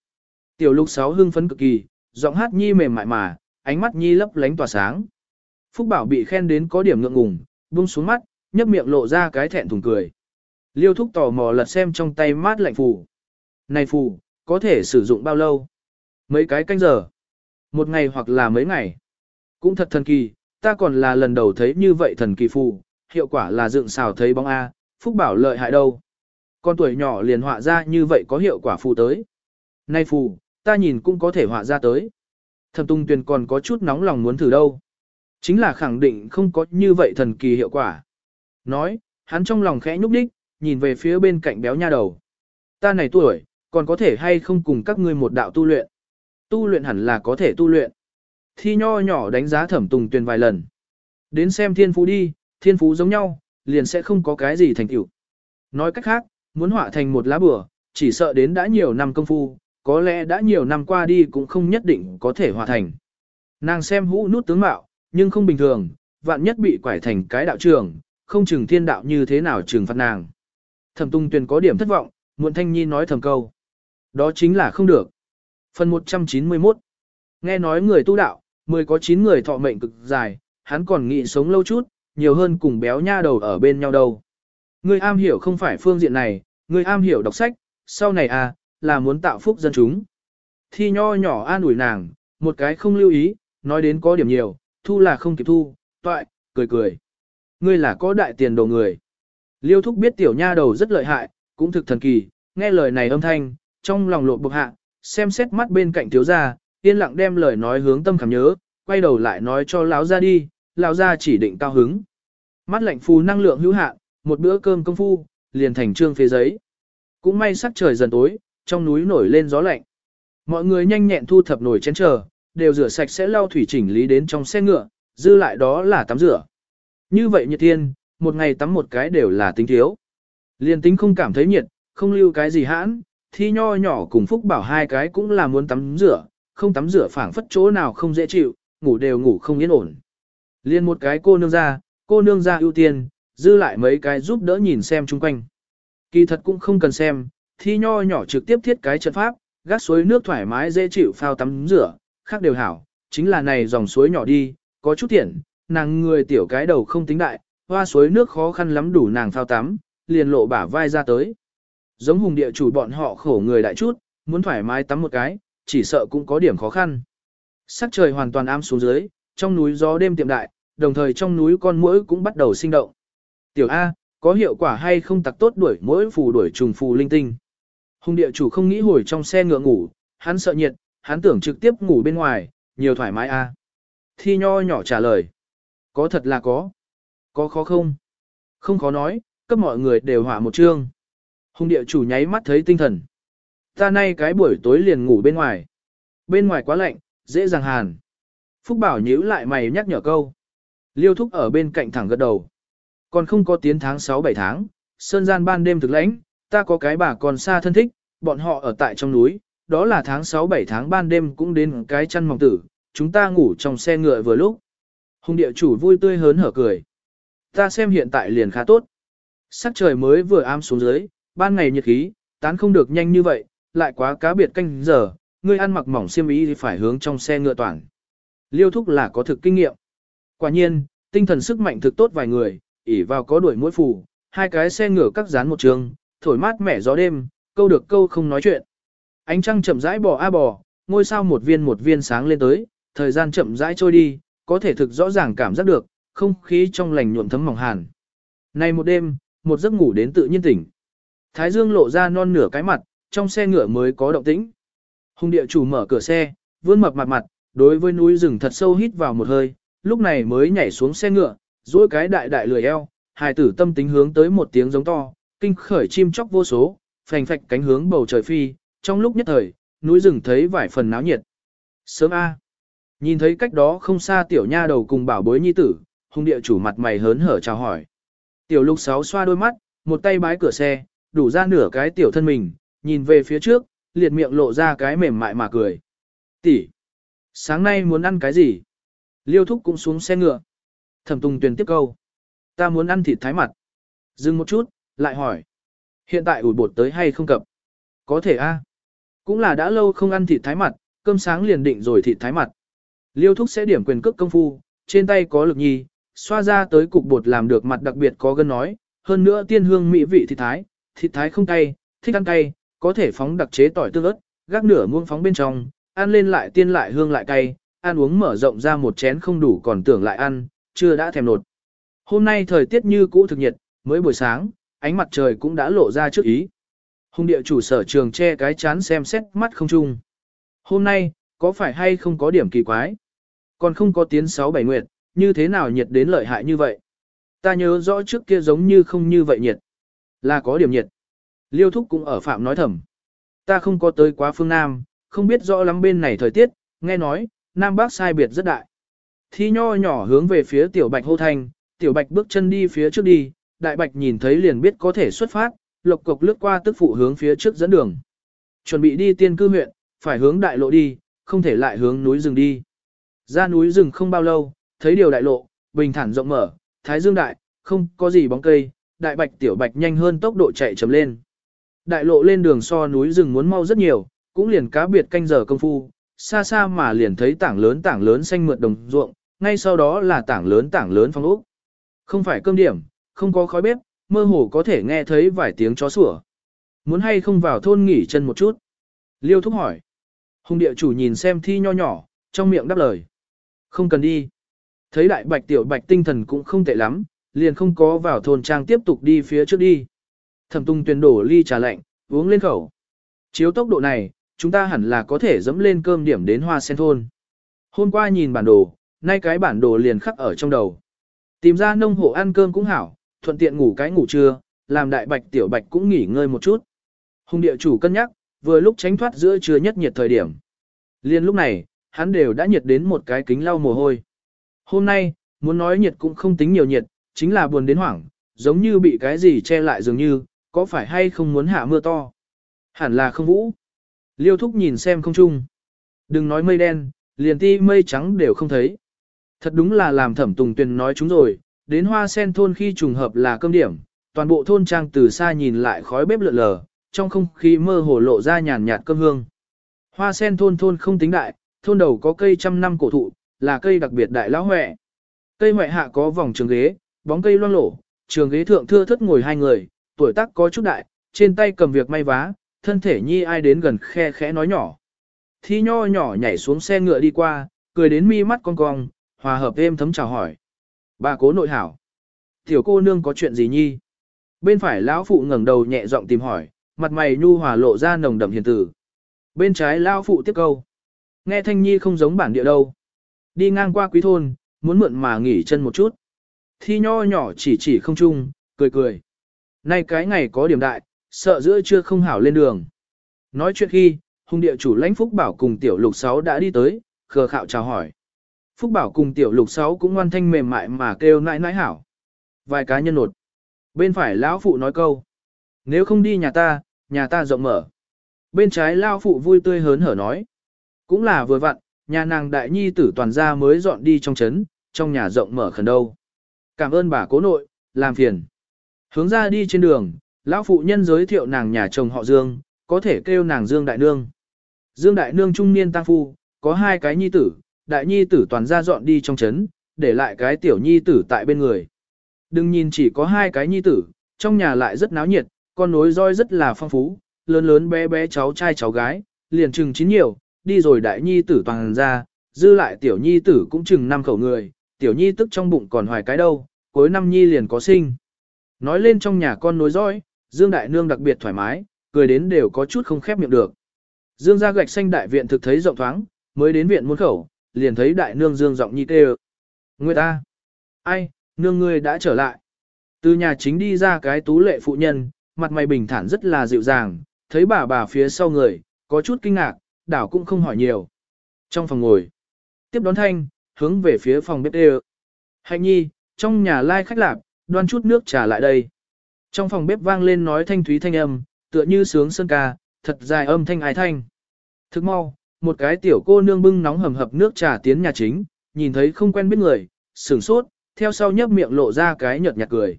Tiểu lục sáu hưng phấn cực kỳ, giọng hát nhi mềm mại mà, ánh mắt nhi lấp lánh tỏa sáng. Phúc Bảo bị khen đến có điểm ngượng ngùng, buông xuống mắt, nhấp miệng lộ ra cái thẹn thùng cười. Liêu thúc tò mò lật xem trong tay mát lạnh phù. Này phù, có thể sử dụng bao lâu? Mấy cái canh giờ? Một ngày hoặc là mấy ngày? Cũng thật thần kỳ, ta còn là lần đầu thấy như vậy thần kỳ phù, hiệu quả là dựng xào thấy bóng A, Phúc Bảo lợi hại đâu. Con tuổi nhỏ liền họa ra như vậy có hiệu quả phù tới. Này phù, ta nhìn cũng có thể họa ra tới. Thẩm Tung Tuyền còn có chút nóng lòng muốn thử đâu. Chính là khẳng định không có như vậy thần kỳ hiệu quả. Nói, hắn trong lòng khẽ nhúc đích, nhìn về phía bên cạnh béo nha đầu. Ta này tuổi, còn có thể hay không cùng các ngươi một đạo tu luyện. Tu luyện hẳn là có thể tu luyện. Thi nho nhỏ đánh giá thẩm tùng tuyền vài lần. Đến xem thiên phú đi, thiên phú giống nhau, liền sẽ không có cái gì thành tựu. Nói cách khác, muốn họa thành một lá bừa, chỉ sợ đến đã nhiều năm công phu, có lẽ đã nhiều năm qua đi cũng không nhất định có thể hòa thành. Nàng xem hũ nút tướng mạo, nhưng không bình thường, vạn nhất bị quải thành cái đạo trường, không chừng thiên đạo như thế nào trừng phạt nàng. Thẩm Tung Tuyền có điểm thất vọng, muộn thanh nhi nói thầm câu. Đó chính là không được. Phần 191 Nghe nói người tu đạo, mười có chín người thọ mệnh cực dài, hắn còn nghĩ sống lâu chút, nhiều hơn cùng béo nha đầu ở bên nhau đâu. Người am hiểu không phải phương diện này, người am hiểu đọc sách, sau này à, là muốn tạo phúc dân chúng. thi nho nhỏ an ủi nàng, một cái không lưu ý, nói đến có điểm nhiều, thu là không kịp thu, toại, cười cười. Ngươi là có đại tiền đồ người. Liêu thúc biết tiểu nha đầu rất lợi hại, cũng thực thần kỳ, nghe lời này âm thanh, trong lòng lộ bực hạ, xem xét mắt bên cạnh thiếu gia, yên lặng đem lời nói hướng tâm cảm nhớ, quay đầu lại nói cho lão gia đi, lão gia chỉ định cao hứng. Mắt lạnh phù năng lượng hữu hạn, một bữa cơm công phu, liền thành trương phế giấy. Cũng may sắc trời dần tối, trong núi nổi lên gió lạnh. Mọi người nhanh nhẹn thu thập nồi chén chờ, đều rửa sạch sẽ lau thủy chỉnh lý đến trong xe ngựa, dư lại đó là tắm rửa. Như vậy nhiệt thiên, một ngày tắm một cái đều là tính thiếu. Liên tính không cảm thấy nhiệt, không lưu cái gì hãn, thi nho nhỏ cùng phúc bảo hai cái cũng là muốn tắm rửa, không tắm rửa phảng phất chỗ nào không dễ chịu, ngủ đều ngủ không yên ổn. Liên một cái cô nương ra, cô nương ra ưu tiên, dư lại mấy cái giúp đỡ nhìn xem chung quanh. Kỳ thật cũng không cần xem, thi nho nhỏ trực tiếp thiết cái trận pháp, gác suối nước thoải mái dễ chịu phao tắm rửa, khác đều hảo, chính là này dòng suối nhỏ đi, có chút tiện, nàng người tiểu cái đầu không tính đại, hoa suối nước khó khăn lắm đủ nàng phao tắm, liền lộ bả vai ra tới. Giống hùng địa chủ bọn họ khổ người đại chút, muốn thoải mái tắm một cái, chỉ sợ cũng có điểm khó khăn. Sắc trời hoàn toàn am xuống dưới, trong núi gió đêm tiệm đại, đồng thời trong núi con muỗi cũng bắt đầu sinh động. Tiểu A, có hiệu quả hay không tặc tốt đuổi muỗi phù đuổi trùng phù linh tinh. Hùng địa chủ không nghĩ hồi trong xe ngựa ngủ, hắn sợ nhiệt, hắn tưởng trực tiếp ngủ bên ngoài, nhiều thoải mái A. Thi nho nhỏ trả lời. Có thật là có. Có khó không? Không khó nói, cấp mọi người đều hỏa một chương. Hùng địa chủ nháy mắt thấy tinh thần. Ta nay cái buổi tối liền ngủ bên ngoài. Bên ngoài quá lạnh, dễ dàng hàn. Phúc Bảo nhíu lại mày nhắc nhở câu. Liêu thúc ở bên cạnh thẳng gật đầu. Còn không có tiến tháng 6-7 tháng, sơn gian ban đêm thực lãnh, ta có cái bà còn xa thân thích, bọn họ ở tại trong núi, đó là tháng 6-7 tháng ban đêm cũng đến cái chăn mỏng tử, chúng ta ngủ trong xe ngựa vừa lúc. Hùng địa chủ vui tươi hớn hở cười. Ta xem hiện tại liền khá tốt. Sắc trời mới vừa am xuống dưới, ban ngày nhiệt khí, tán không được nhanh như vậy, lại quá cá biệt canh giờ, ngươi ăn mặc mỏng xiêm y thì phải hướng trong xe ngựa toàn. Liêu thúc là có thực kinh nghiệm. Quả nhiên, tinh thần sức mạnh thực tốt vài người, ỉ vào có đuổi mũi phù, hai cái xe ngựa cắt dán một trường, thổi mát mẻ gió đêm, câu được câu không nói chuyện. Ánh trăng chậm rãi bò a bò, ngôi sao một viên một viên sáng lên tới, thời gian chậm rãi trôi đi, có thể thực rõ ràng cảm giác được, không khí trong lành nhuộm thấm mỏng hàn. Nay một đêm, một giấc ngủ đến tự nhiên tỉnh. Thái Dương lộ ra non nửa cái mặt, trong xe ngựa mới có động tĩnh. Hùng địa chủ mở cửa xe, vươn mập mặt mặt, đối với núi rừng thật sâu hít vào một hơi, lúc này mới nhảy xuống xe ngựa, duỗi cái đại đại lười eo, hài tử tâm tính hướng tới một tiếng giống to, kinh khởi chim chóc vô số, phành phạch cánh hướng bầu trời phi, trong lúc nhất thời, núi rừng thấy vài phần náo nhiệt. Sớm A. Nhìn thấy cách đó không xa tiểu nha đầu cùng bảo bối nhi tử, hung địa chủ mặt mày hớn hở chào hỏi. Tiểu lục sáu xoa đôi mắt, một tay bái cửa xe, đủ ra nửa cái tiểu thân mình, nhìn về phía trước, liệt miệng lộ ra cái mềm mại mà cười. Tỷ, sáng nay muốn ăn cái gì? Liêu thúc cũng xuống xe ngựa. Thẩm Tùng Tuyền tiếp câu. Ta muốn ăn thịt thái mặt. Dừng một chút, lại hỏi. Hiện tại ủi bột tới hay không cập? Có thể a. Cũng là đã lâu không ăn thịt thái mặt, cơm sáng liền định rồi thịt thái mặt. Liêu thúc sẽ điểm quyền cước công phu, trên tay có lực nhi, xoa ra tới cục bột làm được mặt đặc biệt có gân nói, hơn nữa tiên hương mỹ vị thịt thái, thịt thái không cay, thích ăn cay, có thể phóng đặc chế tỏi tương ớt, gác nửa muông phóng bên trong, ăn lên lại tiên lại hương lại cay, ăn uống mở rộng ra một chén không đủ còn tưởng lại ăn, chưa đã thèm nột. Hôm nay thời tiết như cũ thực nhiệt, mới buổi sáng, ánh mặt trời cũng đã lộ ra trước ý. Hùng địa chủ sở trường che cái chán xem xét mắt không chung. Hôm nay, có phải hay không có điểm kỳ quái? Còn không có tiến 6-7 nguyệt, như thế nào nhiệt đến lợi hại như vậy? Ta nhớ rõ trước kia giống như không như vậy nhiệt. Là có điểm nhiệt. Liêu thúc cũng ở phạm nói thầm. Ta không có tới quá phương Nam, không biết rõ lắm bên này thời tiết, nghe nói, Nam Bắc sai biệt rất đại. Thi nho nhỏ hướng về phía tiểu bạch hô thanh, tiểu bạch bước chân đi phía trước đi, đại bạch nhìn thấy liền biết có thể xuất phát, lộc cộc lướt qua tức phụ hướng phía trước dẫn đường. Chuẩn bị đi tiên cư huyện, phải hướng đại lộ đi, không thể lại hướng núi rừng đi. Ra núi rừng không bao lâu, thấy điều đại lộ, bình thản rộng mở, thái dương đại, không có gì bóng cây, đại bạch tiểu bạch nhanh hơn tốc độ chạy chấm lên. Đại lộ lên đường so núi rừng muốn mau rất nhiều, cũng liền cá biệt canh giờ công phu, xa xa mà liền thấy tảng lớn tảng lớn xanh mượt đồng ruộng, ngay sau đó là tảng lớn tảng lớn phong ốc. Không phải cơm điểm, không có khói bếp, mơ hồ có thể nghe thấy vài tiếng chó sủa. Muốn hay không vào thôn nghỉ chân một chút? Liêu thúc hỏi. Hùng địa chủ nhìn xem thi nho nhỏ, trong miệng đáp lời. Không cần đi. Thấy đại bạch tiểu bạch tinh thần cũng không tệ lắm, liền không có vào thôn trang tiếp tục đi phía trước đi. Thẩm tung tuyển đổ ly trà lạnh, uống lên khẩu. Chiếu tốc độ này, chúng ta hẳn là có thể dẫm lên cơm điểm đến hoa sen thôn. Hôm qua nhìn bản đồ, nay cái bản đồ liền khắc ở trong đầu. Tìm ra nông hộ ăn cơm cũng hảo, thuận tiện ngủ cái ngủ trưa, làm đại bạch tiểu bạch cũng nghỉ ngơi một chút. Hùng địa chủ cân nhắc, vừa lúc tránh thoát giữa trưa nhất nhiệt thời điểm. Liên lúc này, hắn đều đã nhiệt đến một cái kính lau mồ hôi. Hôm nay, muốn nói nhiệt cũng không tính nhiều nhiệt, chính là buồn đến hoảng, giống như bị cái gì che lại dường như, có phải hay không muốn hạ mưa to. Hẳn là không vũ. Liêu thúc nhìn xem không chung. Đừng nói mây đen, liền ti mây trắng đều không thấy. Thật đúng là làm thẩm tùng tuyền nói chúng rồi, đến hoa sen thôn khi trùng hợp là cơm điểm, toàn bộ thôn trang từ xa nhìn lại khói bếp lượn lờ, trong không khí mơ hồ lộ ra nhàn nhạt cơm hương. Hoa sen thôn thôn không tính đại, thôn đầu có cây trăm năm cổ thụ, là cây đặc biệt đại lão huệ. Cây huệ hạ có vòng trường ghế, bóng cây loang lổ, trường ghế thượng thưa thất ngồi hai người, tuổi tác có chút đại, trên tay cầm việc may vá, thân thể nhi ai đến gần khe khẽ nói nhỏ. Thi nho nhỏ nhảy xuống xe ngựa đi qua, cười đến mi mắt cong cong, hòa hợp êm thấm chào hỏi. Bà cố nội hảo. Tiểu cô nương có chuyện gì nhi? Bên phải lão phụ ngẩng đầu nhẹ giọng tìm hỏi, mặt mày nhu hòa lộ ra nồng đậm hiền tử. Bên trái lão phụ tiếp câu. Nghe thanh nhi không giống bản địa đâu. Đi ngang qua quý thôn, muốn mượn mà nghỉ chân một chút. Thi nho nhỏ chỉ chỉ không chung, cười cười. Nay cái ngày có điểm đại, sợ giữa chưa không hảo lên đường. Nói chuyện khi, hung địa chủ lãnh Phúc Bảo cùng tiểu lục sáu đã đi tới, khờ khạo chào hỏi. Phúc Bảo cùng tiểu lục sáu cũng ngoan thanh mềm mại mà kêu nãi nãi hảo. Vài cá nhân nột. Bên phải lão phụ nói câu. Nếu không đi nhà ta, nhà ta rộng mở. Bên trái lão phụ vui tươi hớn hở nói. Cũng là vừa vặn, nhà nàng đại nhi tử toàn gia mới dọn đi trong trấn, trong nhà rộng mở khẩn đâu. Cảm ơn bà cố nội, làm phiền. Hướng ra đi trên đường, lão phụ nhân giới thiệu nàng nhà chồng họ Dương, có thể kêu nàng Dương Đại Nương. Dương Đại Nương trung niên tăng phu, có hai cái nhi tử, đại nhi tử toàn ra dọn đi trong trấn, để lại cái tiểu nhi tử tại bên người. Đừng nhìn chỉ có hai cái nhi tử, trong nhà lại rất náo nhiệt, con nối roi rất là phong phú, lớn lớn bé bé cháu trai cháu gái, liền chừng chín nhiều, đi rồi đại nhi tử toàn ra, dư lại tiểu nhi tử cũng chừng năm khẩu người, tiểu nhi tức trong bụng còn hoài cái đâu, cuối năm nhi liền có sinh. Nói lên trong nhà con nối dõi, Dương Đại Nương đặc biệt thoải mái, cười đến đều có chút không khép miệng được. Dương ra gạch xanh đại viện thực thấy rộng thoáng, mới đến viện muôn khẩu, liền thấy đại nương Dương giọng nhi tê Người ta! Ai, nương ngươi đã trở lại. Từ nhà chính đi ra cái tú lệ phụ nhân, mặt mày bình thản rất là dịu dàng, thấy bà bà phía sau người, có chút kinh ngạc, đảo cũng không hỏi nhiều. Trong phòng ngồi, tiếp đón thanh, hướng về phía phòng bếp đều. Hạnh nhi, trong nhà lai khách lạp, đoan chút nước trà lại đây. Trong phòng bếp vang lên nói thanh thúy thanh âm, tựa như sướng sơn ca, thật dài âm thanh ái thanh. Thức mau, một cái tiểu cô nương bưng nóng hầm hập nước trà tiến nhà chính, nhìn thấy không quen biết người, sửng sốt, theo sau nhấp miệng lộ ra cái nhợt nhạt cười.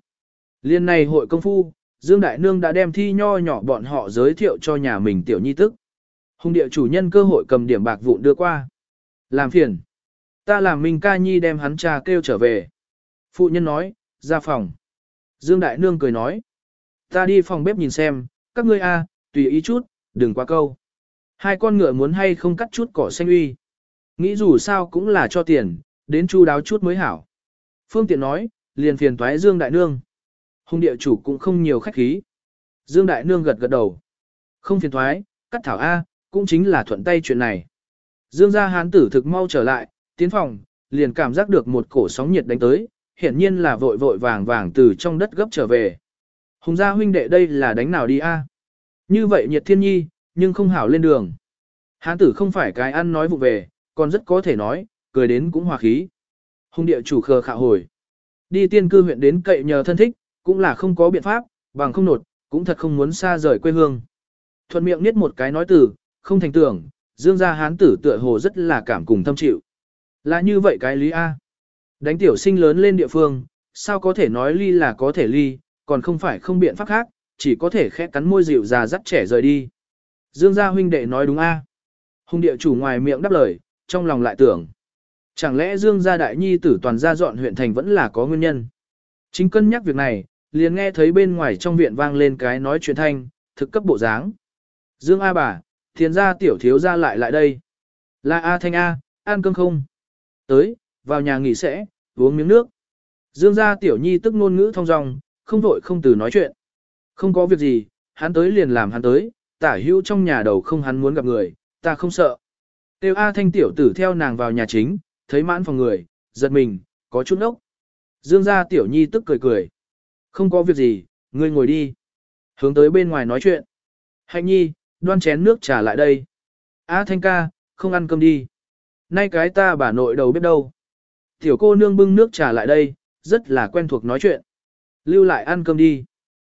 Liên này hội công phu, Dương Đại Nương đã đem thi nho nhỏ bọn họ giới thiệu cho nhà mình tiểu nhi tức. Hùng địa chủ nhân cơ hội cầm điểm bạc vụn đưa qua. Làm phiền. Ta làm Minh ca nhi đem hắn trà kêu trở về. Phụ nhân nói, ra phòng. Dương Đại Nương cười nói. Ta đi phòng bếp nhìn xem, các ngươi a, tùy ý chút, đừng quá câu. Hai con ngựa muốn hay không cắt chút cỏ xanh uy. Nghĩ dù sao cũng là cho tiền, đến chu đáo chút mới hảo. Phương tiện nói, liền phiền toái Dương Đại Nương. Hùng địa chủ cũng không nhiều khách khí. Dương Đại Nương gật gật đầu. Không phiền thoái, cắt thảo A, cũng chính là thuận tay chuyện này. Dương gia hán tử thực mau trở lại, tiến phòng, liền cảm giác được một cổ sóng nhiệt đánh tới, hiển nhiên là vội vội vàng vàng từ trong đất gấp trở về. Hùng gia huynh đệ đây là đánh nào đi a? Như vậy nhiệt thiên nhi, nhưng không hảo lên đường. Hán tử không phải cái ăn nói vụ về, còn rất có thể nói, cười đến cũng hòa khí. Hùng địa chủ khờ khạo hồi. Đi tiên cư huyện đến cậy nhờ thân thích, cũng là không có biện pháp, bằng không nột, cũng thật không muốn xa rời quê hương. Thuận miệng niết một cái nói từ, không thành tưởng, dương gia hán tử tựa hồ rất là cảm cùng thâm chịu. Là như vậy cái lý A. Đánh tiểu sinh lớn lên địa phương, sao có thể nói ly là có thể ly, còn không phải không biện pháp khác, chỉ có thể khẽ cắn môi dịu già dắt trẻ rời đi. Dương gia huynh đệ nói đúng A. Hùng địa chủ ngoài miệng đáp lời, trong lòng lại tưởng. Chẳng lẽ Dương gia đại nhi tử toàn gia dọn huyện thành vẫn là có nguyên nhân. Chính cân nhắc việc này, liền nghe thấy bên ngoài trong viện vang lên cái nói chuyện thanh, thực cấp bộ dáng. Dương A bà, Thiền gia tiểu thiếu gia lại lại đây. Là A Thanh A, ăn cơm không? Tới, vào nhà nghỉ sẽ, uống miếng nước. Dương gia tiểu nhi tức ngôn ngữ thông dong, không vội không từ nói chuyện. Không có việc gì, hắn tới liền làm hắn tới, tả hữu trong nhà đầu không hắn muốn gặp người, ta không sợ. Tiêu A Thanh tiểu tử theo nàng vào nhà chính, thấy mãn phòng người, giật mình, có chút nốc. Dương gia tiểu nhi tức cười cười. Không có việc gì, ngươi ngồi đi. Hướng tới bên ngoài nói chuyện. Hạnh nhi, đoan chén nước trà lại đây. Á Thanh ca, không ăn cơm đi. Nay cái ta bà nội đầu biết đâu. Tiểu cô nương bưng nước trà lại đây, rất là quen thuộc nói chuyện. Lưu lại ăn cơm đi.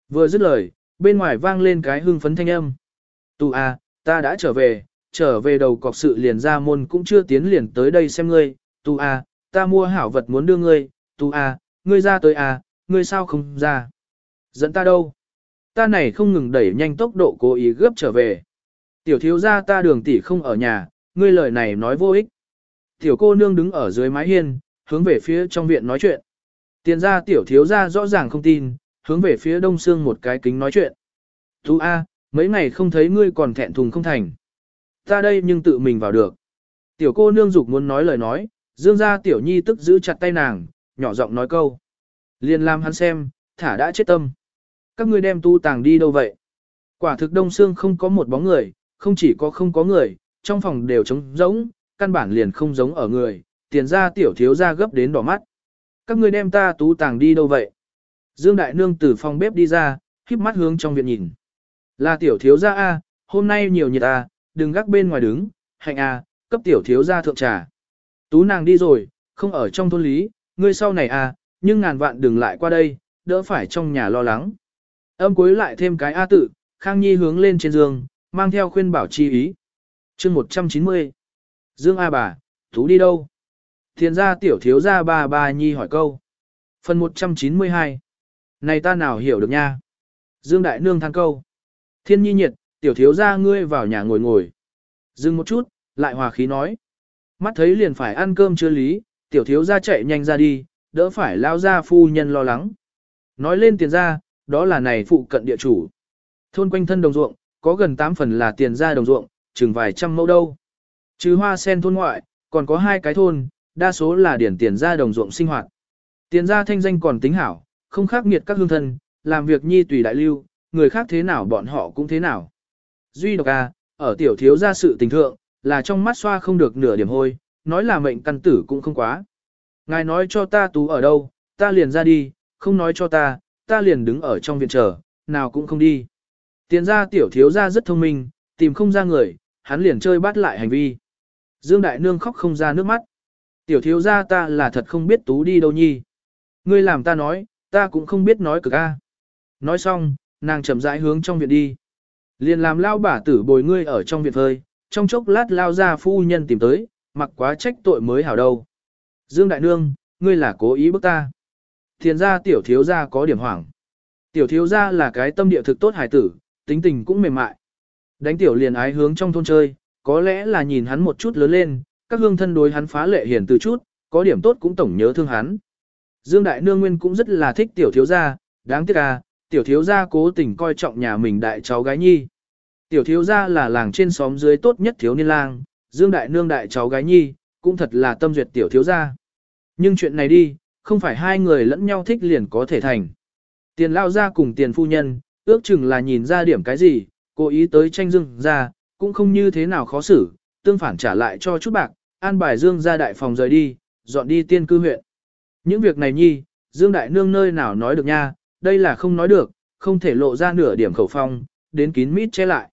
Vừa dứt lời, bên ngoài vang lên cái hưng phấn thanh âm. Tù a, ta đã trở về, trở về đầu cọc sự liền ra môn cũng chưa tiến liền tới đây xem ngươi. Tù a, ta mua hảo vật muốn đưa ngươi. Tù a, ngươi ra tới à? ngươi sao không ra? Dẫn ta đâu? Ta này không ngừng đẩy nhanh tốc độ cố ý gấp trở về. Tiểu thiếu gia ta đường tỷ không ở nhà, ngươi lời này nói vô ích. Tiểu cô nương đứng ở dưới mái hiên, hướng về phía trong viện nói chuyện. Tiền ra tiểu thiếu gia rõ ràng không tin, hướng về phía đông xương một cái kính nói chuyện. Tú A, mấy ngày không thấy ngươi còn thẹn thùng không thành. Ta đây nhưng tự mình vào được. Tiểu cô nương dục muốn nói lời nói, dương ra tiểu nhi tức giữ chặt tay nàng, nhỏ giọng nói câu. Liên làm hắn xem, thả đã chết tâm. Các ngươi đem tu tàng đi đâu vậy? Quả thực đông xương không có một bóng người, không chỉ có không có người, trong phòng đều trống rỗng, căn bản liền không giống ở người, tiền ra tiểu thiếu ra gấp đến đỏ mắt. Các ngươi đem ta tú tàng đi đâu vậy? Dương Đại Nương từ phòng bếp đi ra, khiếp mắt hướng trong viện nhìn. Là tiểu thiếu gia A, hôm nay nhiều nhiệt A, đừng gác bên ngoài đứng, hạnh A, cấp tiểu thiếu gia thượng trà. Tú nàng đi rồi, không ở trong thôn lý, ngươi sau này A, nhưng ngàn vạn đừng lại qua đây, đỡ phải trong nhà lo lắng. Âm cuối lại thêm cái A tự, Khang Nhi hướng lên trên giường, mang theo khuyên bảo chi ý. chương 190. Dương A bà, Tú đi đâu? Thiên gia tiểu thiếu gia ba bà Nhi hỏi câu. Phần 192. Này ta nào hiểu được nha. Dương Đại Nương than câu. Thiên nhi nhiệt, tiểu thiếu gia ngươi vào nhà ngồi ngồi. Dừng một chút, lại hòa khí nói. Mắt thấy liền phải ăn cơm chưa lý, tiểu thiếu gia chạy nhanh ra đi, đỡ phải lao ra phu nhân lo lắng. Nói lên tiền ra, đó là này phụ cận địa chủ. Thôn quanh thân đồng ruộng, có gần 8 phần là tiền ra đồng ruộng, chừng vài trăm mẫu đâu. Trừ hoa sen thôn ngoại, còn có hai cái thôn, đa số là điển tiền ra đồng ruộng sinh hoạt. Tiền ra thanh danh còn tính hảo, không khác nghiệt các hương thân, làm việc nhi tùy đại lưu, người khác thế nào bọn họ cũng thế nào. Duy độc à, ở tiểu thiếu gia sự tình thượng, là trong mắt xoa không được nửa điểm hôi, nói là mệnh căn tử cũng không quá. Ngài nói cho ta tú ở đâu, ta liền ra đi, không nói cho ta, ta liền đứng ở trong viện chờ, nào cũng không đi. Tiền ra tiểu thiếu gia rất thông minh, tìm không ra người, hắn liền chơi bắt lại hành vi. Dương Đại Nương khóc không ra nước mắt. Tiểu thiếu gia ta là thật không biết tú đi đâu nhi. Ngươi làm ta nói, ta cũng không biết nói cực a. Nói xong, nàng chậm rãi hướng trong viện đi. Liền làm lao bả tử bồi ngươi ở trong viện phơi, trong chốc lát lao ra phu nhân tìm tới, mặc quá trách tội mới hảo đâu. Dương Đại Nương, ngươi là cố ý bức ta. Thiền gia tiểu thiếu gia có điểm hoảng. Tiểu thiếu gia là cái tâm địa thực tốt hải tử, tính tình cũng mềm mại. Đánh tiểu liền ái hướng trong thôn chơi, có lẽ là nhìn hắn một chút lớn lên, các hương thân đối hắn phá lệ hiền từ chút, có điểm tốt cũng tổng nhớ thương hắn. Dương Đại Nương Nguyên cũng rất là thích tiểu thiếu gia, đáng tiếc à, tiểu thiếu gia cố tình coi trọng nhà mình đại cháu gái nhi. Tiểu thiếu gia là làng trên xóm dưới tốt nhất thiếu niên lang, Dương Đại Nương đại cháu gái nhi, cũng thật là tâm duyệt tiểu thiếu gia. Nhưng chuyện này đi, không phải hai người lẫn nhau thích liền có thể thành. Tiền lao ra cùng tiền phu nhân, ước chừng là nhìn ra điểm cái gì, cố ý tới tranh Dương ra, cũng không như thế nào khó xử, tương phản trả lại cho chút bạc, an bài Dương ra đại phòng rời đi, dọn đi tiên cư huyện. Những việc này nhi, Dương Đại Nương nơi nào nói được nha, đây là không nói được, không thể lộ ra nửa điểm khẩu phong, đến kín mít che lại.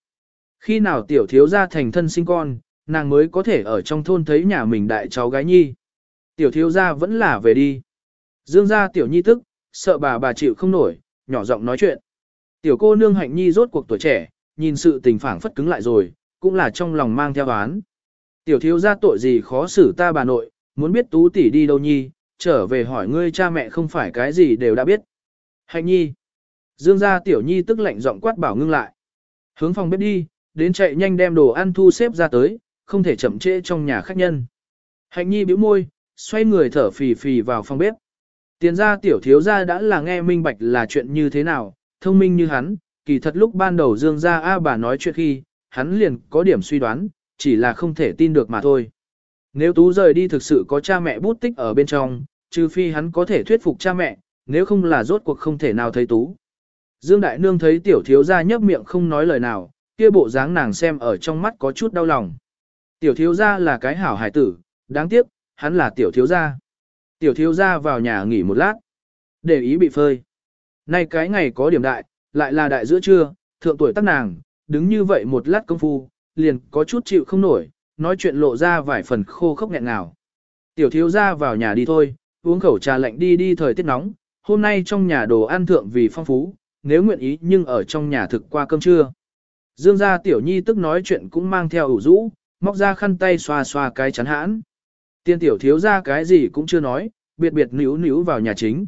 Khi nào tiểu thiếu gia thành thân sinh con, nàng mới có thể ở trong thôn thấy nhà mình đại cháu gái nhi. Tiểu thiếu gia vẫn là về đi. Dương gia tiểu nhi tức, sợ bà bà chịu không nổi, nhỏ giọng nói chuyện. Tiểu cô nương hạnh nhi rốt cuộc tuổi trẻ, nhìn sự tình phảng phất cứng lại rồi, cũng là trong lòng mang theo án. Tiểu thiếu gia tội gì khó xử ta bà nội, muốn biết tú tỷ đi đâu nhi, trở về hỏi ngươi cha mẹ không phải cái gì đều đã biết. Hạnh nhi. Dương gia tiểu nhi tức lạnh giọng quát bảo ngưng lại. Hướng phòng bếp đi, đến chạy nhanh đem đồ ăn thu xếp ra tới, không thể chậm trễ trong nhà khách nhân. Hạnh nhi bĩu môi, xoay người thở phì phì vào phòng bếp. Tiền gia tiểu thiếu gia đã là nghe minh bạch là chuyện như thế nào, thông minh như hắn, kỳ thật lúc ban đầu Dương gia A bà nói chuyện khi, hắn liền có điểm suy đoán, chỉ là không thể tin được mà thôi. Nếu Tú rời đi thực sự có cha mẹ bút tích ở bên trong, trừ phi hắn có thể thuyết phục cha mẹ, nếu không là rốt cuộc không thể nào thấy Tú. Dương Đại Nương thấy tiểu thiếu gia nhấp miệng không nói lời nào, kia bộ dáng nàng xem ở trong mắt có chút đau lòng. Tiểu thiếu gia là cái hảo hải tử, đáng tiếc, hắn là tiểu thiếu gia. Tiểu thiếu gia vào nhà nghỉ một lát, để ý bị phơi. Nay cái ngày có điểm đại, lại là đại giữa trưa, thượng tuổi tác nàng, đứng như vậy một lát công phu, liền có chút chịu không nổi, nói chuyện lộ ra vài phần khô khốc nghẹn nào. Tiểu thiếu gia vào nhà đi thôi, uống khẩu trà lạnh đi đi thời tiết nóng, hôm nay trong nhà đồ ăn thượng vì phong phú, nếu nguyện ý nhưng ở trong nhà thực qua cơm trưa. Dương gia tiểu nhi tức nói chuyện cũng mang theo ủ rũ, móc ra khăn tay xoa xoa cái chắn hãn. Tiên tiểu thiếu ra cái gì cũng chưa nói, biệt biệt níu níu vào nhà chính.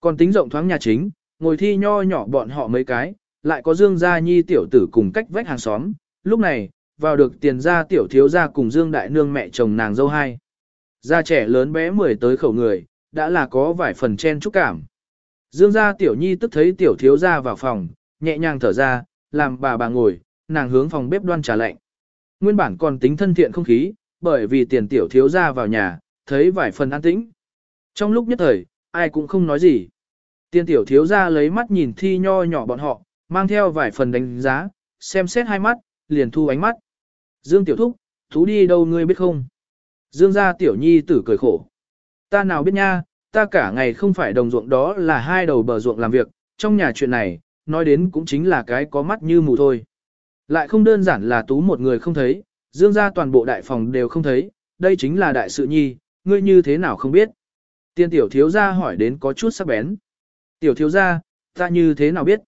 Còn tính rộng thoáng nhà chính, ngồi thi nho nhỏ bọn họ mấy cái, lại có Dương gia nhi tiểu tử cùng cách vách hàng xóm. Lúc này, vào được tiền gia tiểu thiếu gia cùng Dương đại nương mẹ chồng nàng dâu hai. Gia trẻ lớn bé mười tới khẩu người, đã là có vài phần chen chúc cảm. Dương gia tiểu nhi tức thấy tiểu thiếu gia vào phòng, nhẹ nhàng thở ra, làm bà bà ngồi, nàng hướng phòng bếp đoan trà lạnh. Nguyên bản còn tính thân thiện không khí, bởi vì tiền tiểu thiếu gia vào nhà, thấy vài phần an tĩnh. Trong lúc nhất thời, ai cũng không nói gì. Tiền tiểu thiếu gia lấy mắt nhìn thi nho nhỏ bọn họ, mang theo vài phần đánh giá, xem xét hai mắt, liền thu ánh mắt. Dương tiểu thúc, thú đi đâu ngươi biết không? Dương gia tiểu nhi tử cười khổ. Ta nào biết nha, ta cả ngày không phải đồng ruộng đó là hai đầu bờ ruộng làm việc, trong nhà chuyện này, nói đến cũng chính là cái có mắt như mù thôi. Lại không đơn giản là tú một người không thấy, dương ra toàn bộ đại phòng đều không thấy, đây chính là đại sự nhi, ngươi như thế nào không biết. Tiên tiểu thiếu gia hỏi đến có chút sắc bén. Tiểu thiếu gia, ta như thế nào biết?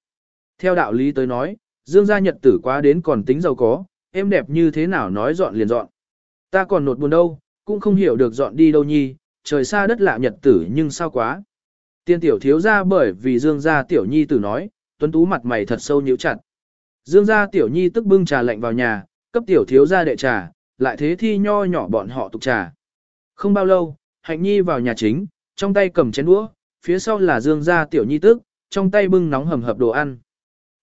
Theo đạo lý tới nói, dương gia nhật tử quá đến còn tính giàu có, em đẹp như thế nào nói dọn liền dọn. Ta còn nột buồn đâu, cũng không hiểu được dọn đi đâu nhi, trời xa đất lạ nhật tử nhưng sao quá. Tiên tiểu thiếu gia bởi vì dương gia tiểu nhi tử nói, tuấn tú mặt mày thật sâu nhíu chặt. Dương gia tiểu nhi tức bưng trà lạnh vào nhà, cấp tiểu thiếu gia đệ trà, lại thế thi nho nhỏ bọn họ tục trà. Không bao lâu, hạnh nhi vào nhà chính, trong tay cầm chén đũa, phía sau là dương gia tiểu nhi tức, trong tay bưng nóng hầm hập đồ ăn.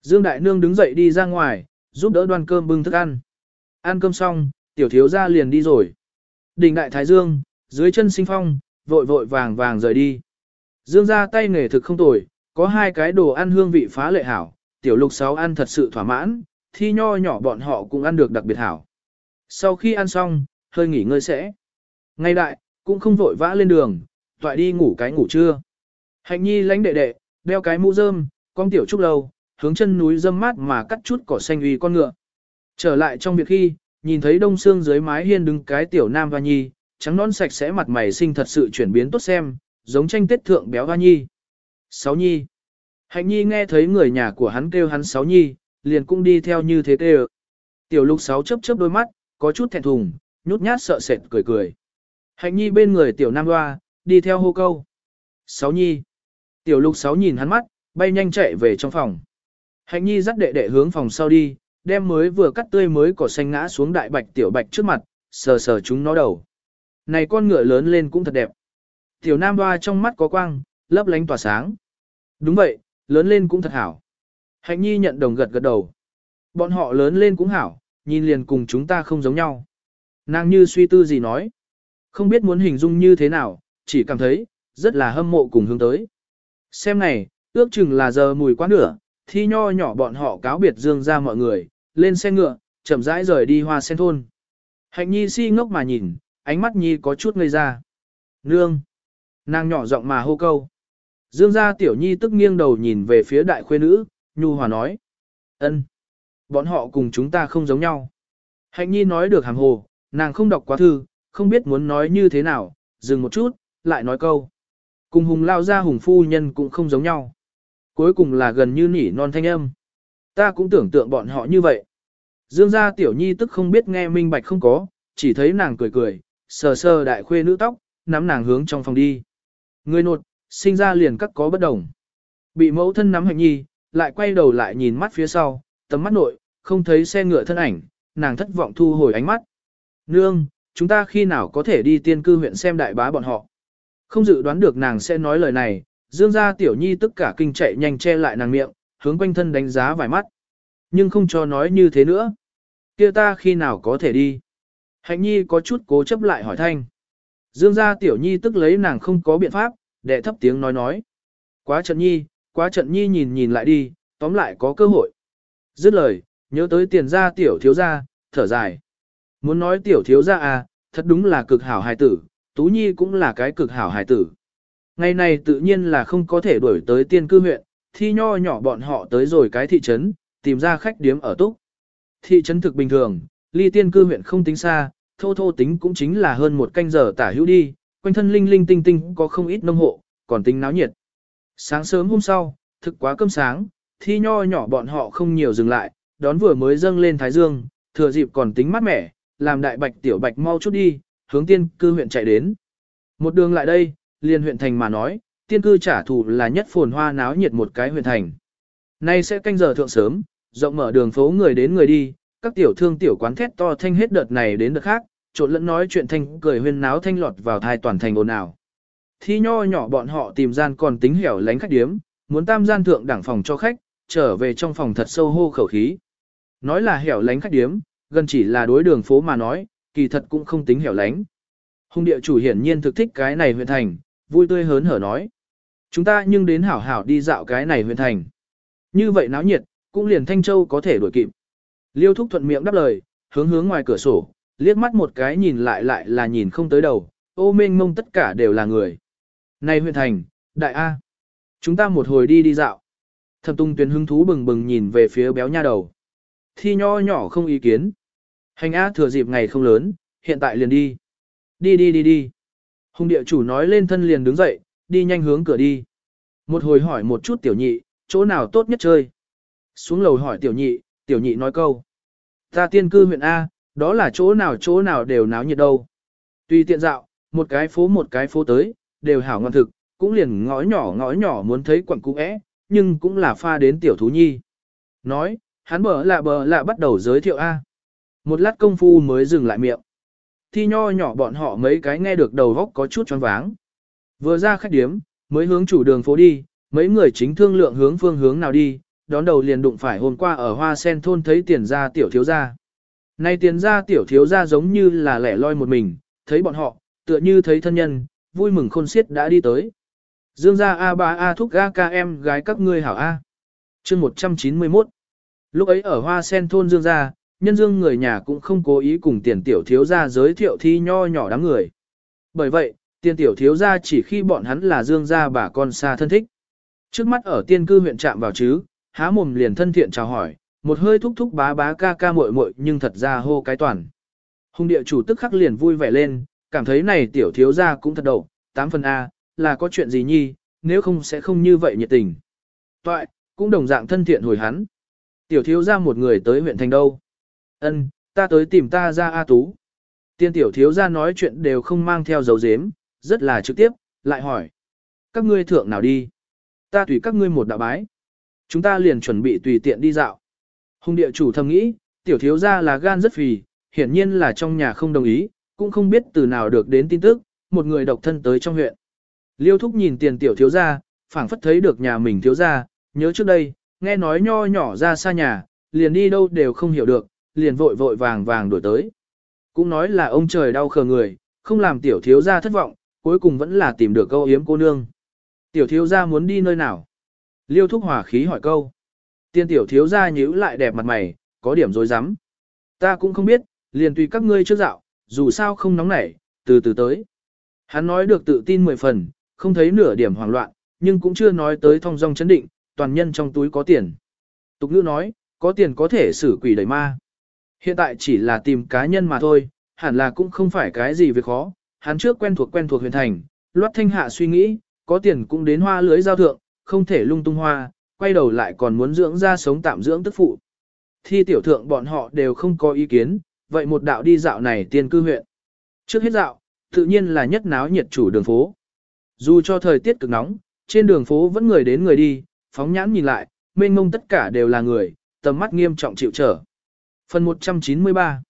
Dương đại nương đứng dậy đi ra ngoài, giúp đỡ đoan cơm bưng thức ăn. Ăn cơm xong, tiểu thiếu gia liền đi rồi. Đỉnh đại thái dương, dưới chân sinh phong, vội vội vàng vàng rời đi. Dương gia tay nghề thực không tồi, có hai cái đồ ăn hương vị phá lệ hảo, tiểu lục sáu ăn thật sự thỏa mãn, thi nho nhỏ bọn họ cũng ăn được đặc biệt hảo. Sau khi ăn xong, hơi nghỉ ngơi sẽ. Ngay đại, cũng không vội vã lên đường, toại đi ngủ cái ngủ trưa. Hạnh nhi lánh đệ đệ, đeo cái mũ rơm, con tiểu trúc lâu, hướng chân núi dâm mát mà cắt chút cỏ xanh uy con ngựa. Trở lại trong việc khi, nhìn thấy đông xương dưới mái hiên đứng cái tiểu nam hoa nhi, trắng non sạch sẽ mặt mày xinh thật sự chuyển biến tốt xem, giống tranh tết thượng béo hoa nhi. Sáu nhi. Hạnh nhi nghe thấy người nhà của hắn kêu hắn sáu nhi, liền cũng đi theo như thế tê Tiểu lục sáu chớp chớp đôi mắt, có chút thẹn thùng, nhút nhát sợ sệt cười cười. Hạnh nhi bên người tiểu nam hoa, đi theo hô câu. Sáu nhi. Tiểu lục sáu nhìn hắn mắt, bay nhanh chạy về trong phòng. Hạnh nhi dắt đệ đệ hướng phòng sau đi, đem mới vừa cắt tươi mới cỏ xanh ngã xuống đại bạch tiểu bạch trước mặt, sờ sờ chúng nó đầu. Này con ngựa lớn lên cũng thật đẹp. Tiểu nam hoa trong mắt có quang, lấp lánh tỏa sáng. Đúng vậy, lớn lên cũng thật hảo. Hạnh nhi nhận đồng gật gật đầu. Bọn họ lớn lên cũng hảo, nhìn liền cùng chúng ta không giống nhau. Nàng như suy tư gì nói. Không biết muốn hình dung như thế nào, chỉ cảm thấy, rất là hâm mộ cùng hướng tới. Xem này, ước chừng là giờ mùi quá nửa, thi nho nhỏ bọn họ cáo biệt dương ra mọi người, lên xe ngựa, chậm rãi rời đi hoa sen thôn. Hạnh nhi si ngốc mà nhìn, ánh mắt nhi có chút ngây ra. Nương! Nàng nhỏ giọng mà hô câu. Dương gia tiểu nhi tức nghiêng đầu nhìn về phía đại khuê nữ, nhu hòa nói. ân, Bọn họ cùng chúng ta không giống nhau. Hạnh nhi nói được hàng hồ, nàng không đọc quá thư, không biết muốn nói như thế nào, dừng một chút, lại nói câu. Cùng hùng lao ra hùng phu nhân cũng không giống nhau. Cuối cùng là gần như nỉ non thanh âm. Ta cũng tưởng tượng bọn họ như vậy. Dương gia tiểu nhi tức không biết nghe minh bạch không có, chỉ thấy nàng cười cười, sờ sờ đại khuê nữ tóc, nắm nàng hướng trong phòng đi. Người nột, sinh ra liền các có bất đồng. Bị mẫu thân nắm hạnh nhi, lại quay đầu lại nhìn mắt phía sau, tầm mắt nội, không thấy xe ngựa thân ảnh, nàng thất vọng thu hồi ánh mắt. Nương, chúng ta khi nào có thể đi tiên cư huyện xem đại bá bọn họ. Không dự đoán được nàng sẽ nói lời này, dương ra tiểu nhi tất cả kinh chạy nhanh che lại nàng miệng, hướng quanh thân đánh giá vài mắt. Nhưng không cho nói như thế nữa. kia ta khi nào có thể đi? Hạnh nhi có chút cố chấp lại hỏi thanh. Dương gia tiểu nhi tức lấy nàng không có biện pháp, đệ thấp tiếng nói nói. Quá trận nhi, quá trận nhi nhìn nhìn lại đi, tóm lại có cơ hội. Dứt lời, nhớ tới tiền gia tiểu thiếu gia, thở dài. Muốn nói tiểu thiếu gia à, thật đúng là cực hảo hài tử, Tú Nhi cũng là cái cực hảo hài tử. Ngày này tự nhiên là không có thể đuổi tới tiên cư huyện, thi nho nhỏ bọn họ tới rồi cái thị trấn, tìm ra khách điếm ở túc. Thị trấn thực bình thường, ly tiên cư huyện không tính xa, thô thô tính cũng chính là hơn một canh giờ tả hữu đi, quanh thân linh linh tinh tinh có không ít nông hộ, còn tính náo nhiệt. Sáng sớm hôm sau, thực quá cơm sáng, thi nho nhỏ bọn họ không nhiều dừng lại, đón vừa mới dâng lên Thái Dương, thừa dịp còn tính mát mẻ, làm đại bạch tiểu bạch mau chút đi, hướng tiên cư huyện chạy đến. Một đường lại đây, liền huyện thành mà nói, tiên cư trả thù là nhất phồn hoa náo nhiệt một cái huyện thành. Nay sẽ canh giờ thượng sớm, rộng mở đường phố người đến người đi, các tiểu thương tiểu quán thét to thanh hết đợt này đến đợt khác, trộn lẫn nói chuyện thanh cười huyên náo thanh lọt vào thai toàn thành ồn ào. Thi nho nhỏ bọn họ tìm gian còn tính hẻo lánh khách điếm, muốn tam gian thượng đẳng phòng cho khách, trở về trong phòng thật sâu hô khẩu khí. Nói là hẻo lánh khách điếm, gần chỉ là đối đường phố mà nói, kỳ thật cũng không tính hẻo lánh. Hùng địa chủ hiển nhiên thực thích cái này huyện thành, vui tươi hớn hở nói. Chúng ta nhưng đến hảo hảo đi dạo cái này huyện thành. Như vậy náo nhiệt, cũng liền Thanh Châu có thể đuổi kịp. Liêu thúc thuận miệng đáp lời, hướng hướng ngoài cửa sổ, liếc mắt một cái nhìn lại lại là nhìn không tới đầu, ô mênh mông tất cả đều là người. Này huyện thành, đại A. Chúng ta một hồi đi đi dạo. Thẩm tung tuyến hứng thú bừng bừng nhìn về phía béo nha đầu. Thi nho nhỏ không ý kiến. Hành A thừa dịp ngày không lớn, hiện tại liền đi. Đi đi đi đi. Hùng địa chủ nói lên thân liền đứng dậy, đi nhanh hướng cửa đi. Một hồi hỏi một chút tiểu nhị, chỗ nào tốt nhất chơi. Xuống lầu hỏi tiểu nhị, tiểu nhị nói câu. Ta tiên cư huyện A, đó là chỗ nào chỗ nào đều náo nhiệt đâu. Tùy tiện dạo, một cái phố một cái phố tới, đều hảo ngon thực, cũng liền ngõ nhỏ ngõ nhỏ muốn thấy quặng cũ é, nhưng cũng là pha đến tiểu thú nhi. Nói, hắn bờ lạ bờ lạ bắt đầu giới thiệu A. Một lát công phu mới dừng lại miệng. Thi nho nhỏ bọn họ mấy cái nghe được đầu góc có chút choáng váng. Vừa ra khách điếm, mới hướng chủ đường phố đi, mấy người chính thương lượng hướng phương hướng nào đi, đón đầu liền đụng phải hôm qua ở hoa sen thôn thấy tiền gia tiểu thiếu gia. Nay tiền gia tiểu thiếu gia giống như là lẻ loi một mình, thấy bọn họ, tựa như thấy thân nhân, vui mừng khôn xiết đã đi tới. Dương gia A ba A thúc ga ca em gái các ngươi hảo A. chương 191 Lúc ấy ở hoa sen thôn Dương gia, nhân dương người nhà cũng không cố ý cùng tiền tiểu thiếu gia giới thiệu thi nho nhỏ đám người. Bởi vậy, tiền tiểu thiếu gia chỉ khi bọn hắn là Dương gia bà con xa thân thích. Trước mắt ở tiên cư huyện chạm vào chứ, há mồm liền thân thiện chào hỏi, một hơi thúc thúc bá bá ca ca muội muội nhưng thật ra hô cái toàn. Hùng địa chủ tức khắc liền vui vẻ lên, cảm thấy này tiểu thiếu gia cũng thật đầu, tám phần A, là có chuyện gì nhi, nếu không sẽ không như vậy nhiệt tình. Toại, cũng đồng dạng thân thiện hồi hắn. Tiểu thiếu gia một người tới huyện thành đâu. Ân, ta tới tìm ta ra A Tú. Tiên tiểu thiếu gia nói chuyện đều không mang theo dấu dếm, rất là trực tiếp, lại hỏi. Các ngươi thượng nào đi? Ta tùy các ngươi một đạo bái. Chúng ta liền chuẩn bị tùy tiện đi dạo. Hùng địa chủ thầm nghĩ, tiểu thiếu gia là gan rất phì, hiển nhiên là trong nhà không đồng ý, cũng không biết từ nào được đến tin tức, một người độc thân tới trong huyện. Liêu thúc nhìn tiền tiểu thiếu gia, phảng phất thấy được nhà mình thiếu gia, nhớ trước đây, nghe nói nho nhỏ ra xa nhà, liền đi đâu đều không hiểu được, liền vội vội vàng vàng đuổi tới. Cũng nói là ông trời đau khờ người, không làm tiểu thiếu gia thất vọng, cuối cùng vẫn là tìm được câu yếm cô nương. Tiểu thiếu gia muốn đi nơi nào? Liêu thúc hỏa khí hỏi câu. Tiên tiểu thiếu gia nhíu lại đẹp mặt mày, có điểm dối rắm Ta cũng không biết, liền tùy các ngươi trước dạo, dù sao không nóng nảy, từ từ tới. Hắn nói được tự tin mười phần, không thấy nửa điểm hoảng loạn, nhưng cũng chưa nói tới thong dong chấn định, toàn nhân trong túi có tiền. Tục ngữ nói, có tiền có thể xử quỷ đẩy ma. Hiện tại chỉ là tìm cá nhân mà thôi, hẳn là cũng không phải cái gì việc khó. Hắn trước quen thuộc quen thuộc huyền thành, loát thanh hạ suy nghĩ, có tiền cũng đến hoa lưới giao thượng, không thể lung tung hoa, quay đầu lại còn muốn dưỡng ra sống tạm dưỡng tức phụ. Thi tiểu thượng bọn họ đều không có ý kiến, vậy một đạo đi dạo này tiên cư huyện. Trước hết dạo, tự nhiên là nhất náo nhiệt chủ đường phố. Dù cho thời tiết cực nóng, trên đường phố vẫn người đến người đi, phóng nhãn nhìn lại, mênh mông tất cả đều là người, tầm mắt nghiêm trọng chịu trở. Phần 193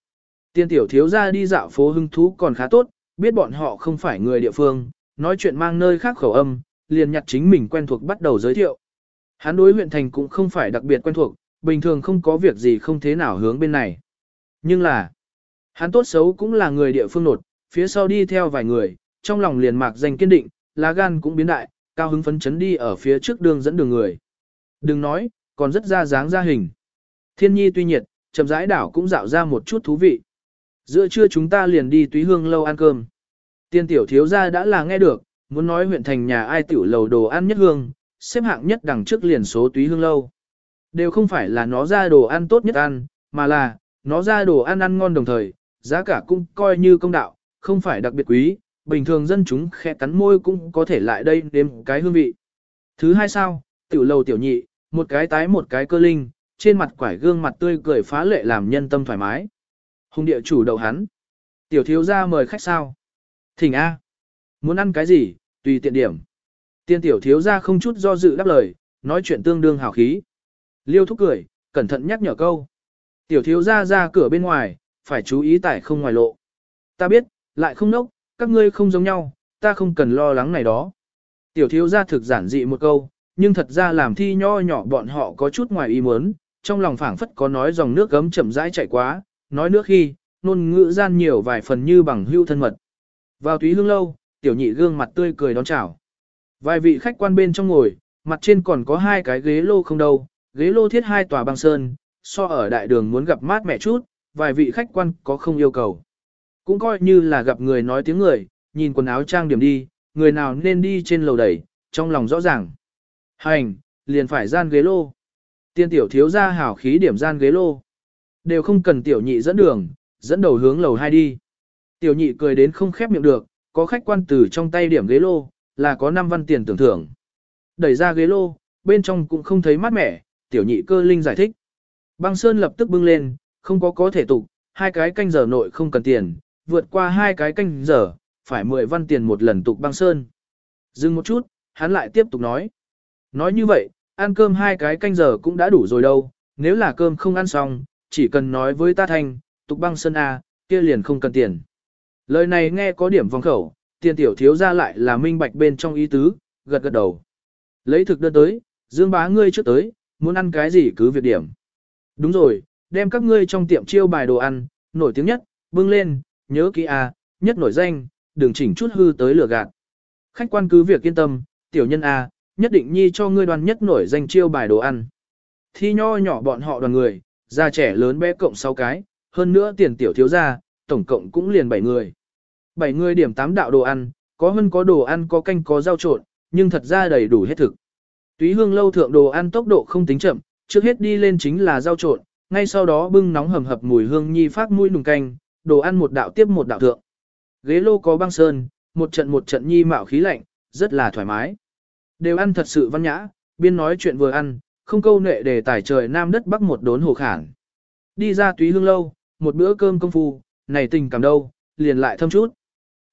Tiên tiểu thiếu ra đi dạo phố hưng thú còn khá tốt, biết bọn họ không phải người địa phương, nói chuyện mang nơi khác khẩu âm, liền nhặt chính mình quen thuộc bắt đầu giới thiệu. Hắn đối huyện thành cũng không phải đặc biệt quen thuộc, bình thường không có việc gì không thế nào hướng bên này. Nhưng là, hắn tốt xấu cũng là người địa phương nột, phía sau đi theo vài người, trong lòng liền mạc danh kiên định, lá gan cũng biến đại, cao hứng phấn chấn đi ở phía trước đường dẫn đường người. Đừng nói, còn rất ra dáng ra hình. Thiên nhi tuy nhiệt, chậm rãi đảo cũng dạo ra một chút thú vị. Giữa trưa chúng ta liền đi túy hương lâu ăn cơm. Tiên tiểu thiếu gia đã là nghe được, muốn nói huyện thành nhà ai tiểu lầu đồ ăn nhất hương, xếp hạng nhất đằng trước liền số túy hương lâu. Đều không phải là nó ra đồ ăn tốt nhất ăn, mà là, nó ra đồ ăn ăn ngon đồng thời, giá cả cũng coi như công đạo, không phải đặc biệt quý, bình thường dân chúng khẽ cắn môi cũng có thể lại đây nếm cái hương vị. Thứ hai sao, tiểu lầu tiểu nhị, một cái tái một cái cơ linh, trên mặt quải gương mặt tươi cười phá lệ làm nhân tâm thoải mái. Hùng địa chủ đầu hắn. Tiểu thiếu ra mời khách sao. Thỉnh A. Muốn ăn cái gì, tùy tiện điểm. Tiên tiểu thiếu ra không chút do dự đáp lời, nói chuyện tương đương hào khí. Liêu thúc cười, cẩn thận nhắc nhở câu. Tiểu thiếu ra ra cửa bên ngoài, phải chú ý tải không ngoài lộ. Ta biết, lại không nốc, các ngươi không giống nhau, ta không cần lo lắng này đó. Tiểu thiếu ra thực giản dị một câu, nhưng thật ra làm thi nho nhỏ bọn họ có chút ngoài ý muốn, trong lòng phảng phất có nói dòng nước gấm chậm rãi chạy quá, nói nước khi, nôn ngữ gian nhiều vài phần như bằng hưu thân mật. Vào túy hương lâu, tiểu nhị gương mặt tươi cười đón chào. Vài vị khách quan bên trong ngồi, mặt trên còn có hai cái ghế lô không đâu, ghế lô thiết hai tòa băng sơn, so ở đại đường muốn gặp mát mẹ chút, vài vị khách quan có không yêu cầu. Cũng coi như là gặp người nói tiếng người, nhìn quần áo trang điểm đi, người nào nên đi trên lầu đẩy, trong lòng rõ ràng. Hành, liền phải gian ghế lô. Tiên tiểu thiếu ra hảo khí điểm gian ghế lô. Đều không cần tiểu nhị dẫn đường, dẫn đầu hướng lầu hai đi. Tiểu nhị cười đến không khép miệng được, có khách quan từ trong tay điểm ghế lô, là có 5 văn tiền tưởng thưởng. Đẩy ra ghế lô, bên trong cũng không thấy mát mẻ, tiểu nhị cơ linh giải thích. Băng sơn lập tức bưng lên, không có có thể tục, hai cái canh giờ nội không cần tiền, vượt qua hai cái canh giờ, phải 10 văn tiền một lần tục băng sơn. Dừng một chút, hắn lại tiếp tục nói. Nói như vậy, ăn cơm hai cái canh giờ cũng đã đủ rồi đâu, nếu là cơm không ăn xong, chỉ cần nói với ta thành, tục băng sơn A, kia liền không cần tiền. Lời này nghe có điểm vòng khẩu, tiền tiểu thiếu ra lại là minh bạch bên trong ý tứ, gật gật đầu. Lấy thực đơn tới, dương bá ngươi trước tới, muốn ăn cái gì cứ việc điểm. Đúng rồi, đem các ngươi trong tiệm chiêu bài đồ ăn, nổi tiếng nhất, bưng lên, nhớ kỹ A, nhất nổi danh, đừng chỉnh chút hư tới lửa gạt. Khách quan cứ việc yên tâm, tiểu nhân A, nhất định nhi cho ngươi đoàn nhất nổi danh chiêu bài đồ ăn. Thi nho nhỏ bọn họ đoàn người, già trẻ lớn bé cộng 6 cái, hơn nữa tiền tiểu thiếu gia, tổng cộng cũng liền 7 người. 7 người điểm 8 đạo đồ ăn, có hơn có đồ ăn có canh có rau trộn, nhưng thật ra đầy đủ hết thực. Túy hương lâu thượng đồ ăn tốc độ không tính chậm, trước hết đi lên chính là rau trộn, ngay sau đó bưng nóng hầm hập mùi hương nhi phát mũi nùng canh, đồ ăn một đạo tiếp một đạo thượng. Ghế lô có băng sơn, một trận một trận nhi mạo khí lạnh, rất là thoải mái. Đều ăn thật sự văn nhã, biên nói chuyện vừa ăn, không câu nệ để tải trời nam đất bắc một đốn hồ khản. Đi ra túy hương lâu, một bữa cơm công phu, này tình cảm đâu, liền lại thâm chút.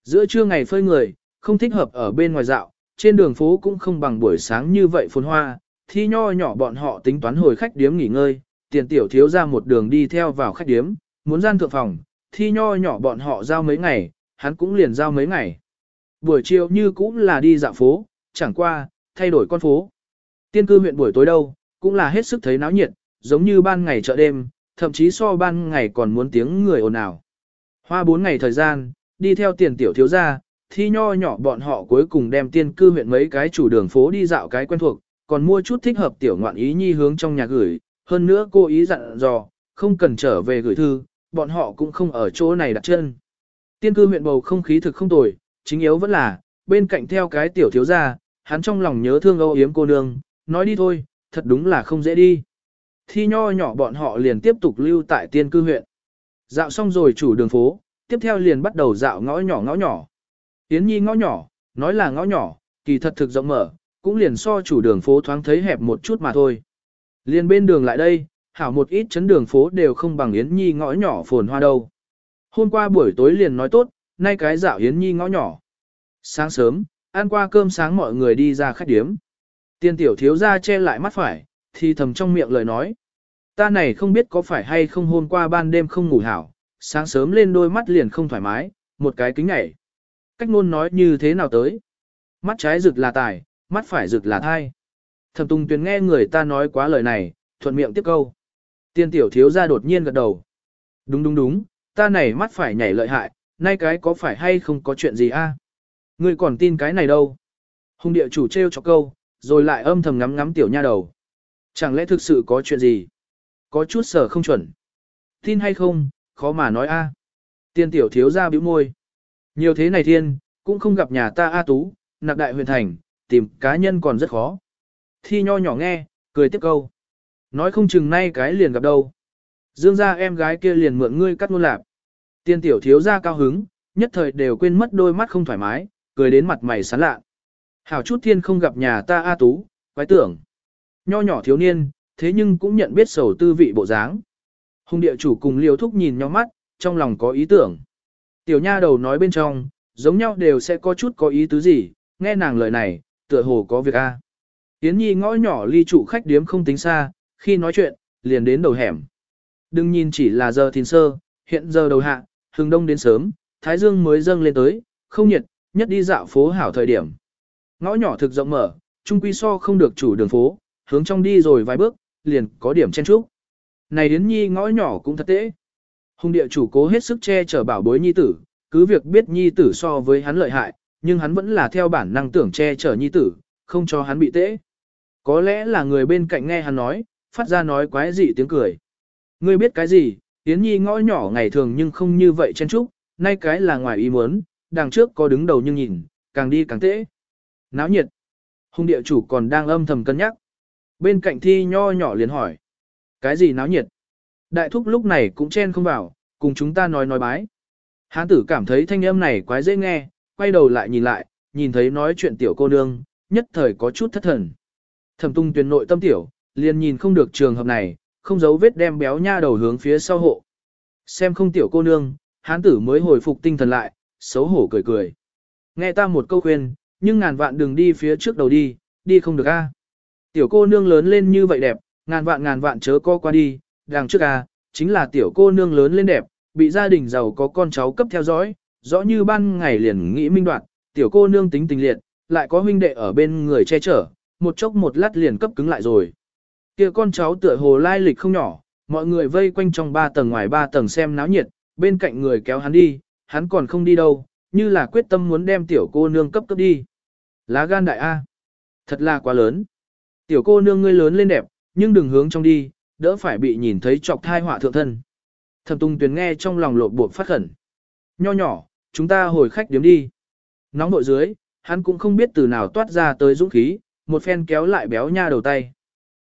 Giữa trưa ngày phơi người, không thích hợp ở bên ngoài dạo, trên đường phố cũng không bằng buổi sáng như vậy phồn hoa, thi nho nhỏ bọn họ tính toán hồi khách điếm nghỉ ngơi, tiền tiểu thiếu ra một đường đi theo vào khách điếm, muốn gian thượng phòng, thi nho nhỏ bọn họ giao mấy ngày, hắn cũng liền giao mấy ngày. Buổi chiều như cũng là đi dạo phố, chẳng qua, thay đổi con phố. Tiên cư huyện buổi tối đâu, cũng là hết sức thấy náo nhiệt, giống như ban ngày chợ đêm, thậm chí so ban ngày còn muốn tiếng người ồn ào. Hoa bốn ngày thời gian, đi theo tiền tiểu thiếu gia, thi nho nhỏ bọn họ cuối cùng đem tiên cư huyện mấy cái chủ đường phố đi dạo cái quen thuộc, còn mua chút thích hợp tiểu ngoạn ý nhi hướng trong nhà gửi, hơn nữa cô ý dặn dò, không cần trở về gửi thư, bọn họ cũng không ở chỗ này đặt chân. Tiên cư huyện bầu không khí thực không tồi, chính yếu vẫn là, bên cạnh theo cái tiểu thiếu gia, hắn trong lòng nhớ thương âu yếm cô nương, nói đi thôi, thật đúng là không dễ đi. Thi nho nhỏ bọn họ liền tiếp tục lưu tại tiên cư huyện. Dạo xong rồi chủ đường phố, tiếp theo liền bắt đầu dạo ngõ nhỏ ngõ nhỏ. Yến nhi ngõ nhỏ, nói là ngõ nhỏ, kỳ thật thực rộng mở, cũng liền so chủ đường phố thoáng thấy hẹp một chút mà thôi. Liền bên đường lại đây, hảo một ít chấn đường phố đều không bằng Yến nhi ngõ nhỏ phồn hoa đâu. Hôm qua buổi tối liền nói tốt, nay cái dạo Yến nhi ngõ nhỏ. Sáng sớm, ăn qua cơm sáng mọi người đi ra khách điếm. Tiên tiểu thiếu ra che lại mắt phải, thì thầm trong miệng lời nói. Ta này không biết có phải hay không hôm qua ban đêm không ngủ hảo, sáng sớm lên đôi mắt liền không thoải mái, một cái kính nhảy. Cách nôn nói như thế nào tới? Mắt trái rực là tài, mắt phải rực là thai. Thẩm Tùng Tuyền nghe người ta nói quá lời này, thuận miệng tiếp câu. Tiên tiểu thiếu ra đột nhiên gật đầu. Đúng đúng đúng, ta này mắt phải nhảy lợi hại, nay cái có phải hay không có chuyện gì a? Ngươi còn tin cái này đâu? Hùng địa chủ treo cho câu, rồi lại âm thầm ngắm ngắm tiểu nha đầu. Chẳng lẽ thực sự có chuyện gì? Có chút sở không chuẩn. Tin hay không, khó mà nói a. Tiên tiểu thiếu ra bĩu môi. Nhiều thế này thiên, cũng không gặp nhà ta A Tú, nạp đại huyền thành, tìm cá nhân còn rất khó. Thi nho nhỏ nghe, cười tiếp câu. Nói không chừng nay cái liền gặp đâu. Dương ra em gái kia liền mượn ngươi cắt ngôn lạp. Tiên tiểu thiếu ra cao hứng, nhất thời đều quên mất đôi mắt không thoải mái, cười đến mặt mày sán lạ. Hảo chút thiên không gặp nhà ta A Tú, quái tưởng. Nho nhỏ thiếu niên, thế nhưng cũng nhận biết sầu tư vị bộ dáng. Hùng địa chủ cùng liều thúc nhìn nhau mắt, trong lòng có ý tưởng. Tiểu nha đầu nói bên trong, giống nhau đều sẽ có chút có ý tứ gì, nghe nàng lời này, tựa hồ có việc a. Yến Nhi ngõ nhỏ ly chủ khách điếm không tính xa, khi nói chuyện, liền đến đầu hẻm. Đừng nhìn chỉ là giờ thìn sơ, hiện giờ đầu hạ, hừng đông đến sớm, thái dương mới dâng lên tới, không nhiệt, nhất đi dạo phố hảo thời điểm. Ngõ nhỏ thực rộng mở, trung quy so không được chủ đường phố, hướng trong đi rồi vài bước, liền có điểm chen trúc. Này Yến Nhi ngõ nhỏ cũng thật tệ. Hùng địa chủ cố hết sức che chở bảo bối nhi tử, cứ việc biết nhi tử so với hắn lợi hại, nhưng hắn vẫn là theo bản năng tưởng che chở nhi tử, không cho hắn bị tễ. Có lẽ là người bên cạnh nghe hắn nói, phát ra nói quái dị tiếng cười. Ngươi biết cái gì, Yến Nhi ngõ nhỏ ngày thường nhưng không như vậy chen trúc, nay cái là ngoài ý muốn, đằng trước có đứng đầu nhưng nhìn, càng đi càng tễ. Náo nhiệt. Hung địa chủ còn đang âm thầm cân nhắc. Bên cạnh thi nho nhỏ liền hỏi. Cái gì náo nhiệt? Đại thúc lúc này cũng chen không vào, cùng chúng ta nói nói bái. Hán tử cảm thấy thanh âm này quái dễ nghe, quay đầu lại nhìn lại, nhìn thấy nói chuyện tiểu cô nương, nhất thời có chút thất thần. Thẩm tung tuyển nội tâm tiểu, liền nhìn không được trường hợp này, không giấu vết đem béo nha đầu hướng phía sau hộ. Xem không tiểu cô nương, hán tử mới hồi phục tinh thần lại, xấu hổ cười cười. Nghe ta một câu khuyên, nhưng ngàn vạn đừng đi phía trước đầu đi, đi không được a. Tiểu cô nương lớn lên như vậy đẹp, ngàn vạn ngàn vạn chớ co qua đi, đằng trước a, chính là tiểu cô nương lớn lên đẹp, bị gia đình giàu có con cháu cấp theo dõi, rõ như ban ngày liền nghĩ minh đoạt, tiểu cô nương tính tình liệt, lại có huynh đệ ở bên người che chở, một chốc một lát liền cấp cứng lại rồi. Kia con cháu tựa hồ lai lịch không nhỏ, mọi người vây quanh trong ba tầng ngoài ba tầng xem náo nhiệt, bên cạnh người kéo hắn đi, hắn còn không đi đâu, như là quyết tâm muốn đem tiểu cô nương cấp cấp đi. Lá gan đại A. Thật là quá lớn. Tiểu cô nương ngươi lớn lên đẹp, nhưng đừng hướng trong đi, đỡ phải bị nhìn thấy chọc thai họa thượng thân. Thẩm Tung Tuyền nghe trong lòng lộn buộc phát khẩn. Nho nhỏ, chúng ta hồi khách điếm đi. Nóng nội dưới, hắn cũng không biết từ nào toát ra tới dũng khí, một phen kéo lại béo nha đầu tay.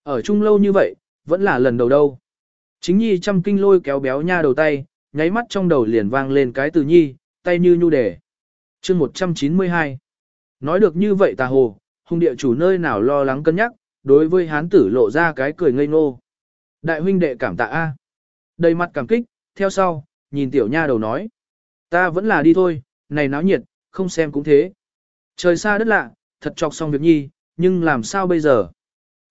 Ở chung lâu như vậy, vẫn là lần đầu đâu. Chính nhi trăm kinh lôi kéo béo nha đầu tay, nháy mắt trong đầu liền vang lên cái từ nhi, tay như nhu đề. chương 192. Nói được như vậy tà hồ, hung địa chủ nơi nào lo lắng cân nhắc, đối với hán tử lộ ra cái cười ngây ngô. Đại huynh đệ cảm tạ A. Đầy mặt cảm kích, theo sau, nhìn tiểu nha đầu nói. Ta vẫn là đi thôi, này náo nhiệt, không xem cũng thế. Trời xa đất lạ, thật chọc xong việc nhi, nhưng làm sao bây giờ?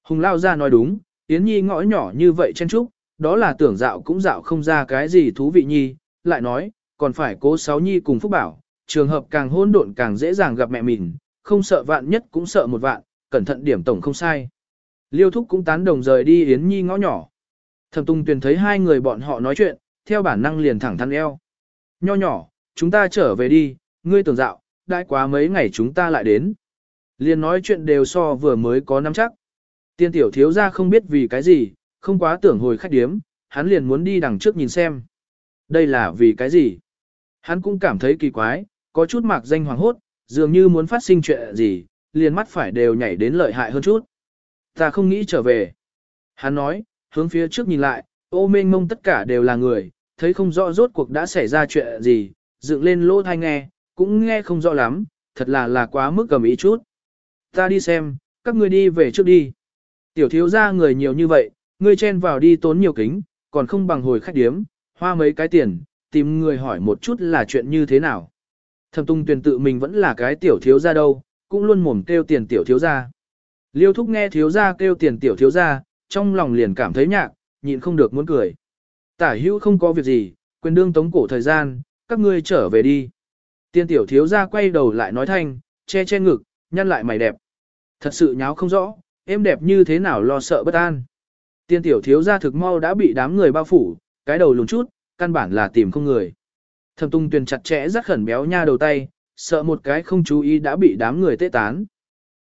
Hùng lao ra nói đúng, Yến Nhi ngõ nhỏ như vậy chen trúc, đó là tưởng dạo cũng dạo không ra cái gì thú vị nhi, lại nói, còn phải cố sáu nhi cùng Phúc Bảo, trường hợp càng hôn độn càng dễ dàng gặp mẹ mình, không sợ vạn nhất cũng sợ một vạn, cẩn thận điểm tổng không sai. Liêu Thúc cũng tán đồng rời đi Yến Nhi ngõ nhỏ. Thẩm Tung Tuyền thấy hai người bọn họ nói chuyện, theo bản năng liền thẳng thắn eo. Nho nhỏ, chúng ta trở về đi, ngươi tưởng dạo, đại quá mấy ngày chúng ta lại đến. Liền nói chuyện đều so vừa mới có nắm chắc. Tiên tiểu thiếu ra không biết vì cái gì, không quá tưởng hồi khách điếm, hắn liền muốn đi đằng trước nhìn xem. Đây là vì cái gì? Hắn cũng cảm thấy kỳ quái, có chút mạc danh hoàng hốt, dường như muốn phát sinh chuyện gì, liền mắt phải đều nhảy đến lợi hại hơn chút. Ta không nghĩ trở về. Hắn nói, hướng phía trước nhìn lại, ô mênh mông tất cả đều là người, thấy không rõ rốt cuộc đã xảy ra chuyện gì, dựng lên lỗ thai nghe, cũng nghe không rõ lắm, thật là là quá mức cầm ý chút. Ta đi xem, các ngươi đi về trước đi. Tiểu thiếu ra người nhiều như vậy, ngươi chen vào đi tốn nhiều kính, còn không bằng hồi khách điếm, hoa mấy cái tiền, tìm người hỏi một chút là chuyện như thế nào. Thẩm tung tuyển tự mình vẫn là cái tiểu thiếu ra đâu, cũng luôn mồm kêu tiền tiểu thiếu ra. Liêu thúc nghe thiếu ra kêu tiền tiểu thiếu ra, trong lòng liền cảm thấy nhạc, nhịn không được muốn cười. Tả hữu không có việc gì, quyền đương tống cổ thời gian, các ngươi trở về đi. Tiên tiểu thiếu ra quay đầu lại nói thanh, che che ngực, nhăn lại mày đẹp. Thật sự nháo không rõ, em đẹp như thế nào lo sợ bất an. Tiên tiểu thiếu ra thực mau đã bị đám người bao phủ, cái đầu lùn chút, căn bản là tìm không người. Thẩm tung tuyền chặt chẽ rất khẩn béo nha đầu tay, sợ một cái không chú ý đã bị đám người tê tán.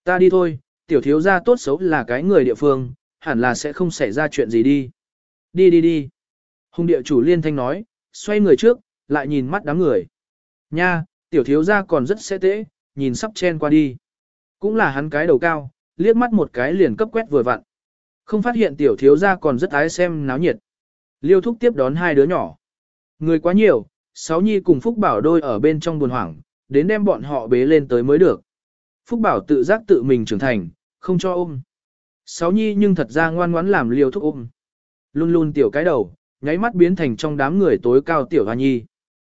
Ta đi thôi, tiểu thiếu gia tốt xấu là cái người địa phương, hẳn là sẽ không xảy ra chuyện gì đi. Đi đi đi. Hùng địa chủ liên thanh nói, xoay người trước, lại nhìn mắt đám người. Nha, tiểu thiếu gia còn rất sẽ tễ, nhìn sắp chen qua đi. Cũng là hắn cái đầu cao, liếc mắt một cái liền cấp quét vừa vặn. Không phát hiện tiểu thiếu gia còn rất ái xem náo nhiệt. Liêu thúc tiếp đón hai đứa nhỏ. Người quá nhiều, Sáu Nhi cùng Phúc Bảo đôi ở bên trong buồn hoảng, đến đem bọn họ bế lên tới mới được. Phúc Bảo tự giác tự mình trưởng thành, không cho ôm. Sáu Nhi nhưng thật ra ngoan ngoãn làm liêu thúc ôm. Luôn luôn tiểu cái đầu, nháy mắt biến thành trong đám người tối cao tiểu hoa nhi.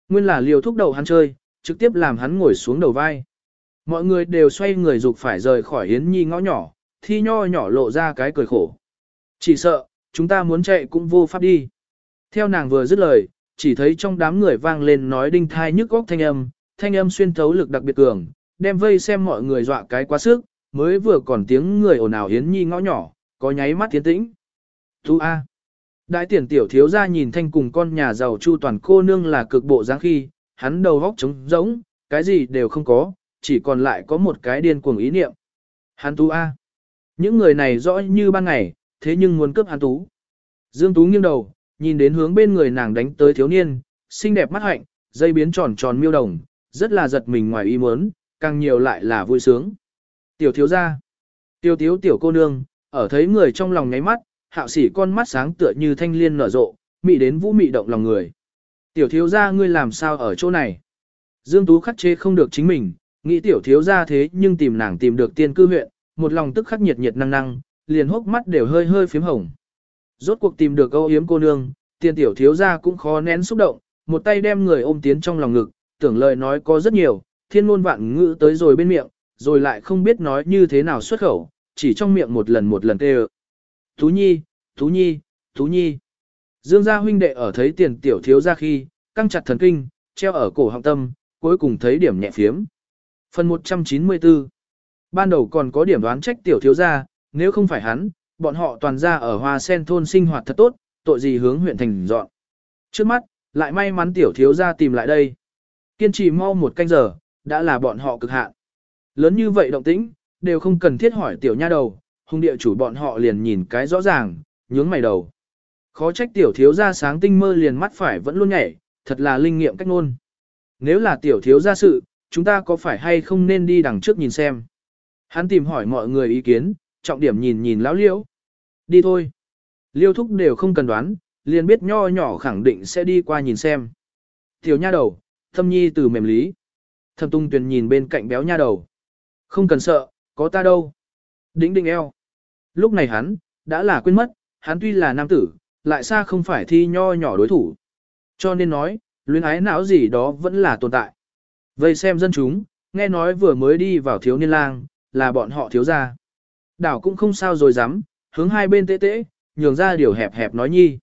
Nguyên là liều thúc đầu hắn chơi, trực tiếp làm hắn ngồi xuống đầu vai. Mọi người đều xoay người dục phải rời khỏi Yến Nhi ngõ nhỏ, thi nho nhỏ lộ ra cái cười khổ. Chỉ sợ, chúng ta muốn chạy cũng vô pháp đi. Theo nàng vừa dứt lời, chỉ thấy trong đám người vang lên nói đinh thai nhức góc thanh âm, thanh âm xuyên thấu lực đặc biệt cường, đem vây xem mọi người dọa cái quá sức, mới vừa còn tiếng người ồn ào Yến Nhi ngõ nhỏ, có nháy mắt tiến tĩnh. Thu A. Đại tiền tiểu thiếu ra nhìn thanh cùng con nhà giàu chu toàn cô nương là cực bộ dáng khi, hắn đầu góc trống rỗng, cái gì đều không có, chỉ còn lại có một cái điên cuồng ý niệm. Hắn tú A. Những người này rõ như ban ngày, thế nhưng muốn cướp hắn tú. Dương tú nghiêng đầu, nhìn đến hướng bên người nàng đánh tới thiếu niên, xinh đẹp mắt hạnh, dây biến tròn tròn miêu đồng, rất là giật mình ngoài ý muốn, càng nhiều lại là vui sướng. Tiểu thiếu gia, tiêu thiếu tiểu cô nương, ở thấy người trong lòng nháy mắt, hạo sỉ con mắt sáng tựa như thanh liên nở rộ, mị đến vũ mị động lòng người. Tiểu thiếu gia ngươi làm sao ở chỗ này? Dương Tú khắc chế không được chính mình, nghĩ tiểu thiếu gia thế nhưng tìm nàng tìm được tiên cư huyện, một lòng tức khắc nhiệt nhiệt năng năng, liền hốc mắt đều hơi hơi phím hồng. Rốt cuộc tìm được âu yếm cô nương, tiên tiểu thiếu gia cũng khó nén xúc động, một tay đem người ôm tiến trong lòng ngực, tưởng lời nói có rất nhiều, thiên ngôn vạn ngữ tới rồi bên miệng, rồi lại không biết nói như thế nào xuất khẩu, chỉ trong miệng một lần một lần kêu. Tú Nhi, Tú Nhi, Tú Nhi. Dương gia huynh đệ ở thấy tiền tiểu thiếu ra khi, căng chặt thần kinh, treo ở cổ họng tâm, cuối cùng thấy điểm nhẹ phiếm. Phần 194 Ban đầu còn có điểm đoán trách tiểu thiếu gia, nếu không phải hắn, bọn họ toàn ra ở hoa sen thôn sinh hoạt thật tốt, tội gì hướng huyện thành dọn. Trước mắt, lại may mắn tiểu thiếu gia tìm lại đây. Kiên trì mau một canh giờ, đã là bọn họ cực hạn. Lớn như vậy động tĩnh, đều không cần thiết hỏi tiểu nha đầu, hung địa chủ bọn họ liền nhìn cái rõ ràng, nhướng mày đầu. Khó trách tiểu thiếu gia sáng tinh mơ liền mắt phải vẫn luôn nhảy, thật là linh nghiệm cách ngôn. Nếu là tiểu thiếu gia sự, chúng ta có phải hay không nên đi đằng trước nhìn xem. Hắn tìm hỏi mọi người ý kiến, trọng điểm nhìn nhìn lão liễu. Đi thôi. Liêu thúc đều không cần đoán, liền biết nho nhỏ khẳng định sẽ đi qua nhìn xem. Tiểu nha đầu, thâm nhi từ mềm lý. Thâm tung tuyền nhìn bên cạnh béo nha đầu. Không cần sợ, có ta đâu. Đĩnh đinh eo. Lúc này hắn, đã là quên mất, hắn tuy là nam tử, lại xa không phải thi nho nhỏ đối thủ. Cho nên nói, luyến ái não gì đó vẫn là tồn tại. Vây xem dân chúng, nghe nói vừa mới đi vào thiếu niên lang, là bọn họ thiếu ra. Đảo cũng không sao rồi dám, hướng hai bên tế tế, nhường ra điều hẹp hẹp nói nhi.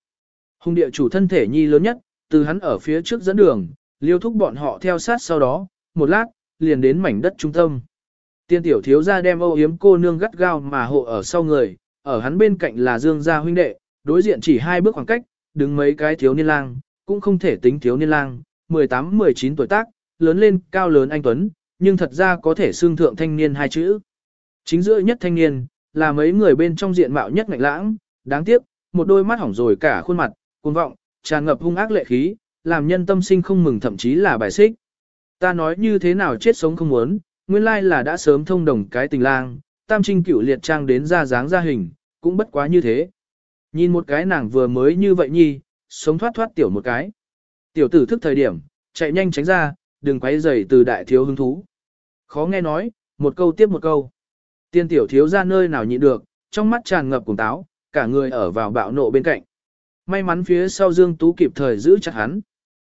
Hùng địa chủ thân thể nhi lớn nhất, từ hắn ở phía trước dẫn đường, liêu thúc bọn họ theo sát sau đó, một lát, liền đến mảnh đất trung tâm. Tiên tiểu thiếu gia đem âu yếm cô nương gắt gao mà hộ ở sau người, ở hắn bên cạnh là Dương gia huynh đệ, đối diện chỉ hai bước khoảng cách, đứng mấy cái thiếu niên lang, cũng không thể tính thiếu niên lang, 18-19 tuổi tác, lớn lên cao lớn anh Tuấn, nhưng thật ra có thể xương thượng thanh niên hai chữ. Chính giữa nhất thanh niên, là mấy người bên trong diện mạo nhất ngạnh lãng, đáng tiếc, một đôi mắt hỏng rồi cả khuôn mặt, cuồng vọng, tràn ngập hung ác lệ khí, làm nhân tâm sinh không mừng thậm chí là bài xích. Ta nói như thế nào chết sống không muốn, nguyên lai là đã sớm thông đồng cái tình lang, tam trinh cửu liệt trang đến ra dáng ra hình, cũng bất quá như thế. Nhìn một cái nàng vừa mới như vậy nhi, sống thoát thoát tiểu một cái. Tiểu tử thức thời điểm, chạy nhanh tránh ra, đừng quấy rầy từ đại thiếu hứng thú. Khó nghe nói, một câu tiếp một câu. Tiên tiểu thiếu ra nơi nào nhịn được, trong mắt tràn ngập cùng táo, cả người ở vào bạo nộ bên cạnh. May mắn phía sau Dương Tú kịp thời giữ chặt hắn.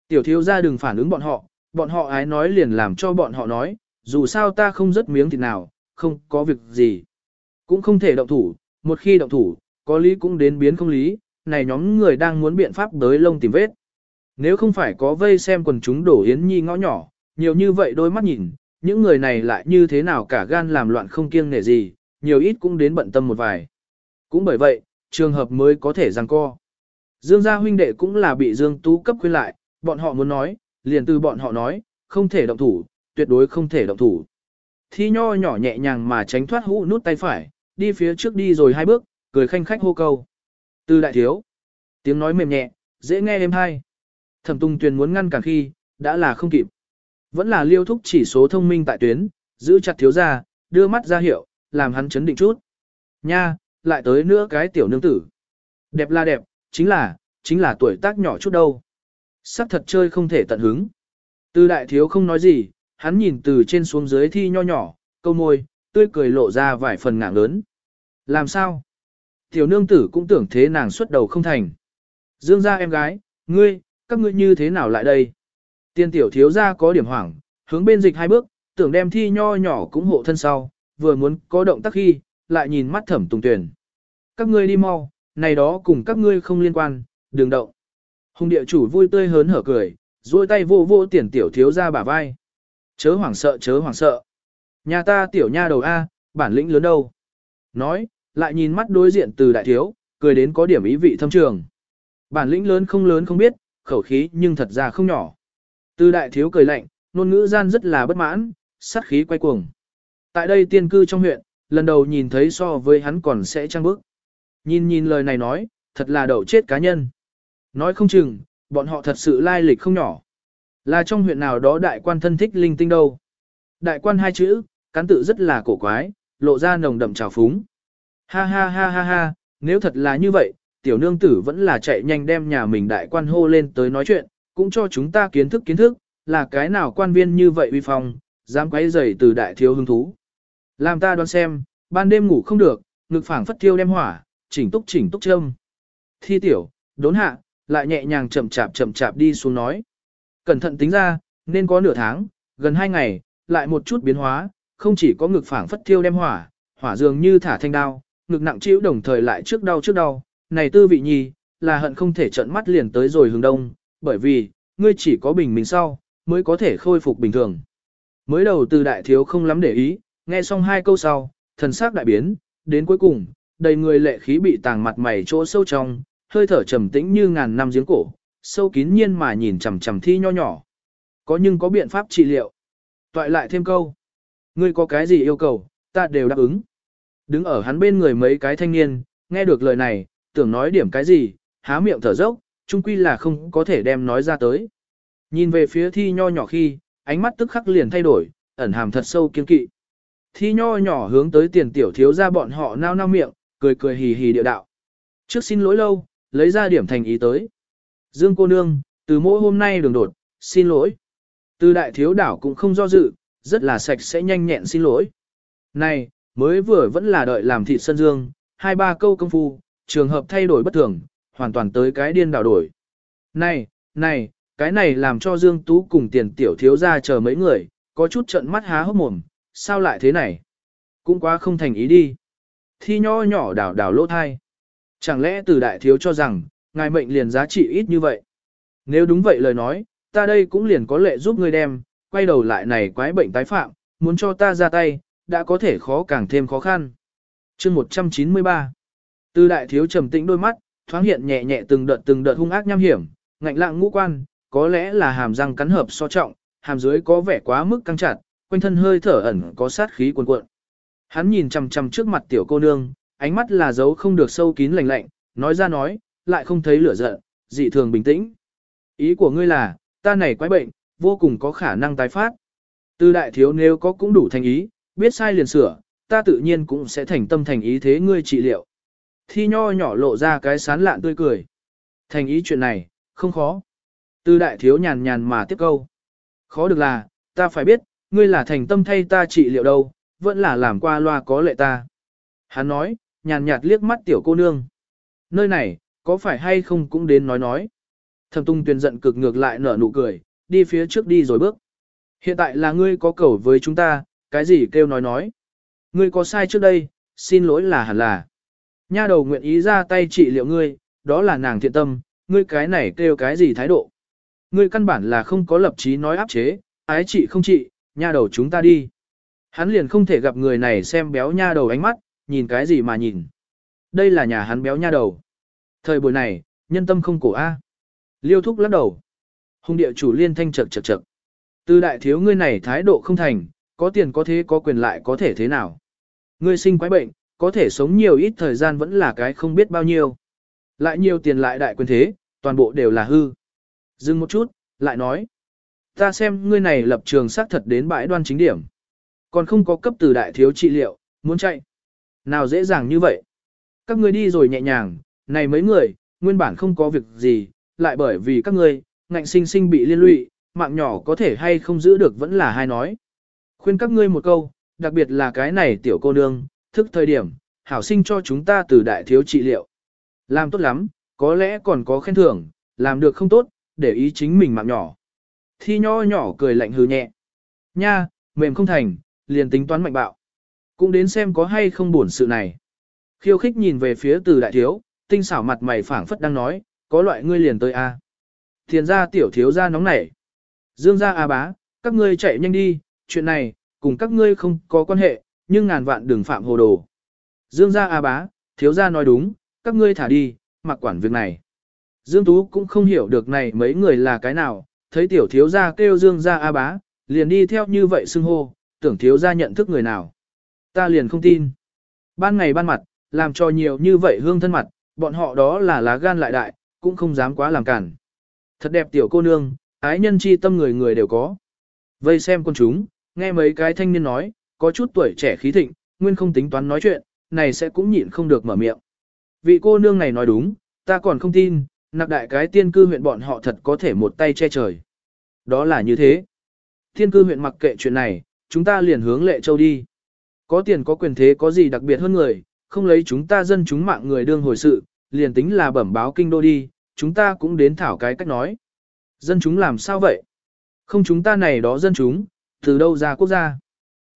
Tiểu thiếu ra đừng phản ứng bọn họ, bọn họ ái nói liền làm cho bọn họ nói, dù sao ta không rất miếng thịt nào, không có việc gì. Cũng không thể động thủ, một khi động thủ, có lý cũng đến biến không lý, này nhóm người đang muốn biện pháp đới lông tìm vết. Nếu không phải có vây xem quần chúng đổ yến nhi ngõ nhỏ, nhiều như vậy đôi mắt nhìn, những người này lại như thế nào cả gan làm loạn không kiêng nể gì, nhiều ít cũng đến bận tâm một vài. Cũng bởi vậy, trường hợp mới có thể giằng co. Dương gia huynh đệ cũng là bị Dương Tú cấp khuyên lại, bọn họ muốn nói, liền từ bọn họ nói, không thể động thủ, tuyệt đối không thể động thủ. Thi nho nhỏ nhẹ nhàng mà tránh thoát hũ nút tay phải, đi phía trước đi rồi hai bước, cười khanh khách hô câu. Từ đại thiếu, tiếng nói mềm nhẹ, dễ nghe êm hay. Thẩm tung tuyền muốn ngăn cản khi, đã là không kịp. Vẫn là liêu thúc chỉ số thông minh tại tuyến, giữ chặt thiếu ra, đưa mắt ra hiệu, làm hắn chấn định chút. Nha, lại tới nữa cái tiểu nương tử. Đẹp là đẹp, chính là, chính là tuổi tác nhỏ chút đâu. Sắc thật chơi không thể tận hứng. Từ đại thiếu không nói gì, hắn nhìn từ trên xuống dưới thi nho nhỏ, câu môi, tươi cười lộ ra vài phần ngạng lớn. Làm sao? Tiểu nương tử cũng tưởng thế nàng xuất đầu không thành. Dương ra em gái, ngươi, các ngươi như thế nào lại đây? Tiên tiểu thiếu ra có điểm hoảng, hướng bên dịch hai bước, tưởng đem thi nho nhỏ cũng hộ thân sau, vừa muốn có động tác khi, lại nhìn mắt thẩm tùng tuyển. Các ngươi đi mau, này đó cùng các ngươi không liên quan, đừng động. Hùng địa chủ vui tươi hớn hở cười, duỗi tay vô vô tiền tiểu thiếu ra bả vai. Chớ hoảng sợ chớ hoảng sợ. Nhà ta tiểu nha đầu A, bản lĩnh lớn đâu. Nói, lại nhìn mắt đối diện từ đại thiếu, cười đến có điểm ý vị thâm trường. Bản lĩnh lớn không lớn không biết, khẩu khí nhưng thật ra không nhỏ. Từ đại thiếu cười lạnh, ngôn ngữ gian rất là bất mãn, sát khí quay cuồng. Tại đây tiên cư trong huyện, lần đầu nhìn thấy so với hắn còn sẽ trăng bức. Nhìn nhìn lời này nói, thật là đậu chết cá nhân. Nói không chừng, bọn họ thật sự lai lịch không nhỏ. Là trong huyện nào đó đại quan thân thích linh tinh đâu. Đại quan hai chữ, cán tự rất là cổ quái, lộ ra nồng đậm trào phúng. Ha ha ha ha ha, nếu thật là như vậy, tiểu nương tử vẫn là chạy nhanh đem nhà mình đại quan hô lên tới nói chuyện, cũng cho chúng ta kiến thức kiến thức, là cái nào quan viên như vậy uy phong, dám quấy rầy từ đại thiếu hứng thú. Làm ta đoán xem, ban đêm ngủ không được, ngực phảng phất thiêu đem hỏa, chỉnh túc chỉnh túc châm. Thi tiểu, đốn hạ, lại nhẹ nhàng chậm chạp chậm chạp đi xuống nói. Cẩn thận tính ra, nên có nửa tháng, gần hai ngày, lại một chút biến hóa, không chỉ có ngực phảng phất thiêu đem hỏa, hỏa dường như thả thanh đao, ngực nặng chịu đồng thời lại trước đau trước đau, này tư vị nhi, là hận không thể trận mắt liền tới rồi hướng đông, bởi vì, ngươi chỉ có bình minh sau, mới có thể khôi phục bình thường. Mới đầu từ đại thiếu không lắm để ý, nghe xong hai câu sau, thần sắc đại biến, đến cuối cùng, đầy người lệ khí bị tàng mặt mày chỗ sâu trong, hơi thở trầm tĩnh như ngàn năm giếng cổ, sâu kín nhiên mà nhìn chằm chằm thi nho nhỏ. Có nhưng có biện pháp trị liệu. Toại lại thêm câu. Ngươi có cái gì yêu cầu, ta đều đáp ứng. Đứng ở hắn bên người mấy cái thanh niên, nghe được lời này, tưởng nói điểm cái gì, há miệng thở dốc, chung quy là không có thể đem nói ra tới. Nhìn về phía thi nho nhỏ khi, ánh mắt tức khắc liền thay đổi, ẩn hàm thật sâu kiên kỵ. Thi nho nhỏ hướng tới tiền tiểu thiếu ra bọn họ nao nao miệng, cười cười hì hì địa đạo. Trước xin lỗi lâu, lấy ra điểm thành ý tới. Dương cô nương, từ mỗi hôm nay đường đột, xin lỗi. Từ đại thiếu đảo cũng không do dự, rất là sạch sẽ nhanh nhẹn xin lỗi. Này, mới vừa vẫn là đợi làm thịt sân dương, hai ba câu công phu, trường hợp thay đổi bất thường, hoàn toàn tới cái điên đảo đổi. Này, này, cái này làm cho Dương Tú cùng tiền tiểu thiếu ra chờ mấy người, có chút trận mắt há hốc mồm, sao lại thế này? Cũng quá không thành ý đi. Thi nho nhỏ đảo đảo lỗ thai. Chẳng lẽ từ đại thiếu cho rằng, ngài mệnh liền giá trị ít như vậy? Nếu đúng vậy lời nói, ta đây cũng liền có lệ giúp ngươi đem, quay đầu lại này quái bệnh tái phạm, muốn cho ta ra tay, đã có thể khó càng thêm khó khăn. chương 193 Từ đại thiếu trầm tĩnh đôi mắt, thoáng hiện nhẹ nhẹ từng đợt từng đợt hung ác nham hiểm, ngạnh lạng ngũ quan, có lẽ là hàm răng cắn hợp so trọng, hàm dưới có vẻ quá mức căng chặt, quanh thân hơi thở ẩn có sát khí cuồn cuộn. Hắn nhìn chằm chằm trước mặt tiểu cô nương, ánh mắt là dấu không được sâu kín lạnh lạnh, nói ra nói, lại không thấy lửa giận, dị thường bình tĩnh. Ý của ngươi là, ta này quái bệnh, vô cùng có khả năng tái phát. Từ đại thiếu nếu có cũng đủ thành ý, biết sai liền sửa, ta tự nhiên cũng sẽ thành tâm thành ý thế ngươi trị liệu. Thi nho nhỏ lộ ra cái sán lạn tươi cười. Thành ý chuyện này, không khó. Từ đại thiếu nhàn nhàn mà tiếp câu. Khó được là, ta phải biết, ngươi là thành tâm thay ta trị liệu đâu, vẫn là làm qua loa có lệ ta. Hắn nói, nhàn nhạt liếc mắt tiểu cô nương. Nơi này, có phải hay không cũng đến nói nói. Thẩm tung tuyền giận cực ngược lại nở nụ cười, đi phía trước đi rồi bước. Hiện tại là ngươi có cầu với chúng ta, cái gì kêu nói nói. Ngươi có sai trước đây, xin lỗi là hẳn là. Nha đầu nguyện ý ra tay trị liệu ngươi, đó là nàng thiện tâm, ngươi cái này kêu cái gì thái độ. Ngươi căn bản là không có lập chí nói áp chế, ái trị không trị, nha đầu chúng ta đi. Hắn liền không thể gặp người này xem béo nha đầu ánh mắt, nhìn cái gì mà nhìn. Đây là nhà hắn béo nha đầu. Thời buổi này, nhân tâm không cổ A. Liêu thúc lắc đầu. Hùng địa chủ liên thanh chật chật chật. Từ đại thiếu ngươi này thái độ không thành, có tiền có thế có quyền lại có thể thế nào. Ngươi sinh quái bệnh, có thể sống nhiều ít thời gian vẫn là cái không biết bao nhiêu. Lại nhiều tiền lại đại quyền thế, toàn bộ đều là hư. Dừng một chút, lại nói. Ta xem ngươi này lập trường xác thật đến bãi đoan chính điểm. Còn không có cấp từ đại thiếu trị liệu, muốn chạy. Nào dễ dàng như vậy. Các ngươi đi rồi nhẹ nhàng, này mấy người, nguyên bản không có việc gì, lại bởi vì các ngươi, ngạnh sinh sinh bị liên lụy, mạng nhỏ có thể hay không giữ được vẫn là hai nói. Khuyên các ngươi một câu, đặc biệt là cái này tiểu cô nương, thức thời điểm, hảo sinh cho chúng ta từ đại thiếu trị liệu. Làm tốt lắm, có lẽ còn có khen thưởng, làm được không tốt, để ý chính mình mạng nhỏ. Thi nho nhỏ cười lạnh hừ nhẹ. Nha, mềm không thành, liền tính toán mạnh bạo. Cũng đến xem có hay không buồn sự này. Khiêu khích nhìn về phía từ đại thiếu, tinh xảo mặt mày phảng phất đang nói, có loại ngươi liền tới a. À. Thiền gia tiểu thiếu gia nóng nảy. Dương gia a bá, các ngươi chạy nhanh đi, chuyện này, cùng các ngươi không có quan hệ, nhưng ngàn vạn đừng phạm hồ đồ. Dương gia a bá, thiếu gia nói đúng, các ngươi thả đi, mặc quản việc này. Dương Tú cũng không hiểu được này mấy người là cái nào, thấy tiểu thiếu gia kêu Dương gia a bá, liền đi theo như vậy xưng hô, tưởng thiếu gia nhận thức người nào. Ta liền không tin. Ban ngày ban mặt, làm cho nhiều như vậy hương thân mặt, bọn họ đó là lá gan lại đại, cũng không dám quá làm cản. Thật đẹp tiểu cô nương, ái nhân chi tâm người người đều có. Vây xem con chúng, nghe mấy cái thanh niên nói, có chút tuổi trẻ khí thịnh, nguyên không tính toán nói chuyện, này sẽ cũng nhịn không được mở miệng. Vị cô nương này nói đúng, ta còn không tin, nạp đại cái tiên cư huyện bọn họ thật có thể một tay che trời. Đó là như thế. Tiên cư huyện mặc kệ chuyện này, chúng ta liền hướng lệ châu đi. Có tiền có quyền thế có gì đặc biệt hơn người, không lấy chúng ta dân chúng mạng người đương hồi sự, liền tính là bẩm báo kinh đô đi, chúng ta cũng đến thảo cái cách nói. Dân chúng làm sao vậy? Không chúng ta này đó dân chúng, từ đâu ra quốc gia?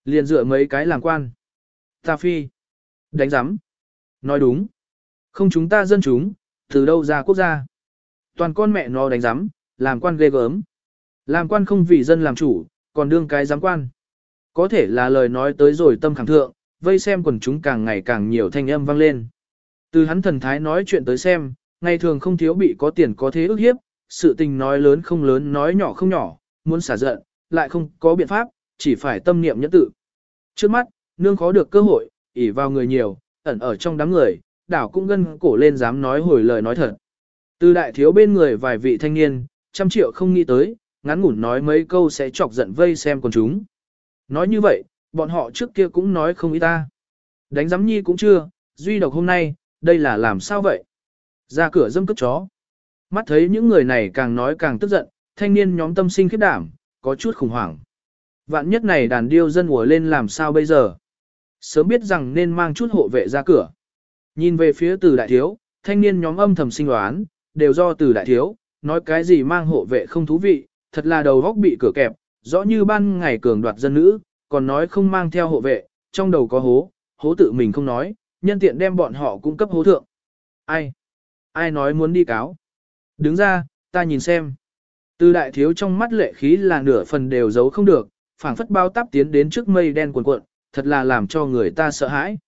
Liền dựa mấy cái làm quan. Ta phi. Đánh giám. Nói đúng. Không chúng ta dân chúng, từ đâu ra quốc gia? Toàn con mẹ nó đánh giám, làm quan ghê gớm. Làm quan không vì dân làm chủ, còn đương cái giám quan. Có thể là lời nói tới rồi tâm khẳng thượng, vây xem quần chúng càng ngày càng nhiều thanh âm vang lên. Từ hắn thần thái nói chuyện tới xem, ngày thường không thiếu bị có tiền có thế ức hiếp, sự tình nói lớn không lớn nói nhỏ không nhỏ, muốn xả giận, lại không có biện pháp, chỉ phải tâm niệm nhẫn tự. Trước mắt, nương khó được cơ hội, ỉ vào người nhiều, ẩn ở trong đám người, đảo cũng gân cổ lên dám nói hồi lời nói thật. Từ đại thiếu bên người vài vị thanh niên, trăm triệu không nghĩ tới, ngắn ngủn nói mấy câu sẽ chọc giận vây xem con chúng. Nói như vậy, bọn họ trước kia cũng nói không ý ta. Đánh giám nhi cũng chưa, duy độc hôm nay, đây là làm sao vậy? Ra cửa dâm cướp chó. Mắt thấy những người này càng nói càng tức giận, thanh niên nhóm tâm sinh khiếp đảm, có chút khủng hoảng. Vạn nhất này đàn điêu dân ùa lên làm sao bây giờ? Sớm biết rằng nên mang chút hộ vệ ra cửa. Nhìn về phía từ đại thiếu, thanh niên nhóm âm thầm sinh đoán, đều do từ đại thiếu, nói cái gì mang hộ vệ không thú vị, thật là đầu góc bị cửa kẹp, rõ như ban ngày cường đoạt dân nữ, còn nói không mang theo hộ vệ, trong đầu có hố, hố tự mình không nói, nhân tiện đem bọn họ cung cấp hố thượng. Ai? Ai nói muốn đi cáo? Đứng ra, ta nhìn xem. Từ đại thiếu trong mắt lệ khí là nửa phần đều giấu không được, phảng phất bao táp tiến đến trước mây đen cuồn cuộn, thật là làm cho người ta sợ hãi.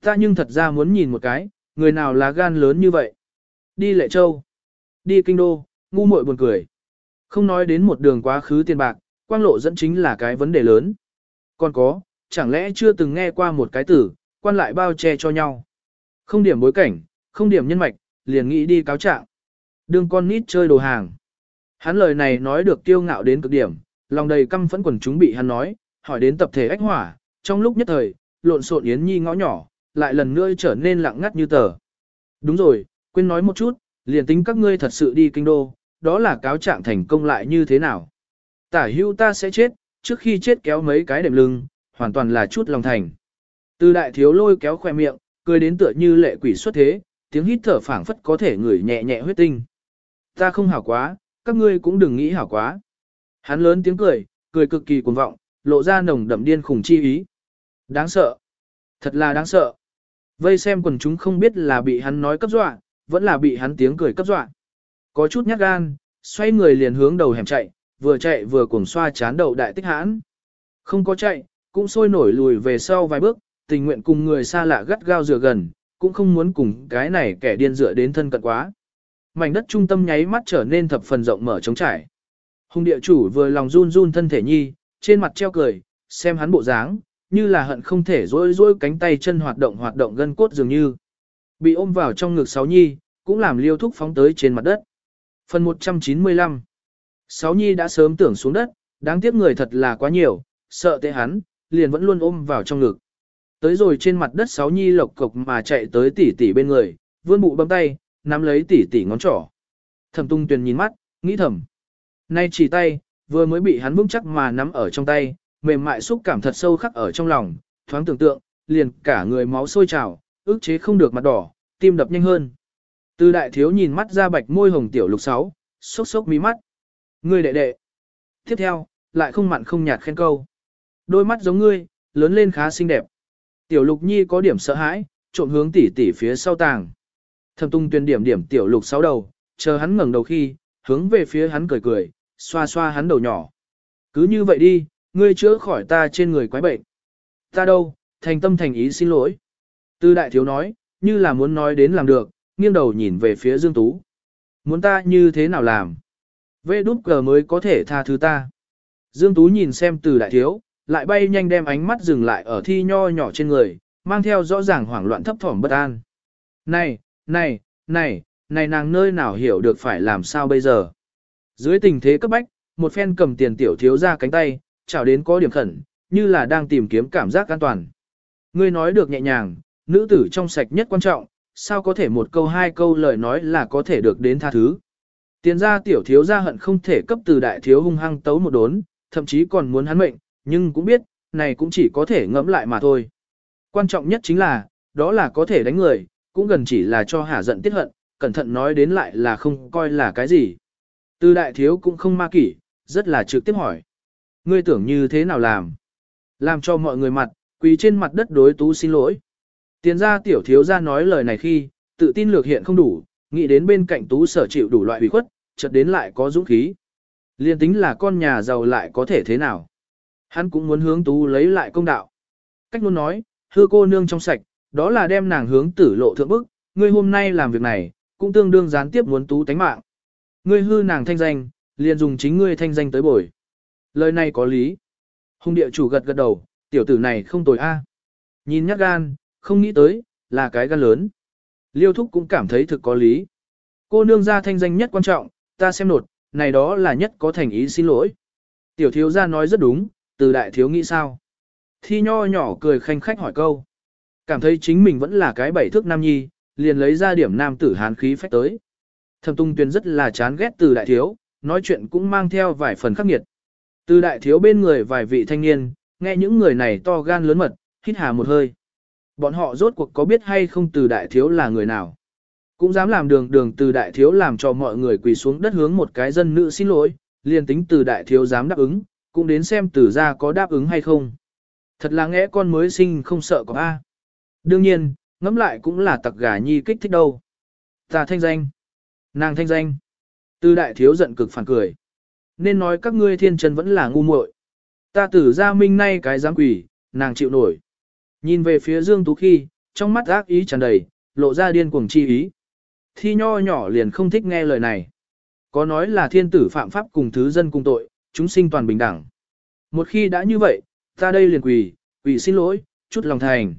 Ta nhưng thật ra muốn nhìn một cái, người nào là gan lớn như vậy. Đi Lệ Châu, đi Kinh Đô, ngu muội buồn cười. Không nói đến một đường quá khứ tiền bạc, quang lộ dẫn chính là cái vấn đề lớn. Còn có, chẳng lẽ chưa từng nghe qua một cái tử, quan lại bao che cho nhau. Không điểm bối cảnh, không điểm nhân mạch, liền nghĩ đi cáo trạng. Đương con nít chơi đồ hàng. Hắn lời này nói được tiêu ngạo đến cực điểm, lòng đầy căm phẫn quần chúng bị hắn nói, hỏi đến tập thể ách hỏa, trong lúc nhất thời, lộn xộn Yến Nhi ngõ nhỏ, lại lần nữa trở nên lặng ngắt như tờ. Đúng rồi, quên nói một chút, liền tính các ngươi thật sự đi kinh đô, đó là cáo trạng thành công lại như thế nào. Tả hưu ta sẽ chết, trước khi chết kéo mấy cái đệm lưng, hoàn toàn là chút lòng thành. Từ đại thiếu lôi kéo khoe miệng, cười đến tựa như lệ quỷ xuất thế, tiếng hít thở phảng phất có thể ngửi nhẹ nhẹ huyết tinh. Ta không hảo quá, các ngươi cũng đừng nghĩ hảo quá. Hắn lớn tiếng cười, cười cực kỳ cuồng vọng, lộ ra nồng đậm điên khủng chi ý. Đáng sợ. Thật là đáng sợ. Vây xem quần chúng không biết là bị hắn nói cấp dọa, vẫn là bị hắn tiếng cười cấp dọa. Có chút nhát gan, xoay người liền hướng đầu hẻm chạy, vừa chạy vừa cuồng xoa chán đầu đại tích hãn. Không có chạy, cũng sôi nổi lùi về sau vài bước, tình nguyện cùng người xa lạ gắt gao dựa gần, cũng không muốn cùng cái này kẻ điên dựa đến thân cận quá. mảnh đất trung tâm nháy mắt trở nên thập phần rộng mở trống trải. Hùng địa chủ vừa lòng run run thân thể nhi, trên mặt treo cười, xem hắn bộ dáng, như là hận không thể rối rối cánh tay chân hoạt động hoạt động gân cốt dường như. Bị ôm vào trong ngực sáu nhi, cũng làm liêu thúc phóng tới trên mặt đất. Phần 195 Sáu nhi đã sớm tưởng xuống đất, đáng tiếc người thật là quá nhiều, sợ tệ hắn, liền vẫn luôn ôm vào trong ngực. Tới rồi trên mặt đất sáu nhi lộc cục mà chạy tới Tỷ Tỷ bên người, vươn bụ bấm tay, nắm lấy Tỷ Tỷ ngón trỏ. Thẩm tung tuyền nhìn mắt, nghĩ thầm. Nay chỉ tay, vừa mới bị hắn vững chắc mà nắm ở trong tay, mềm mại xúc cảm thật sâu khắc ở trong lòng, thoáng tưởng tượng, liền cả người máu sôi trào, ức chế không được mặt đỏ, tim đập nhanh hơn. Từ đại thiếu nhìn mắt ra bạch môi hồng tiểu lục sáu, sốc sốc mí mắt. Ngươi đệ đệ. Tiếp theo, lại không mặn không nhạt khen câu. Đôi mắt giống ngươi, lớn lên khá xinh đẹp. Tiểu lục nhi có điểm sợ hãi, trộn hướng tỉ tỉ phía sau tàng. Thẩm tung tuyên điểm điểm tiểu lục sáu đầu, chờ hắn ngẩng đầu khi, hướng về phía hắn cười cười, xoa xoa hắn đầu nhỏ. Cứ như vậy đi, ngươi chữa khỏi ta trên người quái bệnh. Ta đâu, thành tâm thành ý xin lỗi. Tư đại thiếu nói, như là muốn nói đến làm được, nghiêng đầu nhìn về phía Dương Tú. Muốn ta như thế nào làm? Vê đút cờ mới có thể tha thứ ta. Dương Tú nhìn xem từ đại thiếu, lại bay nhanh đem ánh mắt dừng lại ở thi nho nhỏ trên người, mang theo rõ ràng hoảng loạn thấp thỏm bất an. Này, này, này, này nàng nơi nào hiểu được phải làm sao bây giờ? Dưới tình thế cấp bách, một phen cầm tiền tiểu thiếu ra cánh tay, chào đến có điểm khẩn, như là đang tìm kiếm cảm giác an toàn. Ngươi nói được nhẹ nhàng, nữ tử trong sạch nhất quan trọng, sao có thể một câu hai câu lời nói là có thể được đến tha thứ. Tiền ra tiểu thiếu ra hận không thể cấp từ đại thiếu hung hăng tấu một đốn, thậm chí còn muốn hắn mệnh, nhưng cũng biết, này cũng chỉ có thể ngẫm lại mà thôi. Quan trọng nhất chính là, đó là có thể đánh người, cũng gần chỉ là cho hả giận tiết hận, cẩn thận nói đến lại là không coi là cái gì. Từ đại thiếu cũng không ma kỷ, rất là trực tiếp hỏi. Ngươi tưởng như thế nào làm? Làm cho mọi người mặt, quỳ trên mặt đất đối tú xin lỗi. Tiền ra tiểu thiếu ra nói lời này khi, tự tin lược hiện không đủ, nghĩ đến bên cạnh tú sở chịu đủ loại ủy khuất, chợt đến lại có dũng khí. Liên tính là con nhà giàu lại có thể thế nào. Hắn cũng muốn hướng tú lấy lại công đạo. Cách luôn nói, hư cô nương trong sạch, đó là đem nàng hướng tử lộ thượng bức, ngươi hôm nay làm việc này, cũng tương đương gián tiếp muốn tú tánh mạng. Ngươi hư nàng thanh danh, liền dùng chính ngươi thanh danh tới bồi. Lời này có lý. Hùng địa chủ gật gật đầu, tiểu tử này không tồi a. Nhìn nhát gan, không nghĩ tới, là cái gan lớn. Liêu thúc cũng cảm thấy thực có lý. Cô nương ra thanh danh nhất quan trọng, ta xem nột, này đó là nhất có thành ý xin lỗi. Tiểu thiếu gia nói rất đúng, từ đại thiếu nghĩ sao? Thi nho nhỏ cười khanh khách hỏi câu. Cảm thấy chính mình vẫn là cái bảy thước nam nhi, liền lấy ra điểm nam tử hán khí phách tới. Thẩm tung tuyên rất là chán ghét từ đại thiếu, nói chuyện cũng mang theo vài phần khắc nghiệt. Từ đại thiếu bên người vài vị thanh niên, nghe những người này to gan lớn mật, hít hà một hơi. Bọn họ rốt cuộc có biết hay không từ đại thiếu là người nào. Cũng dám làm đường đường từ đại thiếu làm cho mọi người quỳ xuống đất hướng một cái dân nữ xin lỗi, liền tính từ đại thiếu dám đáp ứng, cũng đến xem từ ra có đáp ứng hay không. Thật là nghe con mới sinh không sợ có A. Đương nhiên, ngẫm lại cũng là tặc gà nhi kích thích đâu. Ta thanh danh. Nàng thanh danh. Từ đại thiếu giận cực phản cười. Nên nói các ngươi thiên chân vẫn là ngu muội. Ta tử ra minh nay cái dám quỷ, nàng chịu nổi. Nhìn về phía Dương Tú khi, trong mắt ác ý tràn đầy, lộ ra điên cuồng chi ý. Thi nho nhỏ liền không thích nghe lời này. Có nói là thiên tử phạm pháp cùng thứ dân cùng tội, chúng sinh toàn bình đẳng. Một khi đã như vậy, ta đây liền quỳ, quỳ xin lỗi, chút lòng thành.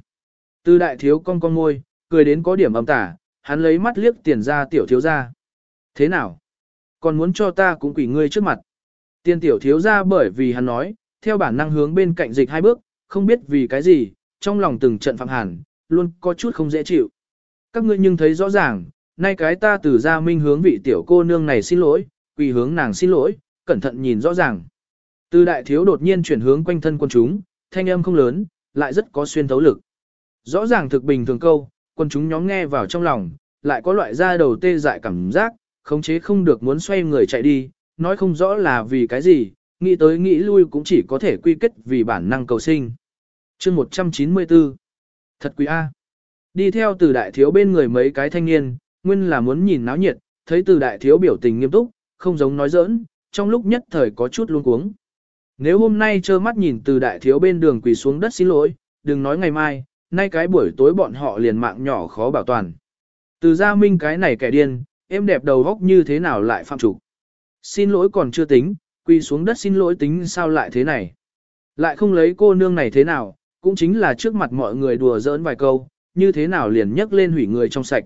Từ đại thiếu con con môi, cười đến có điểm âm tả, hắn lấy mắt liếc tiền ra tiểu thiếu ra. Thế nào? Còn muốn cho ta cũng quỳ ngươi trước mặt. Tiền tiểu thiếu ra bởi vì hắn nói, theo bản năng hướng bên cạnh dịch hai bước, không biết vì cái gì, trong lòng từng trận phạm hàn, luôn có chút không dễ chịu. Các ngươi nhưng thấy rõ ràng, nay cái ta từ gia minh hướng vị tiểu cô nương này xin lỗi, quỳ hướng nàng xin lỗi, cẩn thận nhìn rõ ràng. Từ đại thiếu đột nhiên chuyển hướng quanh thân quân chúng, thanh âm không lớn, lại rất có xuyên thấu lực. Rõ ràng thực bình thường câu, quân chúng nhóm nghe vào trong lòng, lại có loại da đầu tê dại cảm giác, khống chế không được muốn xoay người chạy đi, nói không rõ là vì cái gì, nghĩ tới nghĩ lui cũng chỉ có thể quy kết vì bản năng cầu sinh chương 194 Thật quý A. Đi theo từ đại thiếu bên người mấy cái thanh niên, nguyên là muốn nhìn náo nhiệt, thấy từ đại thiếu biểu tình nghiêm túc, không giống nói giỡn, trong lúc nhất thời có chút luống cuống. Nếu hôm nay trơ mắt nhìn từ đại thiếu bên đường quỳ xuống đất xin lỗi, đừng nói ngày mai, nay cái buổi tối bọn họ liền mạng nhỏ khó bảo toàn. Từ gia minh cái này kẻ điên, em đẹp đầu góc như thế nào lại phạm chủ. Xin lỗi còn chưa tính, quỳ xuống đất xin lỗi tính sao lại thế này. Lại không lấy cô nương này thế nào, cũng chính là trước mặt mọi người đùa giỡn vài câu, như thế nào liền nhấc lên hủy người trong sạch.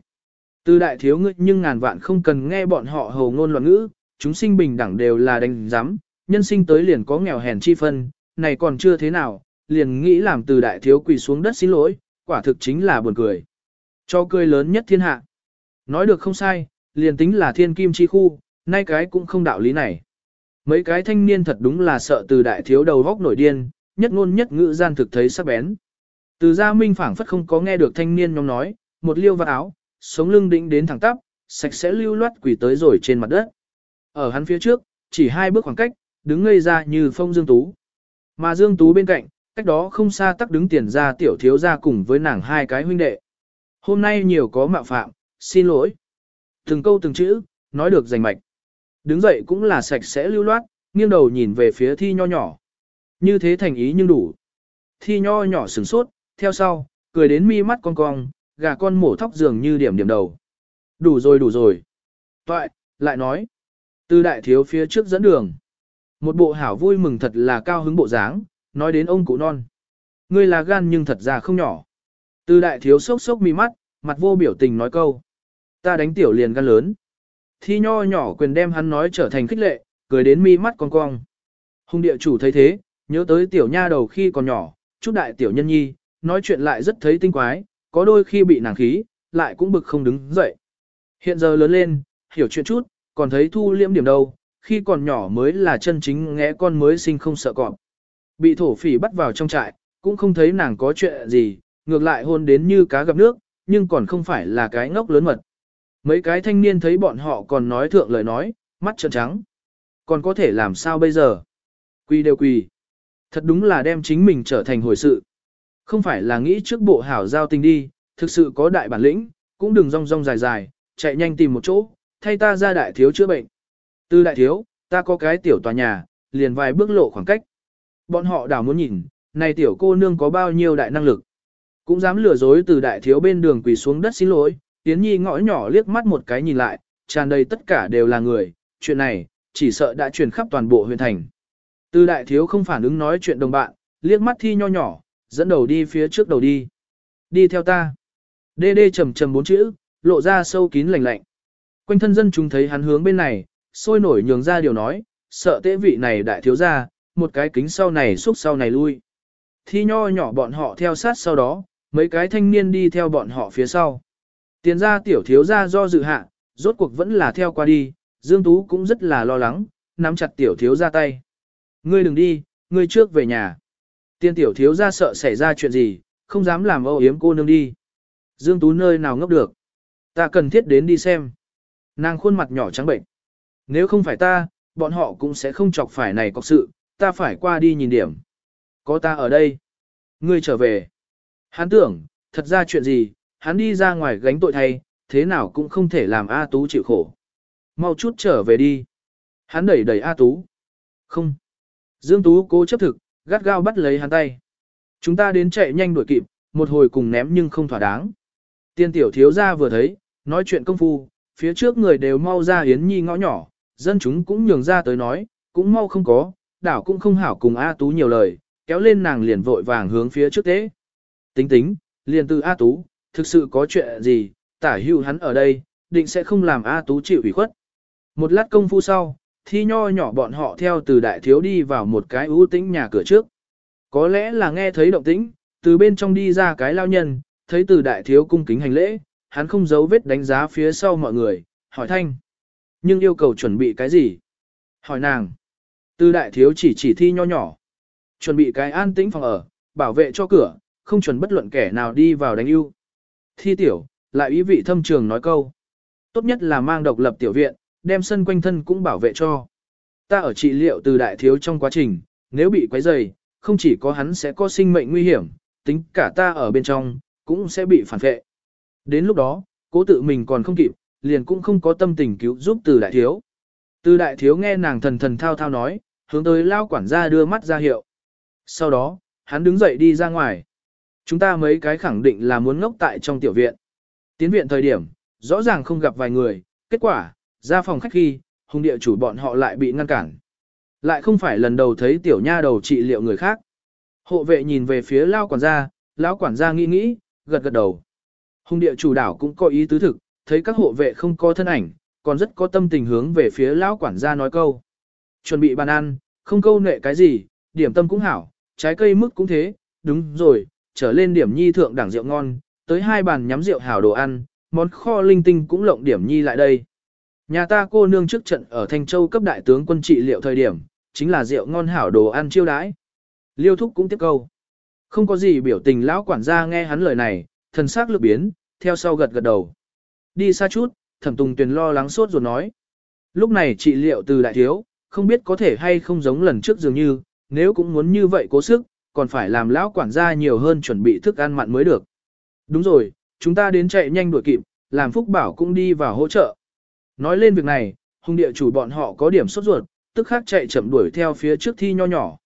Từ đại thiếu ngươi nhưng ngàn vạn không cần nghe bọn họ hầu ngôn loạn ngữ, chúng sinh bình đẳng đều là đánh giám, nhân sinh tới liền có nghèo hèn chi phân, này còn chưa thế nào, liền nghĩ làm từ đại thiếu quỳ xuống đất xin lỗi, quả thực chính là buồn cười. Cho cười lớn nhất thiên hạ. Nói được không sai, liền tính là thiên kim chi khu, nay cái cũng không đạo lý này. Mấy cái thanh niên thật đúng là sợ từ đại thiếu đầu góc nổi điên, nhất ngôn nhất ngữ gian thực thấy sắc bén. Từ gia minh phảng phất không có nghe được thanh niên nhóm nói, một liêu vạt áo, sống lưng đĩnh đến thẳng tắp, sạch sẽ lưu loát quỳ tới rồi trên mặt đất. Ở hắn phía trước, chỉ hai bước khoảng cách, đứng ngây ra như phong Dương Tú. Mà Dương Tú bên cạnh, cách đó không xa tắc đứng tiền ra tiểu thiếu ra cùng với nàng hai cái huynh đệ. Hôm nay nhiều có mạo phạm, xin lỗi. Từng câu từng chữ, nói được rành mạch. Đứng dậy cũng là sạch sẽ lưu loát, nghiêng đầu nhìn về phía thi nho nhỏ. Như thế thành ý nhưng đủ. Thi nho nhỏ sửng sốt, theo sau, cười đến mi mắt con cong, gà con mổ thóc dường như điểm điểm đầu. Đủ rồi đủ rồi. Toại, lại nói. Từ đại thiếu phía trước dẫn đường. Một bộ hảo vui mừng thật là cao hứng bộ dáng, nói đến ông cụ non. Ngươi là gan nhưng thật ra không nhỏ. Từ đại thiếu sốc sốc mi mắt, mặt vô biểu tình nói câu. Ta đánh tiểu liền gan lớn. Thi nho nhỏ quyền đem hắn nói trở thành khích lệ, cười đến mi mắt con cong. Hùng địa chủ thấy thế, nhớ tới tiểu nha đầu khi còn nhỏ, chút đại tiểu nhân nhi, nói chuyện lại rất thấy tinh quái, có đôi khi bị nàng khí, lại cũng bực không đứng dậy. Hiện giờ lớn lên, hiểu chuyện chút, còn thấy thu liễm điểm đâu, khi còn nhỏ mới là chân chính ngẽ con mới sinh không sợ cọp. Bị thổ phỉ bắt vào trong trại, cũng không thấy nàng có chuyện gì, ngược lại hôn đến như cá gặp nước, nhưng còn không phải là cái ngốc lớn mật. Mấy cái thanh niên thấy bọn họ còn nói thượng lời nói, mắt trợn trắng. Còn có thể làm sao bây giờ? Quỳ đều quỳ. Thật đúng là đem chính mình trở thành hồi sự. Không phải là nghĩ trước bộ hảo giao tình đi, thực sự có đại bản lĩnh, cũng đừng rong rong dài dài, chạy nhanh tìm một chỗ, thay ta ra đại thiếu chữa bệnh. Từ đại thiếu, ta có cái tiểu tòa nhà, liền vài bước lộ khoảng cách. Bọn họ đảo muốn nhìn, này tiểu cô nương có bao nhiêu đại năng lực. Cũng dám lừa dối từ đại thiếu bên đường quỳ xuống đất xin lỗi, Tiến Nhi ngõ nhỏ liếc mắt một cái nhìn lại, tràn đầy tất cả đều là người, chuyện này, chỉ sợ đã truyền khắp toàn bộ huyện thành. Từ đại thiếu không phản ứng nói chuyện đồng bạn, liếc mắt thi nho nhỏ, dẫn đầu đi phía trước đầu đi. Đi theo ta. Đê đê trầm trầm bốn chữ, lộ ra sâu kín lạnh lạnh. Quanh thân dân chúng thấy hắn hướng bên này, sôi nổi nhường ra điều nói, sợ tế vị này đại thiếu ra, một cái kính sau này xúc sau này lui. Thi nho nhỏ bọn họ theo sát sau đó, mấy cái thanh niên đi theo bọn họ phía sau. Tiền ra tiểu thiếu ra do dự hạ, rốt cuộc vẫn là theo qua đi, Dương Tú cũng rất là lo lắng, nắm chặt tiểu thiếu ra tay. Ngươi đừng đi, ngươi trước về nhà. Tiên tiểu thiếu ra sợ xảy ra chuyện gì, không dám làm âu yếm cô nương đi. Dương Tú nơi nào ngốc được. Ta cần thiết đến đi xem. Nàng khuôn mặt nhỏ trắng bệnh. Nếu không phải ta, bọn họ cũng sẽ không chọc phải này có sự, ta phải qua đi nhìn điểm. Có ta ở đây. Ngươi trở về. Hắn tưởng, thật ra chuyện gì, hắn đi ra ngoài gánh tội thay, thế nào cũng không thể làm A Tú chịu khổ. Mau chút trở về đi. Hắn đẩy đẩy A Tú. Không. Dương Tú cố chấp thực, gắt gao bắt lấy hắn tay. Chúng ta đến chạy nhanh đuổi kịp, một hồi cùng ném nhưng không thỏa đáng. Tiên tiểu thiếu ra vừa thấy, nói chuyện công phu, phía trước người đều mau ra Yến Nhi ngõ nhỏ, dân chúng cũng nhường ra tới nói, cũng mau không có, đảo cũng không hảo cùng A Tú nhiều lời, kéo lên nàng liền vội vàng hướng phía trước tế. Tính tính, liền từ A Tú, thực sự có chuyện gì, tả hưu hắn ở đây, định sẽ không làm A Tú chịu ủy khuất. Một lát công phu sau, thi nho nhỏ bọn họ theo từ đại thiếu đi vào một cái ưu tĩnh nhà cửa trước. Có lẽ là nghe thấy động tĩnh, từ bên trong đi ra cái lao nhân, thấy từ đại thiếu cung kính hành lễ, hắn không giấu vết đánh giá phía sau mọi người, hỏi thanh. Nhưng yêu cầu chuẩn bị cái gì? Hỏi nàng. Từ đại thiếu chỉ chỉ thi nho nhỏ. Chuẩn bị cái an tĩnh phòng ở, bảo vệ cho cửa, không chuẩn bất luận kẻ nào đi vào đánh yêu. Thi tiểu, lại ý vị thâm trường nói câu. Tốt nhất là mang độc lập tiểu viện, đem sân quanh thân cũng bảo vệ cho. Ta ở trị liệu từ đại thiếu trong quá trình, nếu bị quấy rầy, không chỉ có hắn sẽ có sinh mệnh nguy hiểm, tính cả ta ở bên trong, cũng sẽ bị phản vệ. Đến lúc đó, cố tự mình còn không kịp, liền cũng không có tâm tình cứu giúp từ đại thiếu. Từ đại thiếu nghe nàng thần thần thao thao nói, hướng tới lao quản gia đưa mắt ra hiệu. Sau đó, hắn đứng dậy đi ra ngoài. Chúng ta mấy cái khẳng định là muốn ngốc tại trong tiểu viện. Tiến viện thời điểm, rõ ràng không gặp vài người, kết quả, ra phòng khách khi, hùng địa chủ bọn họ lại bị ngăn cản. Lại không phải lần đầu thấy tiểu nha đầu trị liệu người khác. Hộ vệ nhìn về phía lao quản gia, lão quản gia nghĩ nghĩ, gật gật đầu. Hùng địa chủ đảo cũng có ý tứ thực, thấy các hộ vệ không có thân ảnh, còn rất có tâm tình hướng về phía lão quản gia nói câu. Chuẩn bị bàn ăn, không câu nệ cái gì, điểm tâm cũng hảo, trái cây mức cũng thế, đúng rồi, trở lên điểm nhi thượng đẳng rượu ngon, tới hai bàn nhắm rượu hảo đồ ăn, món kho linh tinh cũng lộng điểm nhi lại đây. Nhà ta cô nương trước trận ở Thanh Châu cấp đại tướng quân trị liệu thời điểm, chính là rượu ngon hảo đồ ăn chiêu đãi. Liêu thúc cũng tiếp câu. Không có gì biểu tình lão quản gia nghe hắn lời này, thần sắc lực biến, theo sau gật gật đầu. Đi xa chút, thẩm tùng tuyền lo lắng sốt rồi nói. Lúc này trị liệu từ đại thiếu, không biết có thể hay không giống lần trước dường như, nếu cũng muốn như vậy cố sức, còn phải làm lão quản gia nhiều hơn chuẩn bị thức ăn mặn mới được. Đúng rồi, chúng ta đến chạy nhanh đuổi kịp, làm Phúc Bảo cũng đi vào hỗ trợ. Nói lên việc này, hung địa chủ bọn họ có điểm sốt ruột, tức khắc chạy chậm đuổi theo phía trước thi nho nhỏ.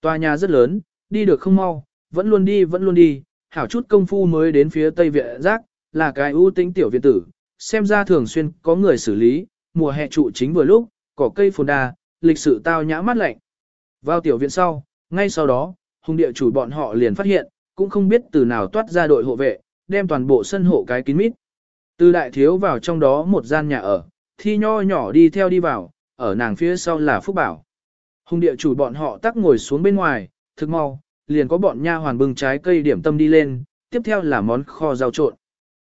Tòa nhà rất lớn, đi được không mau, vẫn luôn đi vẫn luôn đi, hảo chút công phu mới đến phía tây viện giác, là cái ưu tính tiểu viện tử, xem ra thường xuyên có người xử lý, mùa hè trụ chính vừa lúc, cỏ cây phồn đa, lịch sự tao nhã mát lạnh. Vào tiểu viện sau, ngay sau đó, hung địa chủ bọn họ liền phát hiện, cũng không biết từ nào toát ra đội hộ vệ, đem toàn bộ sân hộ cái kín mít. Từ đại thiếu vào trong đó một gian nhà ở, thi nho nhỏ đi theo đi vào, ở nàng phía sau là Phúc Bảo. Hùng địa chủ bọn họ tắc ngồi xuống bên ngoài, thực mau, liền có bọn nha hoàn bưng trái cây điểm tâm đi lên, tiếp theo là món kho rau trộn.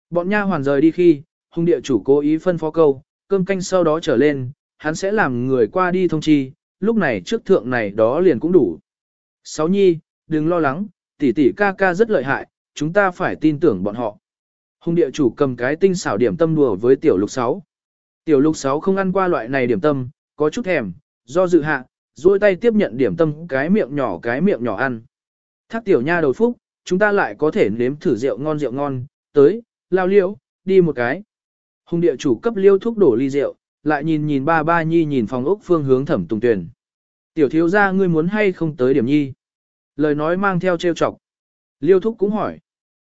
Bọn nha hoàn rời đi khi, hùng địa chủ cố ý phân phó câu, cơm canh sau đó trở lên, hắn sẽ làm người qua đi thông chi, lúc này trước thượng này đó liền cũng đủ. Sáu nhi, đừng lo lắng, tỷ tỷ ca ca rất lợi hại, chúng ta phải tin tưởng bọn họ. Hùng địa chủ cầm cái tinh xảo điểm tâm đùa với tiểu lục sáu. Tiểu lục sáu không ăn qua loại này điểm tâm, có chút thèm, do dự hạ, duỗi tay tiếp nhận điểm tâm cái miệng nhỏ cái miệng nhỏ ăn. Thác tiểu nha đầu phúc, chúng ta lại có thể nếm thử rượu ngon rượu ngon, tới, lao liễu, đi một cái. Hùng địa chủ cấp liêu thuốc đổ ly rượu, lại nhìn nhìn ba ba nhi nhìn phòng ốc phương hướng thẩm tùng tuyển. Tiểu thiếu gia ngươi muốn hay không tới điểm nhi. Lời nói mang theo trêu chọc. Liêu thúc cũng hỏi.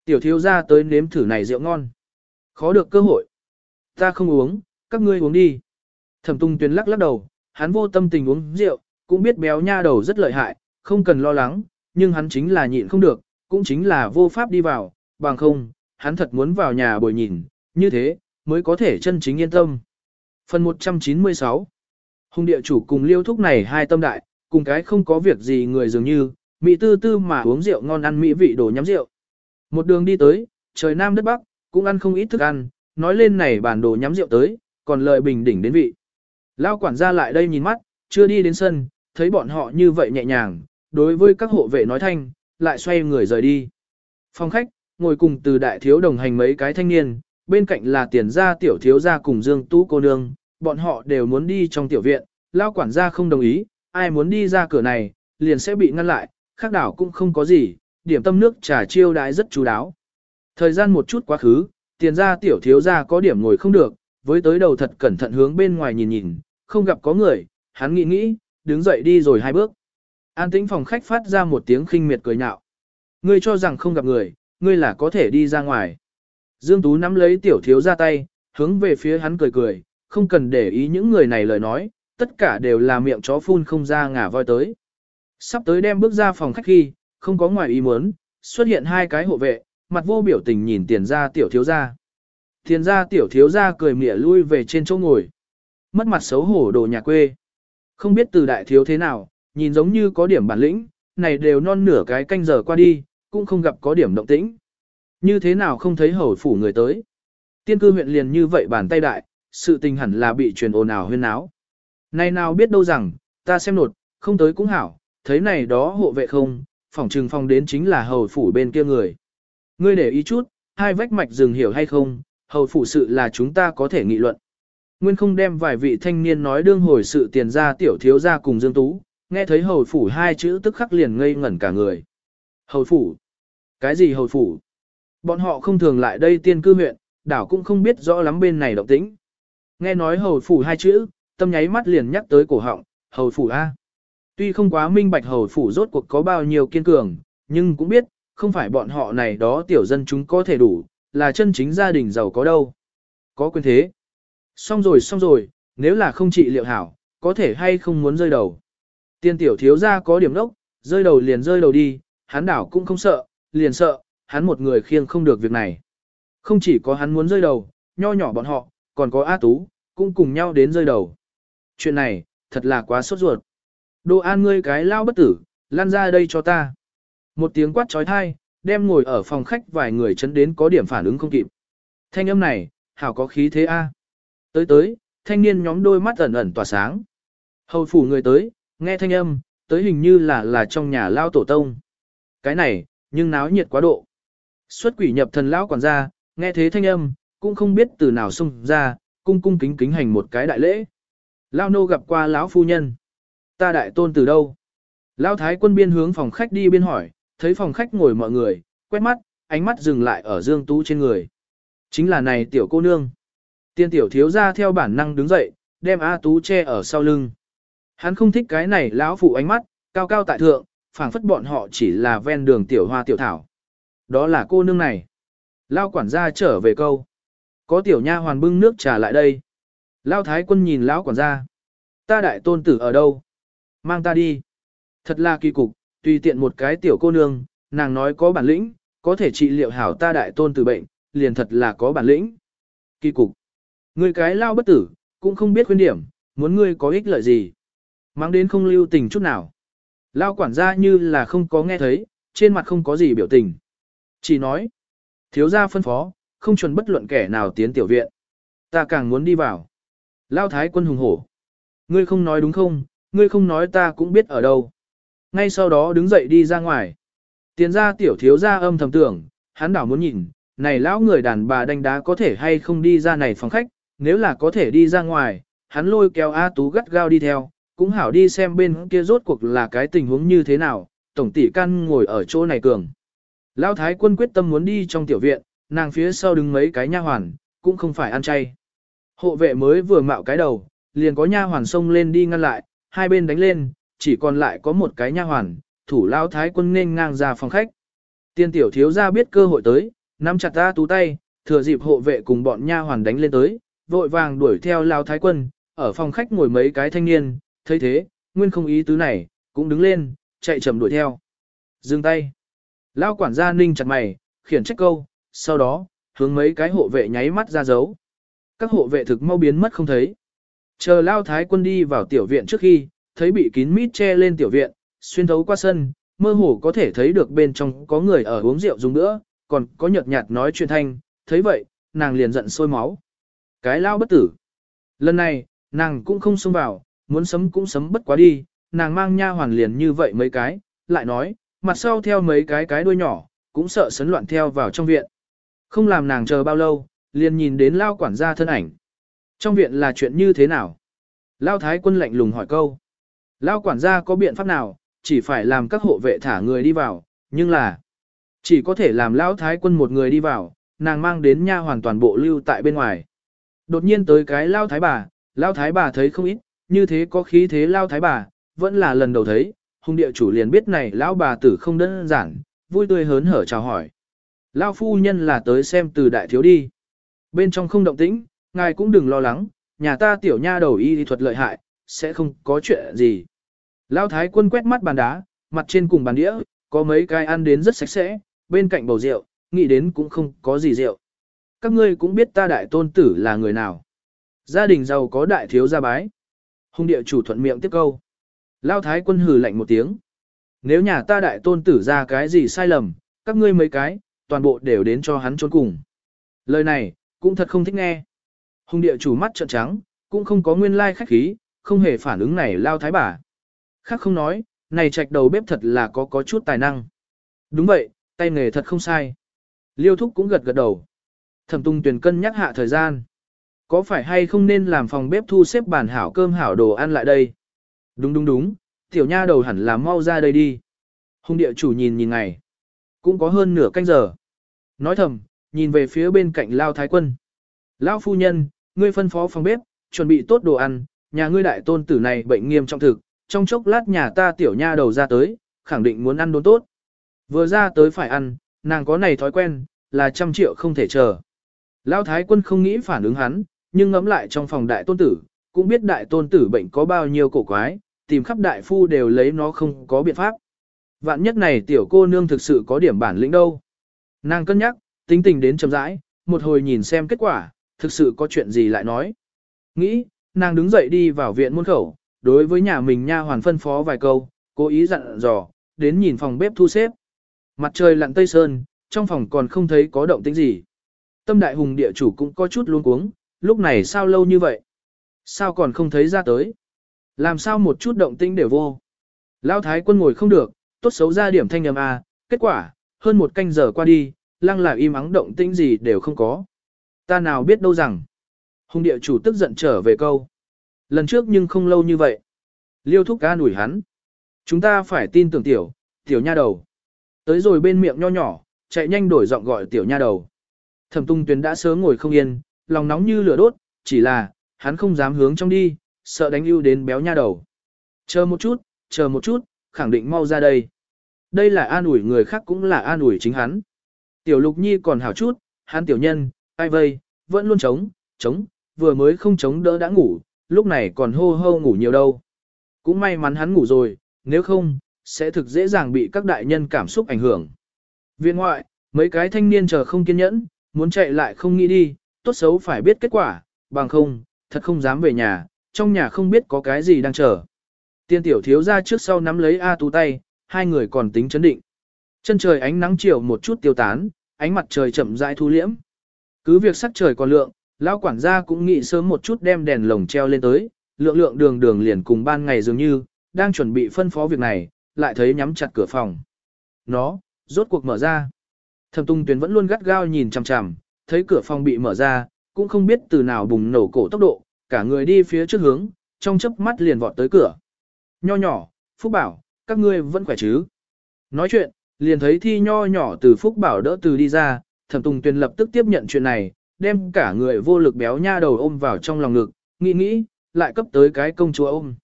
Tiểu thiếu gia tới nếm thử này rượu ngon. Khó được cơ hội. Ta không uống, các ngươi uống đi. Thẩm tung Tuyền lắc lắc đầu, hắn vô tâm tình uống rượu, cũng biết béo nha đầu rất lợi hại, không cần lo lắng, nhưng hắn chính là nhịn không được, cũng chính là vô pháp đi vào, bằng không, hắn thật muốn vào nhà bồi nhìn, như thế, mới có thể chân chính yên tâm. Phần 196 Hùng địa chủ cùng liêu thúc này hai tâm đại, cùng cái không có việc gì người dường như, mỹ tư tư mà uống rượu ngon ăn mỹ vị đồ nhắm rượu. Một đường đi tới, trời nam đất bắc, cũng ăn không ít thức ăn, nói lên này bản đồ nhắm rượu tới, còn lợi bình đỉnh đến vị. Lao quản gia lại đây nhìn mắt, chưa đi đến sân, thấy bọn họ như vậy nhẹ nhàng, đối với các hộ vệ nói thanh, lại xoay người rời đi. Phòng khách, ngồi cùng từ đại thiếu đồng hành mấy cái thanh niên, bên cạnh là tiền gia tiểu thiếu gia cùng Dương Tú cô nương, bọn họ đều muốn đi trong tiểu viện, lao quản gia không đồng ý, ai muốn đi ra cửa này, liền sẽ bị ngăn lại, khác đảo cũng không có gì, điểm tâm nước trà chiêu đãi rất chú đáo. Thời gian một chút quá khứ, tiền gia tiểu thiếu gia có điểm ngồi không được, với tới đầu thật cẩn thận hướng bên ngoài nhìn nhìn, không gặp có người, hắn nghĩ nghĩ, đứng dậy đi rồi hai bước. An tĩnh phòng khách phát ra một tiếng khinh miệt cười nhạo. Ngươi cho rằng không gặp người, ngươi là có thể đi ra ngoài. Dương Tú nắm lấy tiểu thiếu ra tay, hướng về phía hắn cười cười, không cần để ý những người này lời nói, tất cả đều là miệng chó phun không ra ngả voi tới. Sắp tới đem bước ra phòng khách khi, không có ngoài ý muốn, xuất hiện hai cái hộ vệ, mặt vô biểu tình nhìn tiền ra tiểu thiếu ra. Tiền ra tiểu thiếu ra cười mỉa lui về trên chỗ ngồi. Mất mặt xấu hổ đồ nhà quê. Không biết từ đại thiếu thế nào, nhìn giống như có điểm bản lĩnh, này đều non nửa cái canh giờ qua đi, cũng không gặp có điểm động tĩnh. Như thế nào không thấy hầu phủ người tới. Tiên cư huyện liền như vậy bàn tay đại, sự tình hẳn là bị truyền ồn ào huyên náo. Này nào biết đâu rằng, ta xem nột, không tới cũng hảo, thấy này đó hộ vệ không, phòng trừng phong đến chính là hầu phủ bên kia người. Ngươi để ý chút, hai vách mạch rừng hiểu hay không, hầu phủ sự là chúng ta có thể nghị luận. Nguyên không đem vài vị thanh niên nói đương hồi sự tiền ra tiểu thiếu ra cùng Dương Tú, nghe thấy hầu phủ hai chữ tức khắc liền ngây ngẩn cả người. Hầu phủ? Cái gì hầu phủ? Bọn họ không thường lại đây tiên cư huyện, đảo cũng không biết rõ lắm bên này động tĩnh. Nghe nói hầu phủ hai chữ, tâm nháy mắt liền nhắc tới cổ họng, hầu phủ A. Tuy không quá minh bạch hầu phủ rốt cuộc có bao nhiêu kiên cường, nhưng cũng biết, không phải bọn họ này đó tiểu dân chúng có thể đủ, là chân chính gia đình giàu có đâu. Có quyền thế. Xong rồi xong rồi, nếu là không trị liệu hảo, có thể hay không muốn rơi đầu. Tiên tiểu thiếu ra có điểm đốc, rơi đầu liền rơi đầu đi, hắn đảo cũng không sợ, liền sợ, hắn một người khiêng không được việc này. Không chỉ có hắn muốn rơi đầu, nho nhỏ bọn họ, còn có A Tú, cũng cùng nhau đến rơi đầu. Chuyện này, thật là quá sốt ruột. Đồ an ngươi cái lao bất tử, lan ra đây cho ta. Một tiếng quát trói thai, đem ngồi ở phòng khách vài người chấn đến có điểm phản ứng không kịp. Thanh âm này, hảo có khí thế A. Tới tới, thanh niên nhóm đôi mắt ẩn ẩn tỏa sáng. Hầu phủ người tới, nghe thanh âm, tới hình như là là trong nhà lao tổ tông. Cái này, nhưng náo nhiệt quá độ. Xuất quỷ nhập thần lão quản gia, nghe thế thanh âm, cũng không biết từ nào xông ra, cung cung kính kính hành một cái đại lễ. Lao nô gặp qua lão phu nhân. Ta đại tôn từ đâu? Lão thái quân biên hướng phòng khách đi biên hỏi, thấy phòng khách ngồi mọi người, quét mắt, ánh mắt dừng lại ở Dương Tú trên người. Chính là này tiểu cô nương. Tiên tiểu thiếu ra theo bản năng đứng dậy, đem A Tú che ở sau lưng. Hắn không thích cái này lão phụ ánh mắt, cao cao tại thượng, phảng phất bọn họ chỉ là ven đường tiểu hoa tiểu thảo. Đó là cô nương này. Lao quản gia trở về câu. Có tiểu nha hoàn bưng nước trà lại đây. Lao thái quân nhìn lão quản gia. Ta đại tôn tử ở đâu? Mang ta đi. Thật là kỳ cục, tùy tiện một cái tiểu cô nương, nàng nói có bản lĩnh, có thể trị liệu hảo ta đại tôn tử bệnh, liền thật là có bản lĩnh. Kỳ cục. Người cái lao bất tử, cũng không biết khuyên điểm, muốn ngươi có ích lợi gì. Mang đến không lưu tình chút nào. Lao quản gia như là không có nghe thấy, trên mặt không có gì biểu tình. Chỉ nói, thiếu gia phân phó, không chuẩn bất luận kẻ nào tiến tiểu viện. Ta càng muốn đi vào. Lao thái quân hùng hổ. Ngươi không nói đúng không, ngươi không nói ta cũng biết ở đâu. Ngay sau đó đứng dậy đi ra ngoài. Tiến ra tiểu thiếu gia âm thầm tưởng, hắn đảo muốn nhìn, này lão người đàn bà đánh đá có thể hay không đi ra này phòng khách, nếu là có thể đi ra ngoài, hắn lôi kéo A Tú gắt gao đi theo, cũng hảo đi xem bên kia rốt cuộc là cái tình huống như thế nào, tổng tỷ căn ngồi ở chỗ này cường. Lão thái quân quyết tâm muốn đi trong tiểu viện, nàng phía sau đứng mấy cái nha hoàn, cũng không phải ăn chay. Hộ vệ mới vừa mạo cái đầu, liền có nha hoàn xông lên đi ngăn lại, hai bên đánh lên, chỉ còn lại có một cái nha hoàn, thủ lao thái quân nên ngang ra phòng khách. Tiên tiểu thiếu gia biết cơ hội tới, nắm chặt ra tú tay, thừa dịp hộ vệ cùng bọn nha hoàn đánh lên tới, vội vàng đuổi theo lao thái quân, ở phòng khách ngồi mấy cái thanh niên, thấy thế, nguyên không ý tứ này, cũng đứng lên, chạy chậm đuổi theo. Dừng tay. lao quản gia ninh chặt mày, khiển trách câu, sau đó, hướng mấy cái hộ vệ nháy mắt ra dấu. Các hộ vệ thực mau biến mất không thấy. Chờ Lao Thái quân đi vào tiểu viện trước khi, thấy bị kín mít che lên tiểu viện, xuyên thấu qua sân, mơ hồ có thể thấy được bên trong có người ở uống rượu dùng nữa, còn có nhợt nhạt nói chuyện thanh, thấy vậy, nàng liền giận sôi máu. Cái Lao bất tử. Lần này, nàng cũng không xông vào, muốn sấm cũng sấm bất quá đi, nàng mang nha hoàn liền như vậy mấy cái, lại nói, mặt sau theo mấy cái cái đuôi nhỏ, cũng sợ sấn loạn theo vào trong viện. Không làm nàng chờ bao lâu, liền nhìn đến lao quản gia thân ảnh. Trong viện là chuyện như thế nào? Lao thái quân lạnh lùng hỏi câu. Lao quản gia có biện pháp nào, chỉ phải làm các hộ vệ thả người đi vào, nhưng là chỉ có thể làm Lao thái quân một người đi vào, nàng mang đến nha hoàn toàn bộ lưu tại bên ngoài. Đột nhiên tới cái Lao thái bà, Lao thái bà thấy không ít, như thế có khí thế Lao thái bà, vẫn là lần đầu thấy, hung địa chủ liền biết này lão bà tử không đơn giản, vui tươi hớn hở chào hỏi. Lao phu nhân là tới xem từ đại thiếu đi. Bên trong không động tĩnh, ngài cũng đừng lo lắng, nhà ta tiểu nha đầu y thuật lợi hại, sẽ không có chuyện gì. Lao thái quân quét mắt bàn đá, mặt trên cùng bàn đĩa, có mấy cái ăn đến rất sạch sẽ, bên cạnh bầu rượu, nghĩ đến cũng không có gì rượu. Các ngươi cũng biết ta đại tôn tử là người nào. Gia đình giàu có đại thiếu gia bái. Hùng địa chủ thuận miệng tiếp câu. Lao thái quân hừ lạnh một tiếng. Nếu nhà ta đại tôn tử ra cái gì sai lầm, các ngươi mấy cái, toàn bộ đều đến cho hắn trốn cùng. Lời này, cũng thật không thích nghe. Hùng địa chủ mắt trợn trắng, cũng không có nguyên lai khách khí, không hề phản ứng này lao thái bà. Khác không nói, này trạch đầu bếp thật là có có chút tài năng. Đúng vậy, tay nghề thật không sai. Liêu thúc cũng gật gật đầu. Thẩm tung tuyển cân nhắc hạ thời gian. Có phải hay không nên làm phòng bếp thu xếp bàn hảo cơm hảo đồ ăn lại đây? Đúng đúng đúng, tiểu nha đầu hẳn là mau ra đây đi. Hùng địa chủ nhìn nhìn ngày. Cũng có hơn nửa canh giờ. Nói thầm, nhìn về phía bên cạnh Lao Thái Quân. Lão phu nhân, ngươi phân phó phòng bếp, chuẩn bị tốt đồ ăn, nhà ngươi đại tôn tử này bệnh nghiêm trọng thực, trong chốc lát nhà ta tiểu nha đầu ra tới, khẳng định muốn ăn đốn tốt. Vừa ra tới phải ăn, nàng có này thói quen, là trăm triệu không thể chờ. Lão Thái Quân không nghĩ phản ứng hắn, nhưng ngẫm lại trong phòng đại tôn tử, cũng biết đại tôn tử bệnh có bao nhiêu cổ quái, tìm khắp đại phu đều lấy nó không có biện pháp. Vạn nhất này tiểu cô nương thực sự có điểm bản lĩnh đâu. Nàng cân nhắc, tính tình đến chậm rãi, một hồi nhìn xem kết quả, thực sự có chuyện gì lại nói. Nghĩ, nàng đứng dậy đi vào viện muôn khẩu, đối với nhà mình nha hoàn phân phó vài câu, cố ý dặn dò, đến nhìn phòng bếp thu xếp. Mặt trời lặn tây sơn, trong phòng còn không thấy có động tĩnh gì. Tâm đại hùng địa chủ cũng có chút luống cuống, lúc này sao lâu như vậy? Sao còn không thấy ra tới? Làm sao một chút động tĩnh đều vô? Lão thái quân ngồi không được, tốt xấu ra điểm thanh âm a, kết quả, hơn một canh giờ qua đi, lăng là im ắng động tĩnh gì đều không có. Ta nào biết đâu rằng. Hùng địa chủ tức giận trở về câu. Lần trước nhưng không lâu như vậy. Liêu thúc ca đuổi hắn. Chúng ta phải tin tưởng tiểu, tiểu nha đầu. Tới rồi bên miệng nho nhỏ, chạy nhanh đổi giọng gọi tiểu nha đầu. Thẩm tung tuyến đã sớm ngồi không yên, lòng nóng như lửa đốt, chỉ là, hắn không dám hướng trong đi, sợ đánh ưu đến béo nha đầu. Chờ một chút, chờ một chút, khẳng định mau ra đây. Đây là an ủi người khác cũng là an ủi chính hắn. Tiểu lục nhi còn hảo chút, hắn tiểu nhân, ai vây, vẫn luôn chống, chống, vừa mới không chống đỡ đã ngủ, lúc này còn hô hô ngủ nhiều đâu. Cũng may mắn hắn ngủ rồi, nếu không, sẽ thực dễ dàng bị các đại nhân cảm xúc ảnh hưởng. Viện ngoại, mấy cái thanh niên chờ không kiên nhẫn, muốn chạy lại không nghĩ đi, tốt xấu phải biết kết quả, bằng không, thật không dám về nhà, trong nhà không biết có cái gì đang chờ. Tiên tiểu thiếu ra trước sau nắm lấy A tú tay, hai người còn tính chấn định. Chân trời ánh nắng chiều một chút tiêu tán, ánh mặt trời chậm rãi thu liễm. Cứ việc sắc trời còn lượng, lão quản gia cũng nghĩ sớm một chút đem đèn lồng treo lên tới, lượng lượng đường đường liền cùng ban ngày dường như, đang chuẩn bị phân phó việc này, lại thấy nhắm chặt cửa phòng. Nó, rốt cuộc mở ra. Thẩm Tung tuyến vẫn luôn gắt gao nhìn chằm chằm, thấy cửa phòng bị mở ra, cũng không biết từ nào bùng nổ cổ tốc độ, cả người đi phía trước hướng, trong chớp mắt liền vọt tới cửa. Nho nhỏ, Phúc Bảo, các ngươi vẫn khỏe chứ? Nói chuyện, liền thấy thi nho nhỏ từ Phúc Bảo đỡ từ đi ra, Thẩm Tùng Tuyền lập tức tiếp nhận chuyện này, đem cả người vô lực béo nha đầu ôm vào trong lòng ngực, nghĩ nghĩ, lại cấp tới cái công chúa ôm.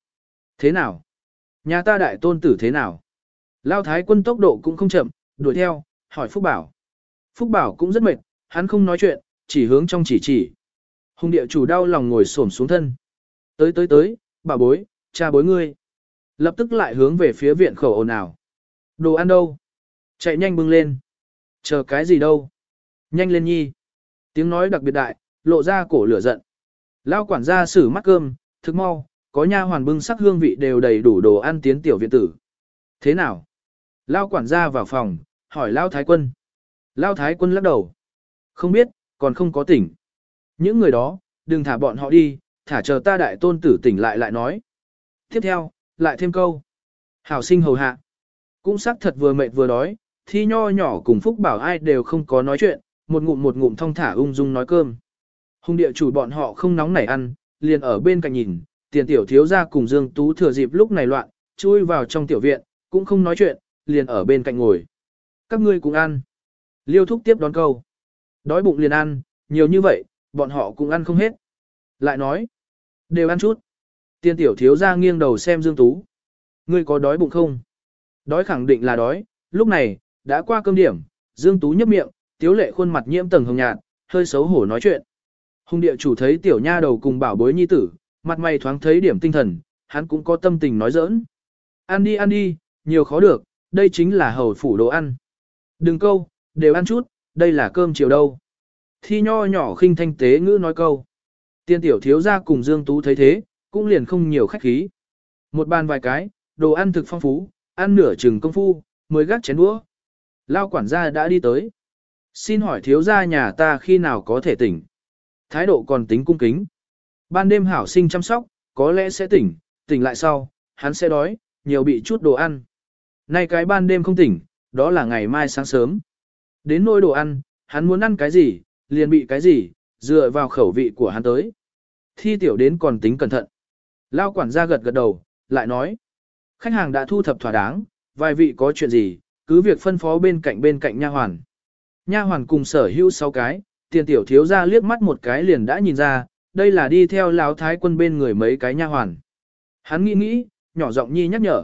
Thế nào? Nhà ta đại tôn tử thế nào? Lao thái quân tốc độ cũng không chậm, đuổi theo, hỏi Phúc Bảo. Phúc Bảo cũng rất mệt, hắn không nói chuyện, chỉ hướng trong chỉ chỉ. Hùng địa chủ đau lòng ngồi xổm xuống thân. Tới tới tới, bà bối, cha bối ngươi. Lập tức lại hướng về phía viện khẩu ồn ào. Đồ ăn đâu? Chạy nhanh bưng lên. Chờ cái gì đâu? Nhanh lên nhi. Tiếng nói đặc biệt đại, lộ ra cổ lửa giận. Lao quản gia xử mắt cơm, thức mau, có nha hoàn bưng sắc hương vị đều đầy đủ đồ ăn tiến tiểu viện tử. Thế nào? Lao quản gia vào phòng, hỏi Lao Thái Quân. Lao Thái Quân lắc đầu. Không biết, còn không có tỉnh. Những người đó, đừng thả bọn họ đi, thả chờ ta đại tôn tử tỉnh lại lại nói. Tiếp theo, lại thêm câu. Hảo sinh hầu hạ. Cũng xác thật vừa mệt vừa đói, thi nho nhỏ cùng Phúc bảo ai đều không có nói chuyện, một ngụm một ngụm thong thả ung dung nói cơm. Hùng địa chủ bọn họ không nóng nảy ăn, liền ở bên cạnh nhìn, tiền tiểu thiếu ra cùng Dương Tú thừa dịp lúc này loạn, chui vào trong tiểu viện, cũng không nói chuyện, liền ở bên cạnh ngồi. Các ngươi cùng ăn. Liêu thúc tiếp đón câu. Đói bụng liền ăn, nhiều như vậy, bọn họ cũng ăn không hết. Lại nói, đều ăn chút. Tiên tiểu thiếu ra nghiêng đầu xem Dương Tú. Ngươi có đói bụng không? Đói khẳng định là đói, lúc này, đã qua cơm điểm, Dương Tú nhấp miệng, tiếu lệ khuôn mặt nhiễm tầng hồng nhạt, hơi xấu hổ nói chuyện. Hùng địa chủ thấy tiểu nha đầu cùng bảo bối nhi tử, mặt mày thoáng thấy điểm tinh thần, hắn cũng có tâm tình nói giỡn. Ăn đi ăn đi, nhiều khó được, đây chính là hầu phủ đồ ăn. Đừng câu, đều ăn chút, đây là cơm chiều đâu. Thi nho nhỏ khinh thanh tế ngữ nói câu. Tiên tiểu thiếu ra cùng Dương Tú thấy thế, cũng liền không nhiều khách khí. Một bàn vài cái, đồ ăn thực phong phú, ăn nửa chừng công phu, mới gác chén đũa. Lao quản gia đã đi tới. Xin hỏi thiếu gia nhà ta khi nào có thể tỉnh. Thái độ còn tính cung kính. Ban đêm hảo sinh chăm sóc, có lẽ sẽ tỉnh, tỉnh lại sau, hắn sẽ đói, nhiều bị chút đồ ăn. Nay cái ban đêm không tỉnh, đó là ngày mai sáng sớm. Đến nôi đồ ăn, hắn muốn ăn cái gì, liền bị cái gì, dựa vào khẩu vị của hắn tới. Thi tiểu đến còn tính cẩn thận. Lao quản gia gật gật đầu, lại nói. Khách hàng đã thu thập thỏa đáng, vài vị có chuyện gì, cứ việc phân phó bên cạnh bên cạnh nha hoàn. Nha hoàn cùng sở hữu sáu cái, tiền tiểu thiếu ra liếc mắt một cái liền đã nhìn ra, đây là đi theo lão thái quân bên người mấy cái nha hoàn. Hắn nghĩ nghĩ, nhỏ giọng nhi nhắc nhở.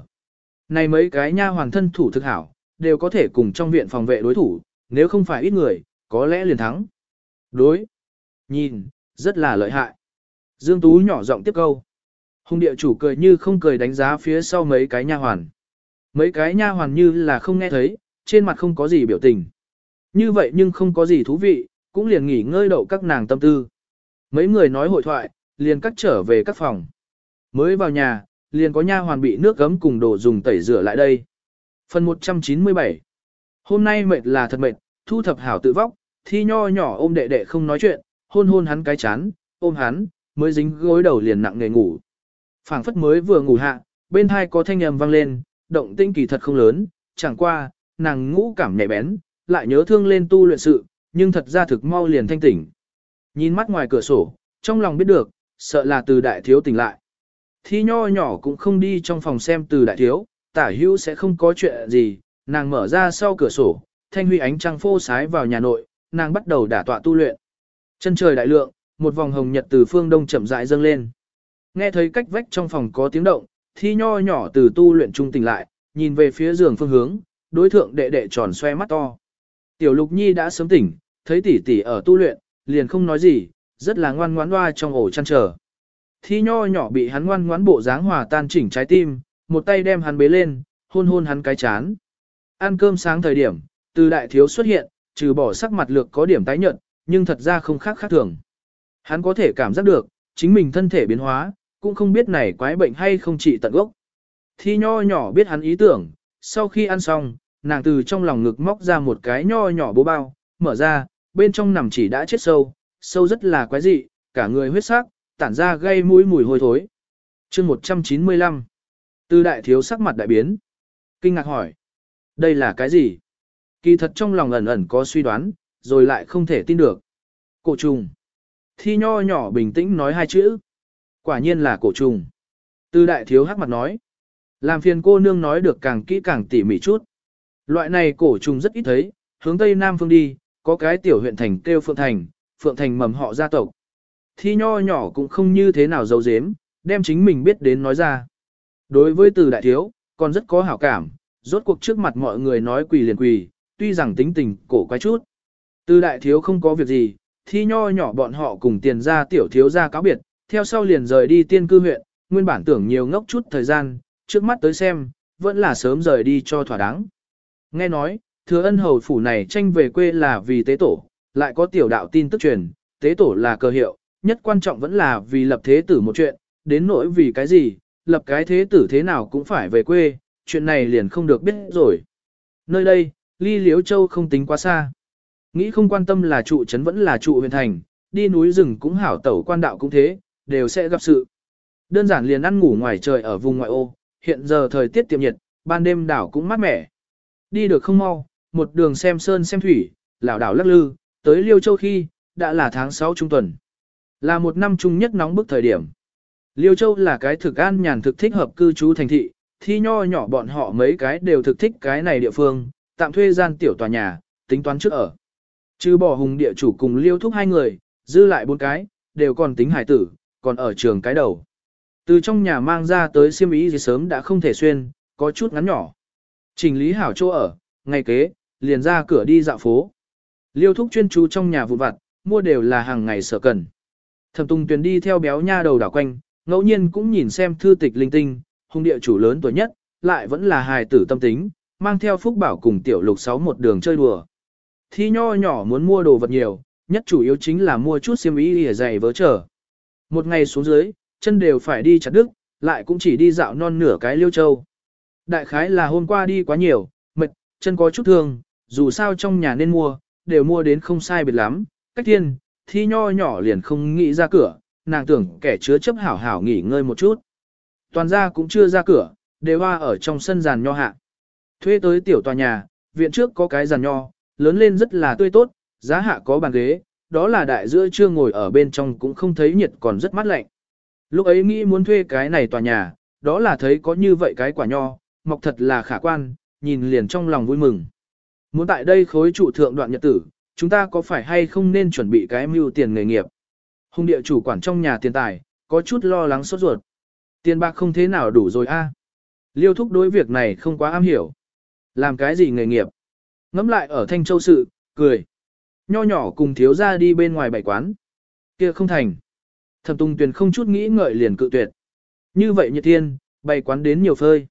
Này mấy cái nha hoàn thân thủ thực hảo, đều có thể cùng trong viện phòng vệ đối thủ, nếu không phải ít người, có lẽ liền thắng. Đối. Nhìn, rất là lợi hại. Dương Tú nhỏ giọng tiếp câu. Hùng địa chủ cười như không cười đánh giá phía sau mấy cái nha hoàn. Mấy cái nha hoàn như là không nghe thấy, trên mặt không có gì biểu tình. Như vậy nhưng không có gì thú vị, cũng liền nghỉ ngơi đậu các nàng tâm tư. Mấy người nói hội thoại, liền cắt trở về các phòng. Mới vào nhà, liền có nha hoàn bị nước gấm cùng đồ dùng tẩy rửa lại đây. Phần 197 Hôm nay mệt là thật mệt, thu thập hảo tự vóc, thi nho nhỏ ôm đệ đệ không nói chuyện, hôn hôn hắn cái chán, ôm hắn, mới dính gối đầu liền nặng nghề ngủ. phảng phất mới vừa ngủ hạ, bên hai có thanh âm vang lên, động tinh kỳ thật không lớn, chẳng qua, nàng ngũ cảm nhẹ bén, lại nhớ thương lên tu luyện sự, nhưng thật ra thực mau liền thanh tỉnh. Nhìn mắt ngoài cửa sổ, trong lòng biết được, sợ là từ đại thiếu tỉnh lại. Thi nho nhỏ cũng không đi trong phòng xem từ đại thiếu, tả hữu sẽ không có chuyện gì, nàng mở ra sau cửa sổ, thanh huy ánh trăng phô sái vào nhà nội, nàng bắt đầu đả tọa tu luyện. Chân trời đại lượng, một vòng hồng nhật từ phương đông chậm rãi dâng lên. Nghe thấy cách vách trong phòng có tiếng động, thi nho nhỏ từ tu luyện trung tỉnh lại, nhìn về phía giường phương hướng, đối thượng đệ đệ tròn xoe mắt to. Tiểu Lục Nhi đã sớm tỉnh, thấy tỷ tỷ ở tu luyện, liền không nói gì, rất là ngoan ngoãn loa trong ổ chăn trở. Thi nho nhỏ bị hắn ngoan ngoãn bộ dáng hòa tan chỉnh trái tim, một tay đem hắn bế lên, hôn hôn hắn cái chán. Ăn cơm sáng thời điểm, từ đại thiếu xuất hiện, trừ bỏ sắc mặt lược có điểm tái nhợt, nhưng thật ra không khác khác thường. Hắn có thể cảm giác được, chính mình thân thể biến hóa, cũng không biết này quái bệnh hay không trị tận gốc. Thi nho nhỏ biết hắn ý tưởng, sau khi ăn xong, nàng từ trong lòng ngực móc ra một cái nho nhỏ bố bao, mở ra, bên trong nằm chỉ đã chết sâu, sâu rất là quái dị, cả người huyết sắc, tản ra gây mũi mùi hôi thối. chương 195 Từ đại thiếu sắc mặt đại biến. Kinh ngạc hỏi. Đây là cái gì? Kỳ thật trong lòng ẩn ẩn có suy đoán, rồi lại không thể tin được. Cổ trùng. Thi nho nhỏ bình tĩnh nói hai chữ. Quả nhiên là cổ trùng. tư đại thiếu hắc mặt nói. Làm phiền cô nương nói được càng kỹ càng tỉ mỉ chút. Loại này cổ trùng rất ít thấy, hướng tây nam phương đi, có cái tiểu huyện thành kêu Phượng Thành, Phượng Thành mầm họ gia tộc. Thi nho nhỏ cũng không như thế nào giấu giếm, đem chính mình biết đến nói ra. Đối với từ đại thiếu, còn rất có hảo cảm, rốt cuộc trước mặt mọi người nói quỳ liền quỳ, tuy rằng tính tình cổ quái chút. Từ đại thiếu không có việc gì, thi nho nhỏ bọn họ cùng tiền ra tiểu thiếu ra cáo biệt, theo sau liền rời đi tiên cư huyện, nguyên bản tưởng nhiều ngốc chút thời gian, trước mắt tới xem, vẫn là sớm rời đi cho thỏa đáng. Nghe nói, thừa ân hầu phủ này tranh về quê là vì tế tổ, lại có tiểu đạo tin tức truyền, tế tổ là cơ hiệu, nhất quan trọng vẫn là vì lập thế tử một chuyện, đến nỗi vì cái gì, lập cái thế tử thế nào cũng phải về quê, chuyện này liền không được biết rồi. Nơi đây, ly liếu châu không tính quá xa. Nghĩ không quan tâm là trụ trấn vẫn là trụ huyện thành, đi núi rừng cũng hảo tẩu quan đạo cũng thế, đều sẽ gặp sự. Đơn giản liền ăn ngủ ngoài trời ở vùng ngoại ô, hiện giờ thời tiết tiệm nhiệt, ban đêm đảo cũng mát mẻ. Đi được không mau, một đường xem sơn xem thủy, lảo đảo lắc lư, tới Liêu Châu khi, đã là tháng 6 trung tuần. Là một năm trung nhất nóng bức thời điểm. Liêu Châu là cái thực an nhàn thực thích hợp cư trú thành thị, thi nho nhỏ bọn họ mấy cái đều thực thích cái này địa phương, tạm thuê gian tiểu tòa nhà, tính toán trước ở. Trừ bỏ hùng địa chủ cùng liêu thúc hai người, dư lại bốn cái, đều còn tính hải tử, còn ở trường cái đầu. Từ trong nhà mang ra tới siêm ý gì sớm đã không thể xuyên, có chút ngắn nhỏ. Trình lý hảo chỗ ở, ngày kế, liền ra cửa đi dạo phố. Liêu thúc chuyên chú trong nhà vụ vặt, mua đều là hàng ngày sở cần. Thẩm Tùng Tuyền đi theo béo nha đầu đảo quanh, ngẫu nhiên cũng nhìn xem thư tịch linh tinh, hung địa chủ lớn tuổi nhất, lại vẫn là hài tử tâm tính, mang theo Phúc Bảo cùng tiểu lục sáu một đường chơi đùa. Thi nho nhỏ muốn mua đồ vật nhiều, nhất chủ yếu chính là mua chút xiêm y để dày vớ trở. Một ngày xuống dưới, chân đều phải đi chặt đứt, lại cũng chỉ đi dạo non nửa cái liêu châu. Đại khái là hôm qua đi quá nhiều, mệt, chân có chút thương, dù sao trong nhà nên mua, đều mua đến không sai biệt lắm. Cách thiên, thi nho nhỏ liền không nghĩ ra cửa, nàng tưởng kẻ chứa chấp hảo hảo nghỉ ngơi một chút. Toàn gia cũng chưa ra cửa, đều hoa ở trong sân giàn nho hạ. Thuê tới tiểu tòa nhà, viện trước có cái giàn nho, lớn lên rất là tươi tốt, giá hạ có bàn ghế, đó là đại giữa chưa ngồi ở bên trong cũng không thấy nhiệt còn rất mát lạnh. Lúc ấy nghĩ muốn thuê cái này tòa nhà, đó là thấy có như vậy cái quả nho, mọc thật là khả quan, nhìn liền trong lòng vui mừng. Muốn tại đây khối trụ thượng đoạn nhật tử, chúng ta có phải hay không nên chuẩn bị cái mưu tiền nghề nghiệp? Hùng địa chủ quản trong nhà tiền tài, có chút lo lắng sốt ruột. Tiền bạc không thế nào đủ rồi a. Liêu thúc đối việc này không quá am hiểu. Làm cái gì nghề nghiệp? Ngắm lại ở Thanh Châu sự, cười. Nho nhỏ cùng thiếu ra đi bên ngoài bảy quán. Kia không thành. Thẩm Tùng Tuyền không chút nghĩ ngợi liền cự tuyệt. Như vậy nhiệt thiên, bày quán đến nhiều phơi.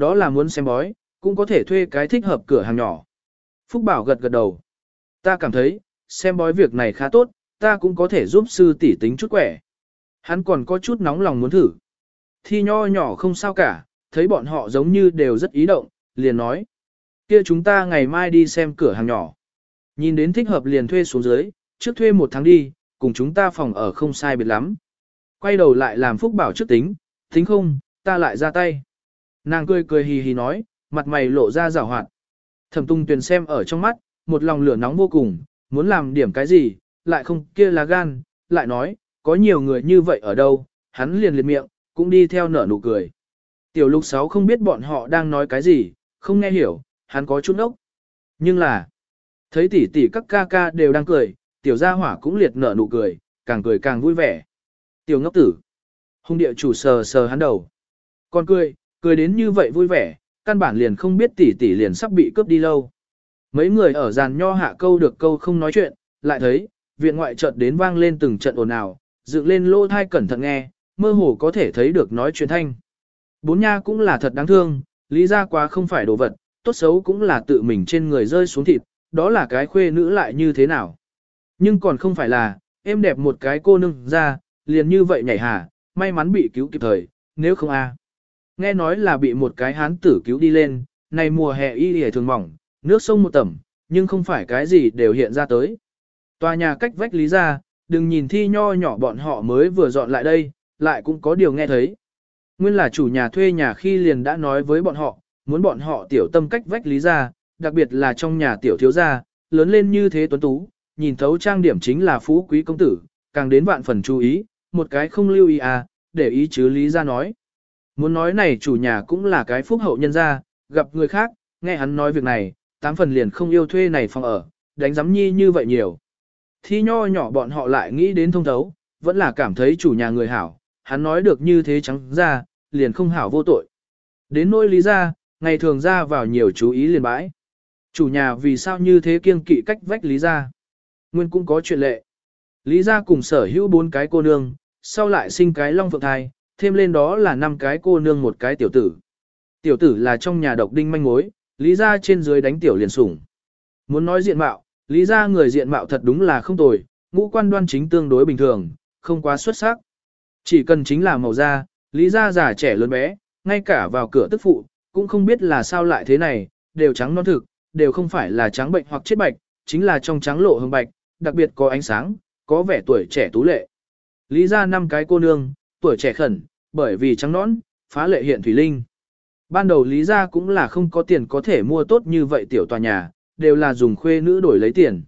Đó là muốn xem bói, cũng có thể thuê cái thích hợp cửa hàng nhỏ. Phúc Bảo gật gật đầu. Ta cảm thấy, xem bói việc này khá tốt, ta cũng có thể giúp sư tỷ tính chút quẻ. Hắn còn có chút nóng lòng muốn thử. Thi nho nhỏ không sao cả, thấy bọn họ giống như đều rất ý động, liền nói. kia chúng ta ngày mai đi xem cửa hàng nhỏ. Nhìn đến thích hợp liền thuê xuống dưới, trước thuê một tháng đi, cùng chúng ta phòng ở không sai biệt lắm. Quay đầu lại làm Phúc Bảo trước tính, tính không, ta lại ra tay. Nàng cười cười hì hì nói, mặt mày lộ ra rào hoạt. Thẩm tung tuyền xem ở trong mắt, một lòng lửa nóng vô cùng, muốn làm điểm cái gì, lại không kia là gan, lại nói, có nhiều người như vậy ở đâu, hắn liền liệt miệng, cũng đi theo nở nụ cười. Tiểu lục sáu không biết bọn họ đang nói cái gì, không nghe hiểu, hắn có chút ốc. Nhưng là, thấy tỷ tỷ các ca ca đều đang cười, tiểu gia hỏa cũng liệt nở nụ cười, càng cười càng vui vẻ. Tiểu ngốc tử, hung địa chủ sờ sờ hắn đầu. Còn cười, cười đến như vậy vui vẻ, căn bản liền không biết tỷ tỷ liền sắp bị cướp đi lâu. Mấy người ở giàn nho hạ câu được câu không nói chuyện, lại thấy, viện ngoại chợt đến vang lên từng trận ồn ào, dựng lên lô thai cẩn thận nghe, mơ hồ có thể thấy được nói chuyện thanh. Bốn nha cũng là thật đáng thương, lý ra quá không phải đồ vật, tốt xấu cũng là tự mình trên người rơi xuống thịt, đó là cái khuê nữ lại như thế nào. Nhưng còn không phải là, em đẹp một cái cô nương ra, liền như vậy nhảy hà, may mắn bị cứu kịp thời, nếu không a Nghe nói là bị một cái hán tử cứu đi lên, này mùa hè y hề thường mỏng, nước sông một tẩm, nhưng không phải cái gì đều hiện ra tới. Tòa nhà cách vách lý ra, đừng nhìn thi nho nhỏ bọn họ mới vừa dọn lại đây, lại cũng có điều nghe thấy. Nguyên là chủ nhà thuê nhà khi liền đã nói với bọn họ, muốn bọn họ tiểu tâm cách vách lý ra, đặc biệt là trong nhà tiểu thiếu gia, lớn lên như thế tuấn tú, nhìn thấu trang điểm chính là phú quý công tử, càng đến vạn phần chú ý, một cái không lưu ý à, để ý chứ lý ra nói. Muốn nói này chủ nhà cũng là cái phúc hậu nhân gia, gặp người khác, nghe hắn nói việc này, tám phần liền không yêu thuê này phòng ở, đánh giám nhi như vậy nhiều. Thi nho nhỏ bọn họ lại nghĩ đến thông thấu, vẫn là cảm thấy chủ nhà người hảo, hắn nói được như thế trắng ra, liền không hảo vô tội. Đến nỗi lý ra, ngày thường ra vào nhiều chú ý liền bãi. Chủ nhà vì sao như thế kiêng kỵ cách vách lý ra. Nguyên cũng có chuyện lệ. Lý ra cùng sở hữu bốn cái cô nương, sau lại sinh cái long phượng thai, thêm lên đó là năm cái cô nương một cái tiểu tử. Tiểu tử là trong nhà độc đinh manh mối, lý ra trên dưới đánh tiểu liền sủng. Muốn nói diện mạo, lý ra người diện mạo thật đúng là không tồi, ngũ quan đoan chính tương đối bình thường, không quá xuất sắc. Chỉ cần chính là màu da, lý ra già trẻ lớn bé, ngay cả vào cửa tức phụ, cũng không biết là sao lại thế này, đều trắng non thực, đều không phải là trắng bệnh hoặc chết bạch, chính là trong trắng lộ hương bạch, đặc biệt có ánh sáng, có vẻ tuổi trẻ tú lệ. Lý ra năm cái cô nương, tuổi trẻ khẩn, bởi vì trắng nõn, phá lệ hiện thủy linh. Ban đầu lý gia cũng là không có tiền có thể mua tốt như vậy tiểu tòa nhà, đều là dùng khuê nữ đổi lấy tiền.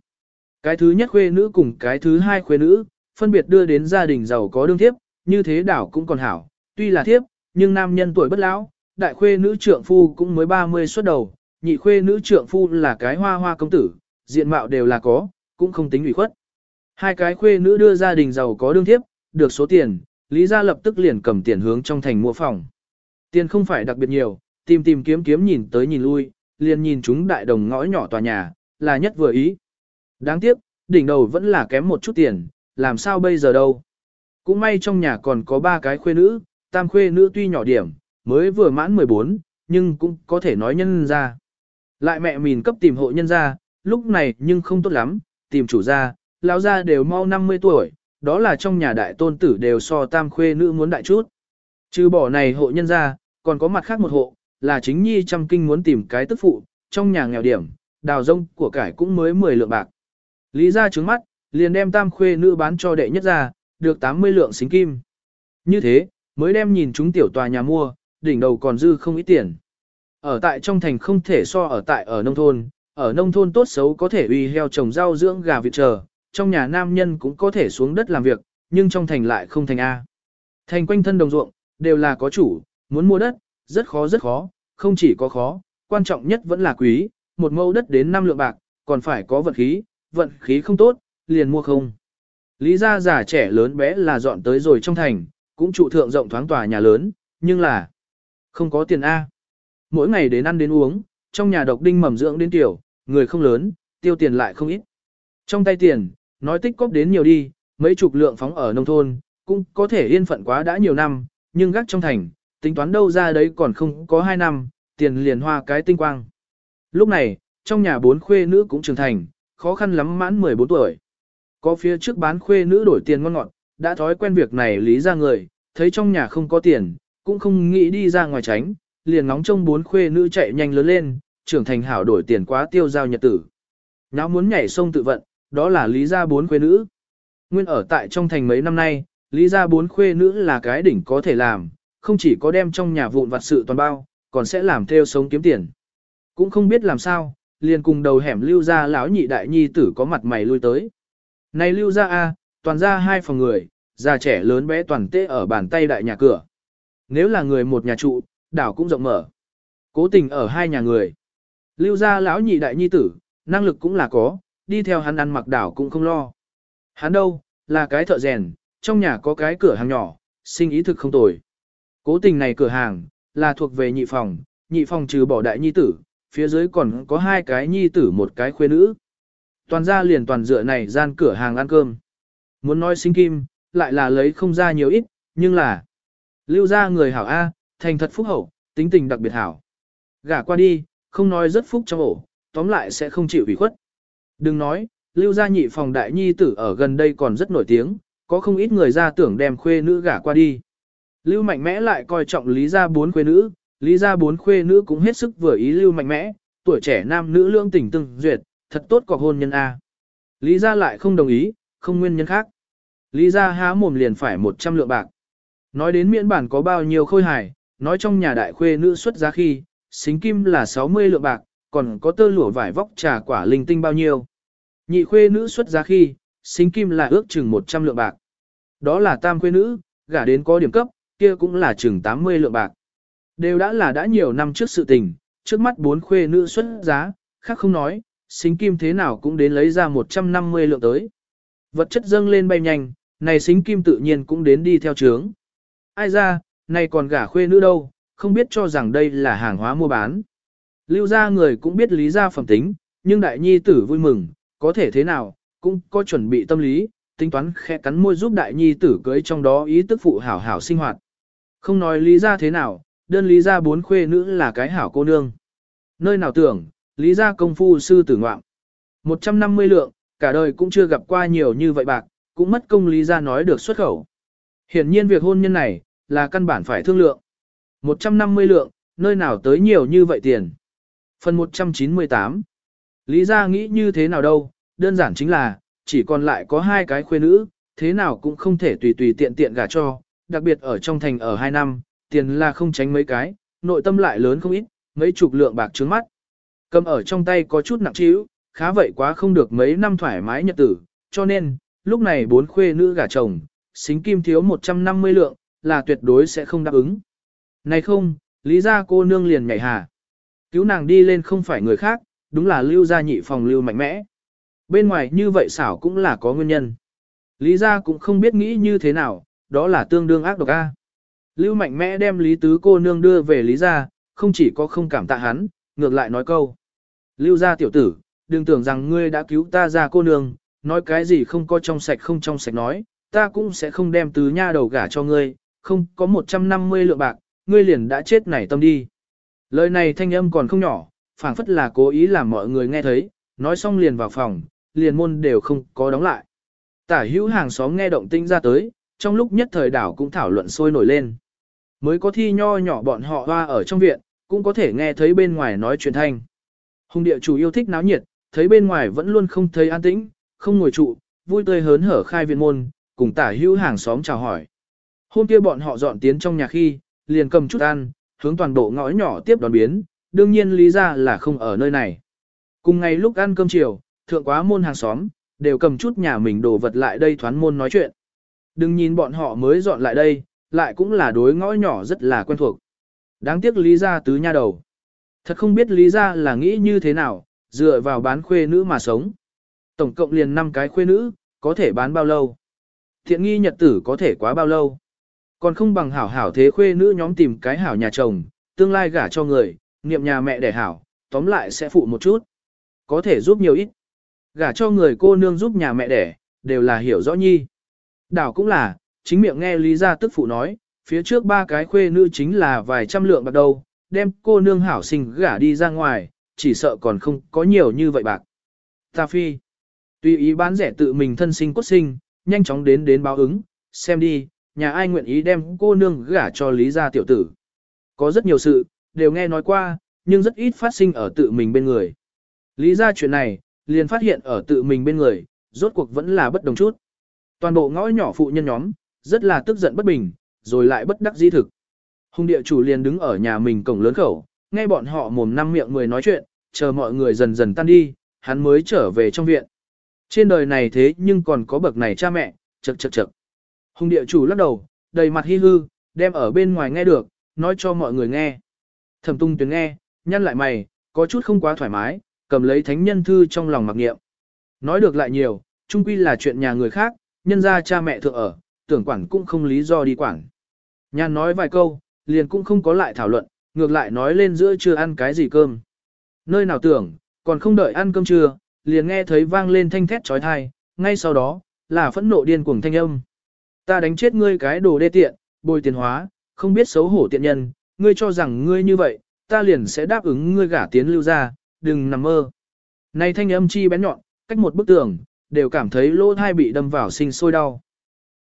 Cái thứ nhất khuê nữ cùng cái thứ hai khuê nữ, phân biệt đưa đến gia đình giàu có đương thiếp, như thế đảo cũng còn hảo, tuy là thiếp, nhưng nam nhân tuổi bất lão, đại khuê nữ trượng phu cũng mới 30 xuất đầu, nhị khuê nữ trượng phu là cái hoa hoa công tử, diện mạo đều là có, cũng không tính ủy khuất. Hai cái khuê nữ đưa gia đình giàu có đương thiếp, được số tiền, Lý gia lập tức liền cầm tiền hướng trong thành mua phòng. Tiền không phải đặc biệt nhiều, tìm tìm kiếm kiếm nhìn tới nhìn lui, liền nhìn chúng đại đồng ngõ nhỏ tòa nhà, là nhất vừa ý. Đáng tiếc, đỉnh đầu vẫn là kém một chút tiền, làm sao bây giờ đâu. Cũng may trong nhà còn có ba cái khuê nữ, tam khuê nữ tuy nhỏ điểm, mới vừa mãn 14, nhưng cũng có thể nói nhân ra. Lại mẹ mình cấp tìm hộ nhân ra, lúc này nhưng không tốt lắm, tìm chủ gia, lão gia đều mau 50 tuổi, đó là trong nhà đại tôn tử đều so tam khuê nữ muốn đại chút. Trừ bỏ này hộ nhân ra, còn có mặt khác một hộ, là chính nhi trăm kinh muốn tìm cái tức phụ, trong nhà nghèo điểm, đào rông của cải cũng mới 10 lượng bạc. Lý ra trứng mắt, liền đem tam khuê nữ bán cho đệ nhất ra, được 80 lượng xính kim. Như thế, mới đem nhìn chúng tiểu tòa nhà mua, đỉnh đầu còn dư không ít tiền. Ở tại trong thành không thể so ở tại ở nông thôn, ở nông thôn tốt xấu có thể uy heo trồng rau dưỡng gà vịt chờ, trong nhà nam nhân cũng có thể xuống đất làm việc, nhưng trong thành lại không thành A. Thành quanh thân đồng ruộng, đều là có chủ, muốn mua đất, rất khó rất khó, không chỉ có khó, quan trọng nhất vẫn là quý, một mẫu đất đến 5 lượng bạc, còn phải có vận khí, vận khí không tốt, liền mua không. Lý gia già trẻ lớn bé là dọn tới rồi trong thành, cũng trụ thượng rộng thoáng tòa nhà lớn, nhưng là không có tiền A. Mỗi ngày đến ăn đến uống, trong nhà độc đinh mầm dưỡng đến tiểu, người không lớn, tiêu tiền lại không ít. Trong tay tiền, nói tích cóp đến nhiều đi, Mấy chục lượng phóng ở nông thôn, cũng có thể yên phận quá đã nhiều năm, nhưng gác trong thành, tính toán đâu ra đấy còn không có 2 năm, tiền liền hoa cái tinh quang. Lúc này, trong nhà bốn khuê nữ cũng trưởng thành, khó khăn lắm mãn 14 tuổi. Có phía trước bán khuê nữ đổi tiền ngon ngọt, đã thói quen việc này lý ra người, thấy trong nhà không có tiền, cũng không nghĩ đi ra ngoài tránh, liền ngóng trông bốn khuê nữ chạy nhanh lớn lên, trưởng thành hảo đổi tiền quá tiêu giao nhật tử. Nào muốn nhảy sông tự vận, đó là lý gia bốn khuê nữ. Nguyên ở tại trong thành mấy năm nay, lý gia bốn khuê nữ là cái đỉnh có thể làm, không chỉ có đem trong nhà vụn vặt sự toàn bao, còn sẽ làm theo sống kiếm tiền. Cũng không biết làm sao, liền cùng đầu hẻm lưu gia lão nhị đại nhi tử có mặt mày lui tới. Này lưu gia A, toàn ra hai phòng người, già trẻ lớn bé toàn tê ở bàn tay đại nhà cửa. Nếu là người một nhà trụ, đảo cũng rộng mở. Cố tình ở hai nhà người. Lưu gia lão nhị đại nhi tử, năng lực cũng là có, đi theo hắn ăn mặc đảo cũng không lo. Hắn đâu, là cái thợ rèn, trong nhà có cái cửa hàng nhỏ, sinh ý thực không tồi. Cố tình này cửa hàng, là thuộc về nhị phòng, nhị phòng trừ bỏ đại nhi tử, phía dưới còn có hai cái nhi tử một cái khuê nữ. Toàn ra liền toàn dựa này gian cửa hàng ăn cơm. Muốn nói sinh kim, lại là lấy không ra nhiều ít, nhưng là lưu ra người hảo A, thành thật phúc hậu, tính tình đặc biệt hảo. Gả qua đi, không nói rất phúc trong ổ, tóm lại sẽ không chịu ủy khuất. Đừng nói, lưu gia nhị phòng đại nhi tử ở gần đây còn rất nổi tiếng, có không ít người ra tưởng đem khuê nữ gả qua đi. Lưu mạnh mẽ lại coi trọng lý gia bốn khuê nữ, lý gia bốn khuê nữ cũng hết sức vừa ý lưu mạnh mẽ, tuổi trẻ nam nữ lương tình từng duyệt, thật tốt cọc hôn nhân A. Lý gia lại không đồng ý, không nguyên nhân khác. Lý gia há mồm liền phải 100 lượng bạc. Nói đến miễn bản có bao nhiêu khôi hài, nói trong nhà đại khuê nữ xuất giá khi, xính kim là 60 lượng bạc, còn có tơ lụa vải vóc trà quả linh tinh bao nhiêu. Nhị khuê nữ xuất giá khi, xính kim là ước chừng 100 lượng bạc. Đó là tam khuê nữ, gả đến có điểm cấp, kia cũng là chừng 80 lượng bạc. Đều đã là đã nhiều năm trước sự tình, trước mắt bốn khuê nữ xuất giá, khác không nói, xính kim thế nào cũng đến lấy ra 150 lượng tới. Vật chất dâng lên bay nhanh, này xính kim tự nhiên cũng đến đi theo trướng. Ai ra, này còn gả khuê nữ đâu, không biết cho rằng đây là hàng hóa mua bán. Lưu gia người cũng biết lý gia phẩm tính, nhưng đại nhi tử vui mừng, có thể thế nào, cũng có chuẩn bị tâm lý, tính toán khẽ cắn môi giúp đại nhi tử cưới trong đó ý tức phụ hảo hảo sinh hoạt. Không nói lý gia thế nào, đơn lý gia bốn khuê nữ là cái hảo cô nương. Nơi nào tưởng, lý gia công phu sư tử ngoạm. 150 lượng, cả đời cũng chưa gặp qua nhiều như vậy bạc, cũng mất công lý gia nói được xuất khẩu. Hiển nhiên việc hôn nhân này, là căn bản phải thương lượng. 150 lượng, nơi nào tới nhiều như vậy tiền. Phần 198 Lý gia nghĩ như thế nào đâu, đơn giản chính là, chỉ còn lại có hai cái khuê nữ, thế nào cũng không thể tùy tùy tiện tiện gả cho, đặc biệt ở trong thành ở hai năm, tiền là không tránh mấy cái, nội tâm lại lớn không ít, mấy chục lượng bạc trướng mắt. Cầm ở trong tay có chút nặng trĩu, khá vậy quá không được mấy năm thoải mái nhật tử, cho nên, lúc này bốn khuê nữ gả chồng, xính kim thiếu 150 lượng, là tuyệt đối sẽ không đáp ứng. Này không, lý gia cô nương liền nhảy hà. Cứu nàng đi lên không phải người khác, đúng là lưu gia nhị phòng lưu mạnh mẽ. Bên ngoài như vậy xảo cũng là có nguyên nhân. Lý gia cũng không biết nghĩ như thế nào, đó là tương đương ác độc a. Lưu mạnh mẽ đem lý tứ cô nương đưa về lý gia, không chỉ có không cảm tạ hắn, ngược lại nói câu. Lưu gia tiểu tử, đừng tưởng rằng ngươi đã cứu ta ra cô nương, nói cái gì không có trong sạch không trong sạch nói, ta cũng sẽ không đem tứ nha đầu gả cho ngươi, không có 150 lượng bạc, ngươi liền đã chết nảy tâm đi. Lời này thanh âm còn không nhỏ, phảng phất là cố ý làm mọi người nghe thấy, nói xong liền vào phòng, liền môn đều không có đóng lại. Tả hữu hàng xóm nghe động tinh ra tới, trong lúc nhất thời đảo cũng thảo luận sôi nổi lên. Mới có thi nho nhỏ bọn họ hoa ở trong viện, cũng có thể nghe thấy bên ngoài nói chuyện thanh. Hùng địa chủ yêu thích náo nhiệt, thấy bên ngoài vẫn luôn không thấy an tĩnh, không ngồi trụ, vui tươi hớn hở khai viện môn, cùng tả hữu hàng xóm chào hỏi. Hôm kia bọn họ dọn tiến trong nhà khi, liền cầm chút ăn, hướng toàn bộ ngõ nhỏ tiếp đón biến, đương nhiên lý ra là không ở nơi này. Cùng ngày lúc ăn cơm chiều, thượng quá môn hàng xóm, đều cầm chút nhà mình đồ vật lại đây thoán môn nói chuyện. Đừng nhìn bọn họ mới dọn lại đây, lại cũng là đối ngõ nhỏ rất là quen thuộc. Đáng tiếc lý ra tứ nha đầu. Thật không biết lý ra là nghĩ như thế nào, dựa vào bán khuê nữ mà sống. Tổng cộng liền 5 cái khuê nữ, có thể bán bao lâu? Thiện nghi nhật tử có thể quá bao lâu? Còn không bằng hảo hảo thế khuê nữ nhóm tìm cái hảo nhà chồng, tương lai gả cho người, niệm nhà mẹ đẻ hảo, tóm lại sẽ phụ một chút. Có thể giúp nhiều ít. Gả cho người cô nương giúp nhà mẹ đẻ, đều là hiểu rõ nhi. Đảo cũng là, chính miệng nghe Lý gia tức phụ nói, phía trước ba cái khuê nữ chính là vài trăm lượng bạc đầu, đem cô nương hảo sinh gả đi ra ngoài, chỉ sợ còn không có nhiều như vậy bạc. Ta phi, tùy ý bán rẻ tự mình thân sinh cốt sinh, nhanh chóng đến đến báo ứng, xem đi, nhà ai nguyện ý đem cô nương gả cho Lý gia tiểu tử. Có rất nhiều sự, đều nghe nói qua, nhưng rất ít phát sinh ở tự mình bên người. Lý gia chuyện này, liền phát hiện ở tự mình bên người, rốt cuộc vẫn là bất đồng chút. Toàn bộ ngõ nhỏ phụ nhân nhóm, rất là tức giận bất bình, rồi lại bất đắc dĩ thực. Hùng địa chủ liền đứng ở nhà mình cổng lớn khẩu, nghe bọn họ mồm năm miệng người nói chuyện, chờ mọi người dần dần tan đi, hắn mới trở về trong viện. Trên đời này thế nhưng còn có bậc này cha mẹ, chật chật chật. Hùng địa chủ lắc đầu, đầy mặt hi hư, đem ở bên ngoài nghe được, nói cho mọi người nghe. Thẩm tung tuyến nghe, nhăn lại mày, có chút không quá thoải mái, cầm lấy thánh nhân thư trong lòng mặc nghiệm. Nói được lại nhiều, chung quy là chuyện nhà người khác, nhân ra cha mẹ thượng ở, tưởng quản cũng không lý do đi quản. Nhàn nói vài câu, liền cũng không có lại thảo luận, ngược lại nói lên giữa chưa ăn cái gì cơm. Nơi nào tưởng, còn không đợi ăn cơm trưa, liền nghe thấy vang lên thanh thét trói thai, ngay sau đó, là phẫn nộ điên cuồng thanh âm. Ta đánh chết ngươi cái đồ đê tiện, bồi tiền hóa, không biết xấu hổ tiện nhân, ngươi cho rằng ngươi như vậy, ta liền sẽ đáp ứng ngươi gả tiến lưu ra, đừng nằm mơ. Này thanh âm chi bén nhọn, cách một bức tường, đều cảm thấy lỗ thai bị đâm vào sinh sôi đau.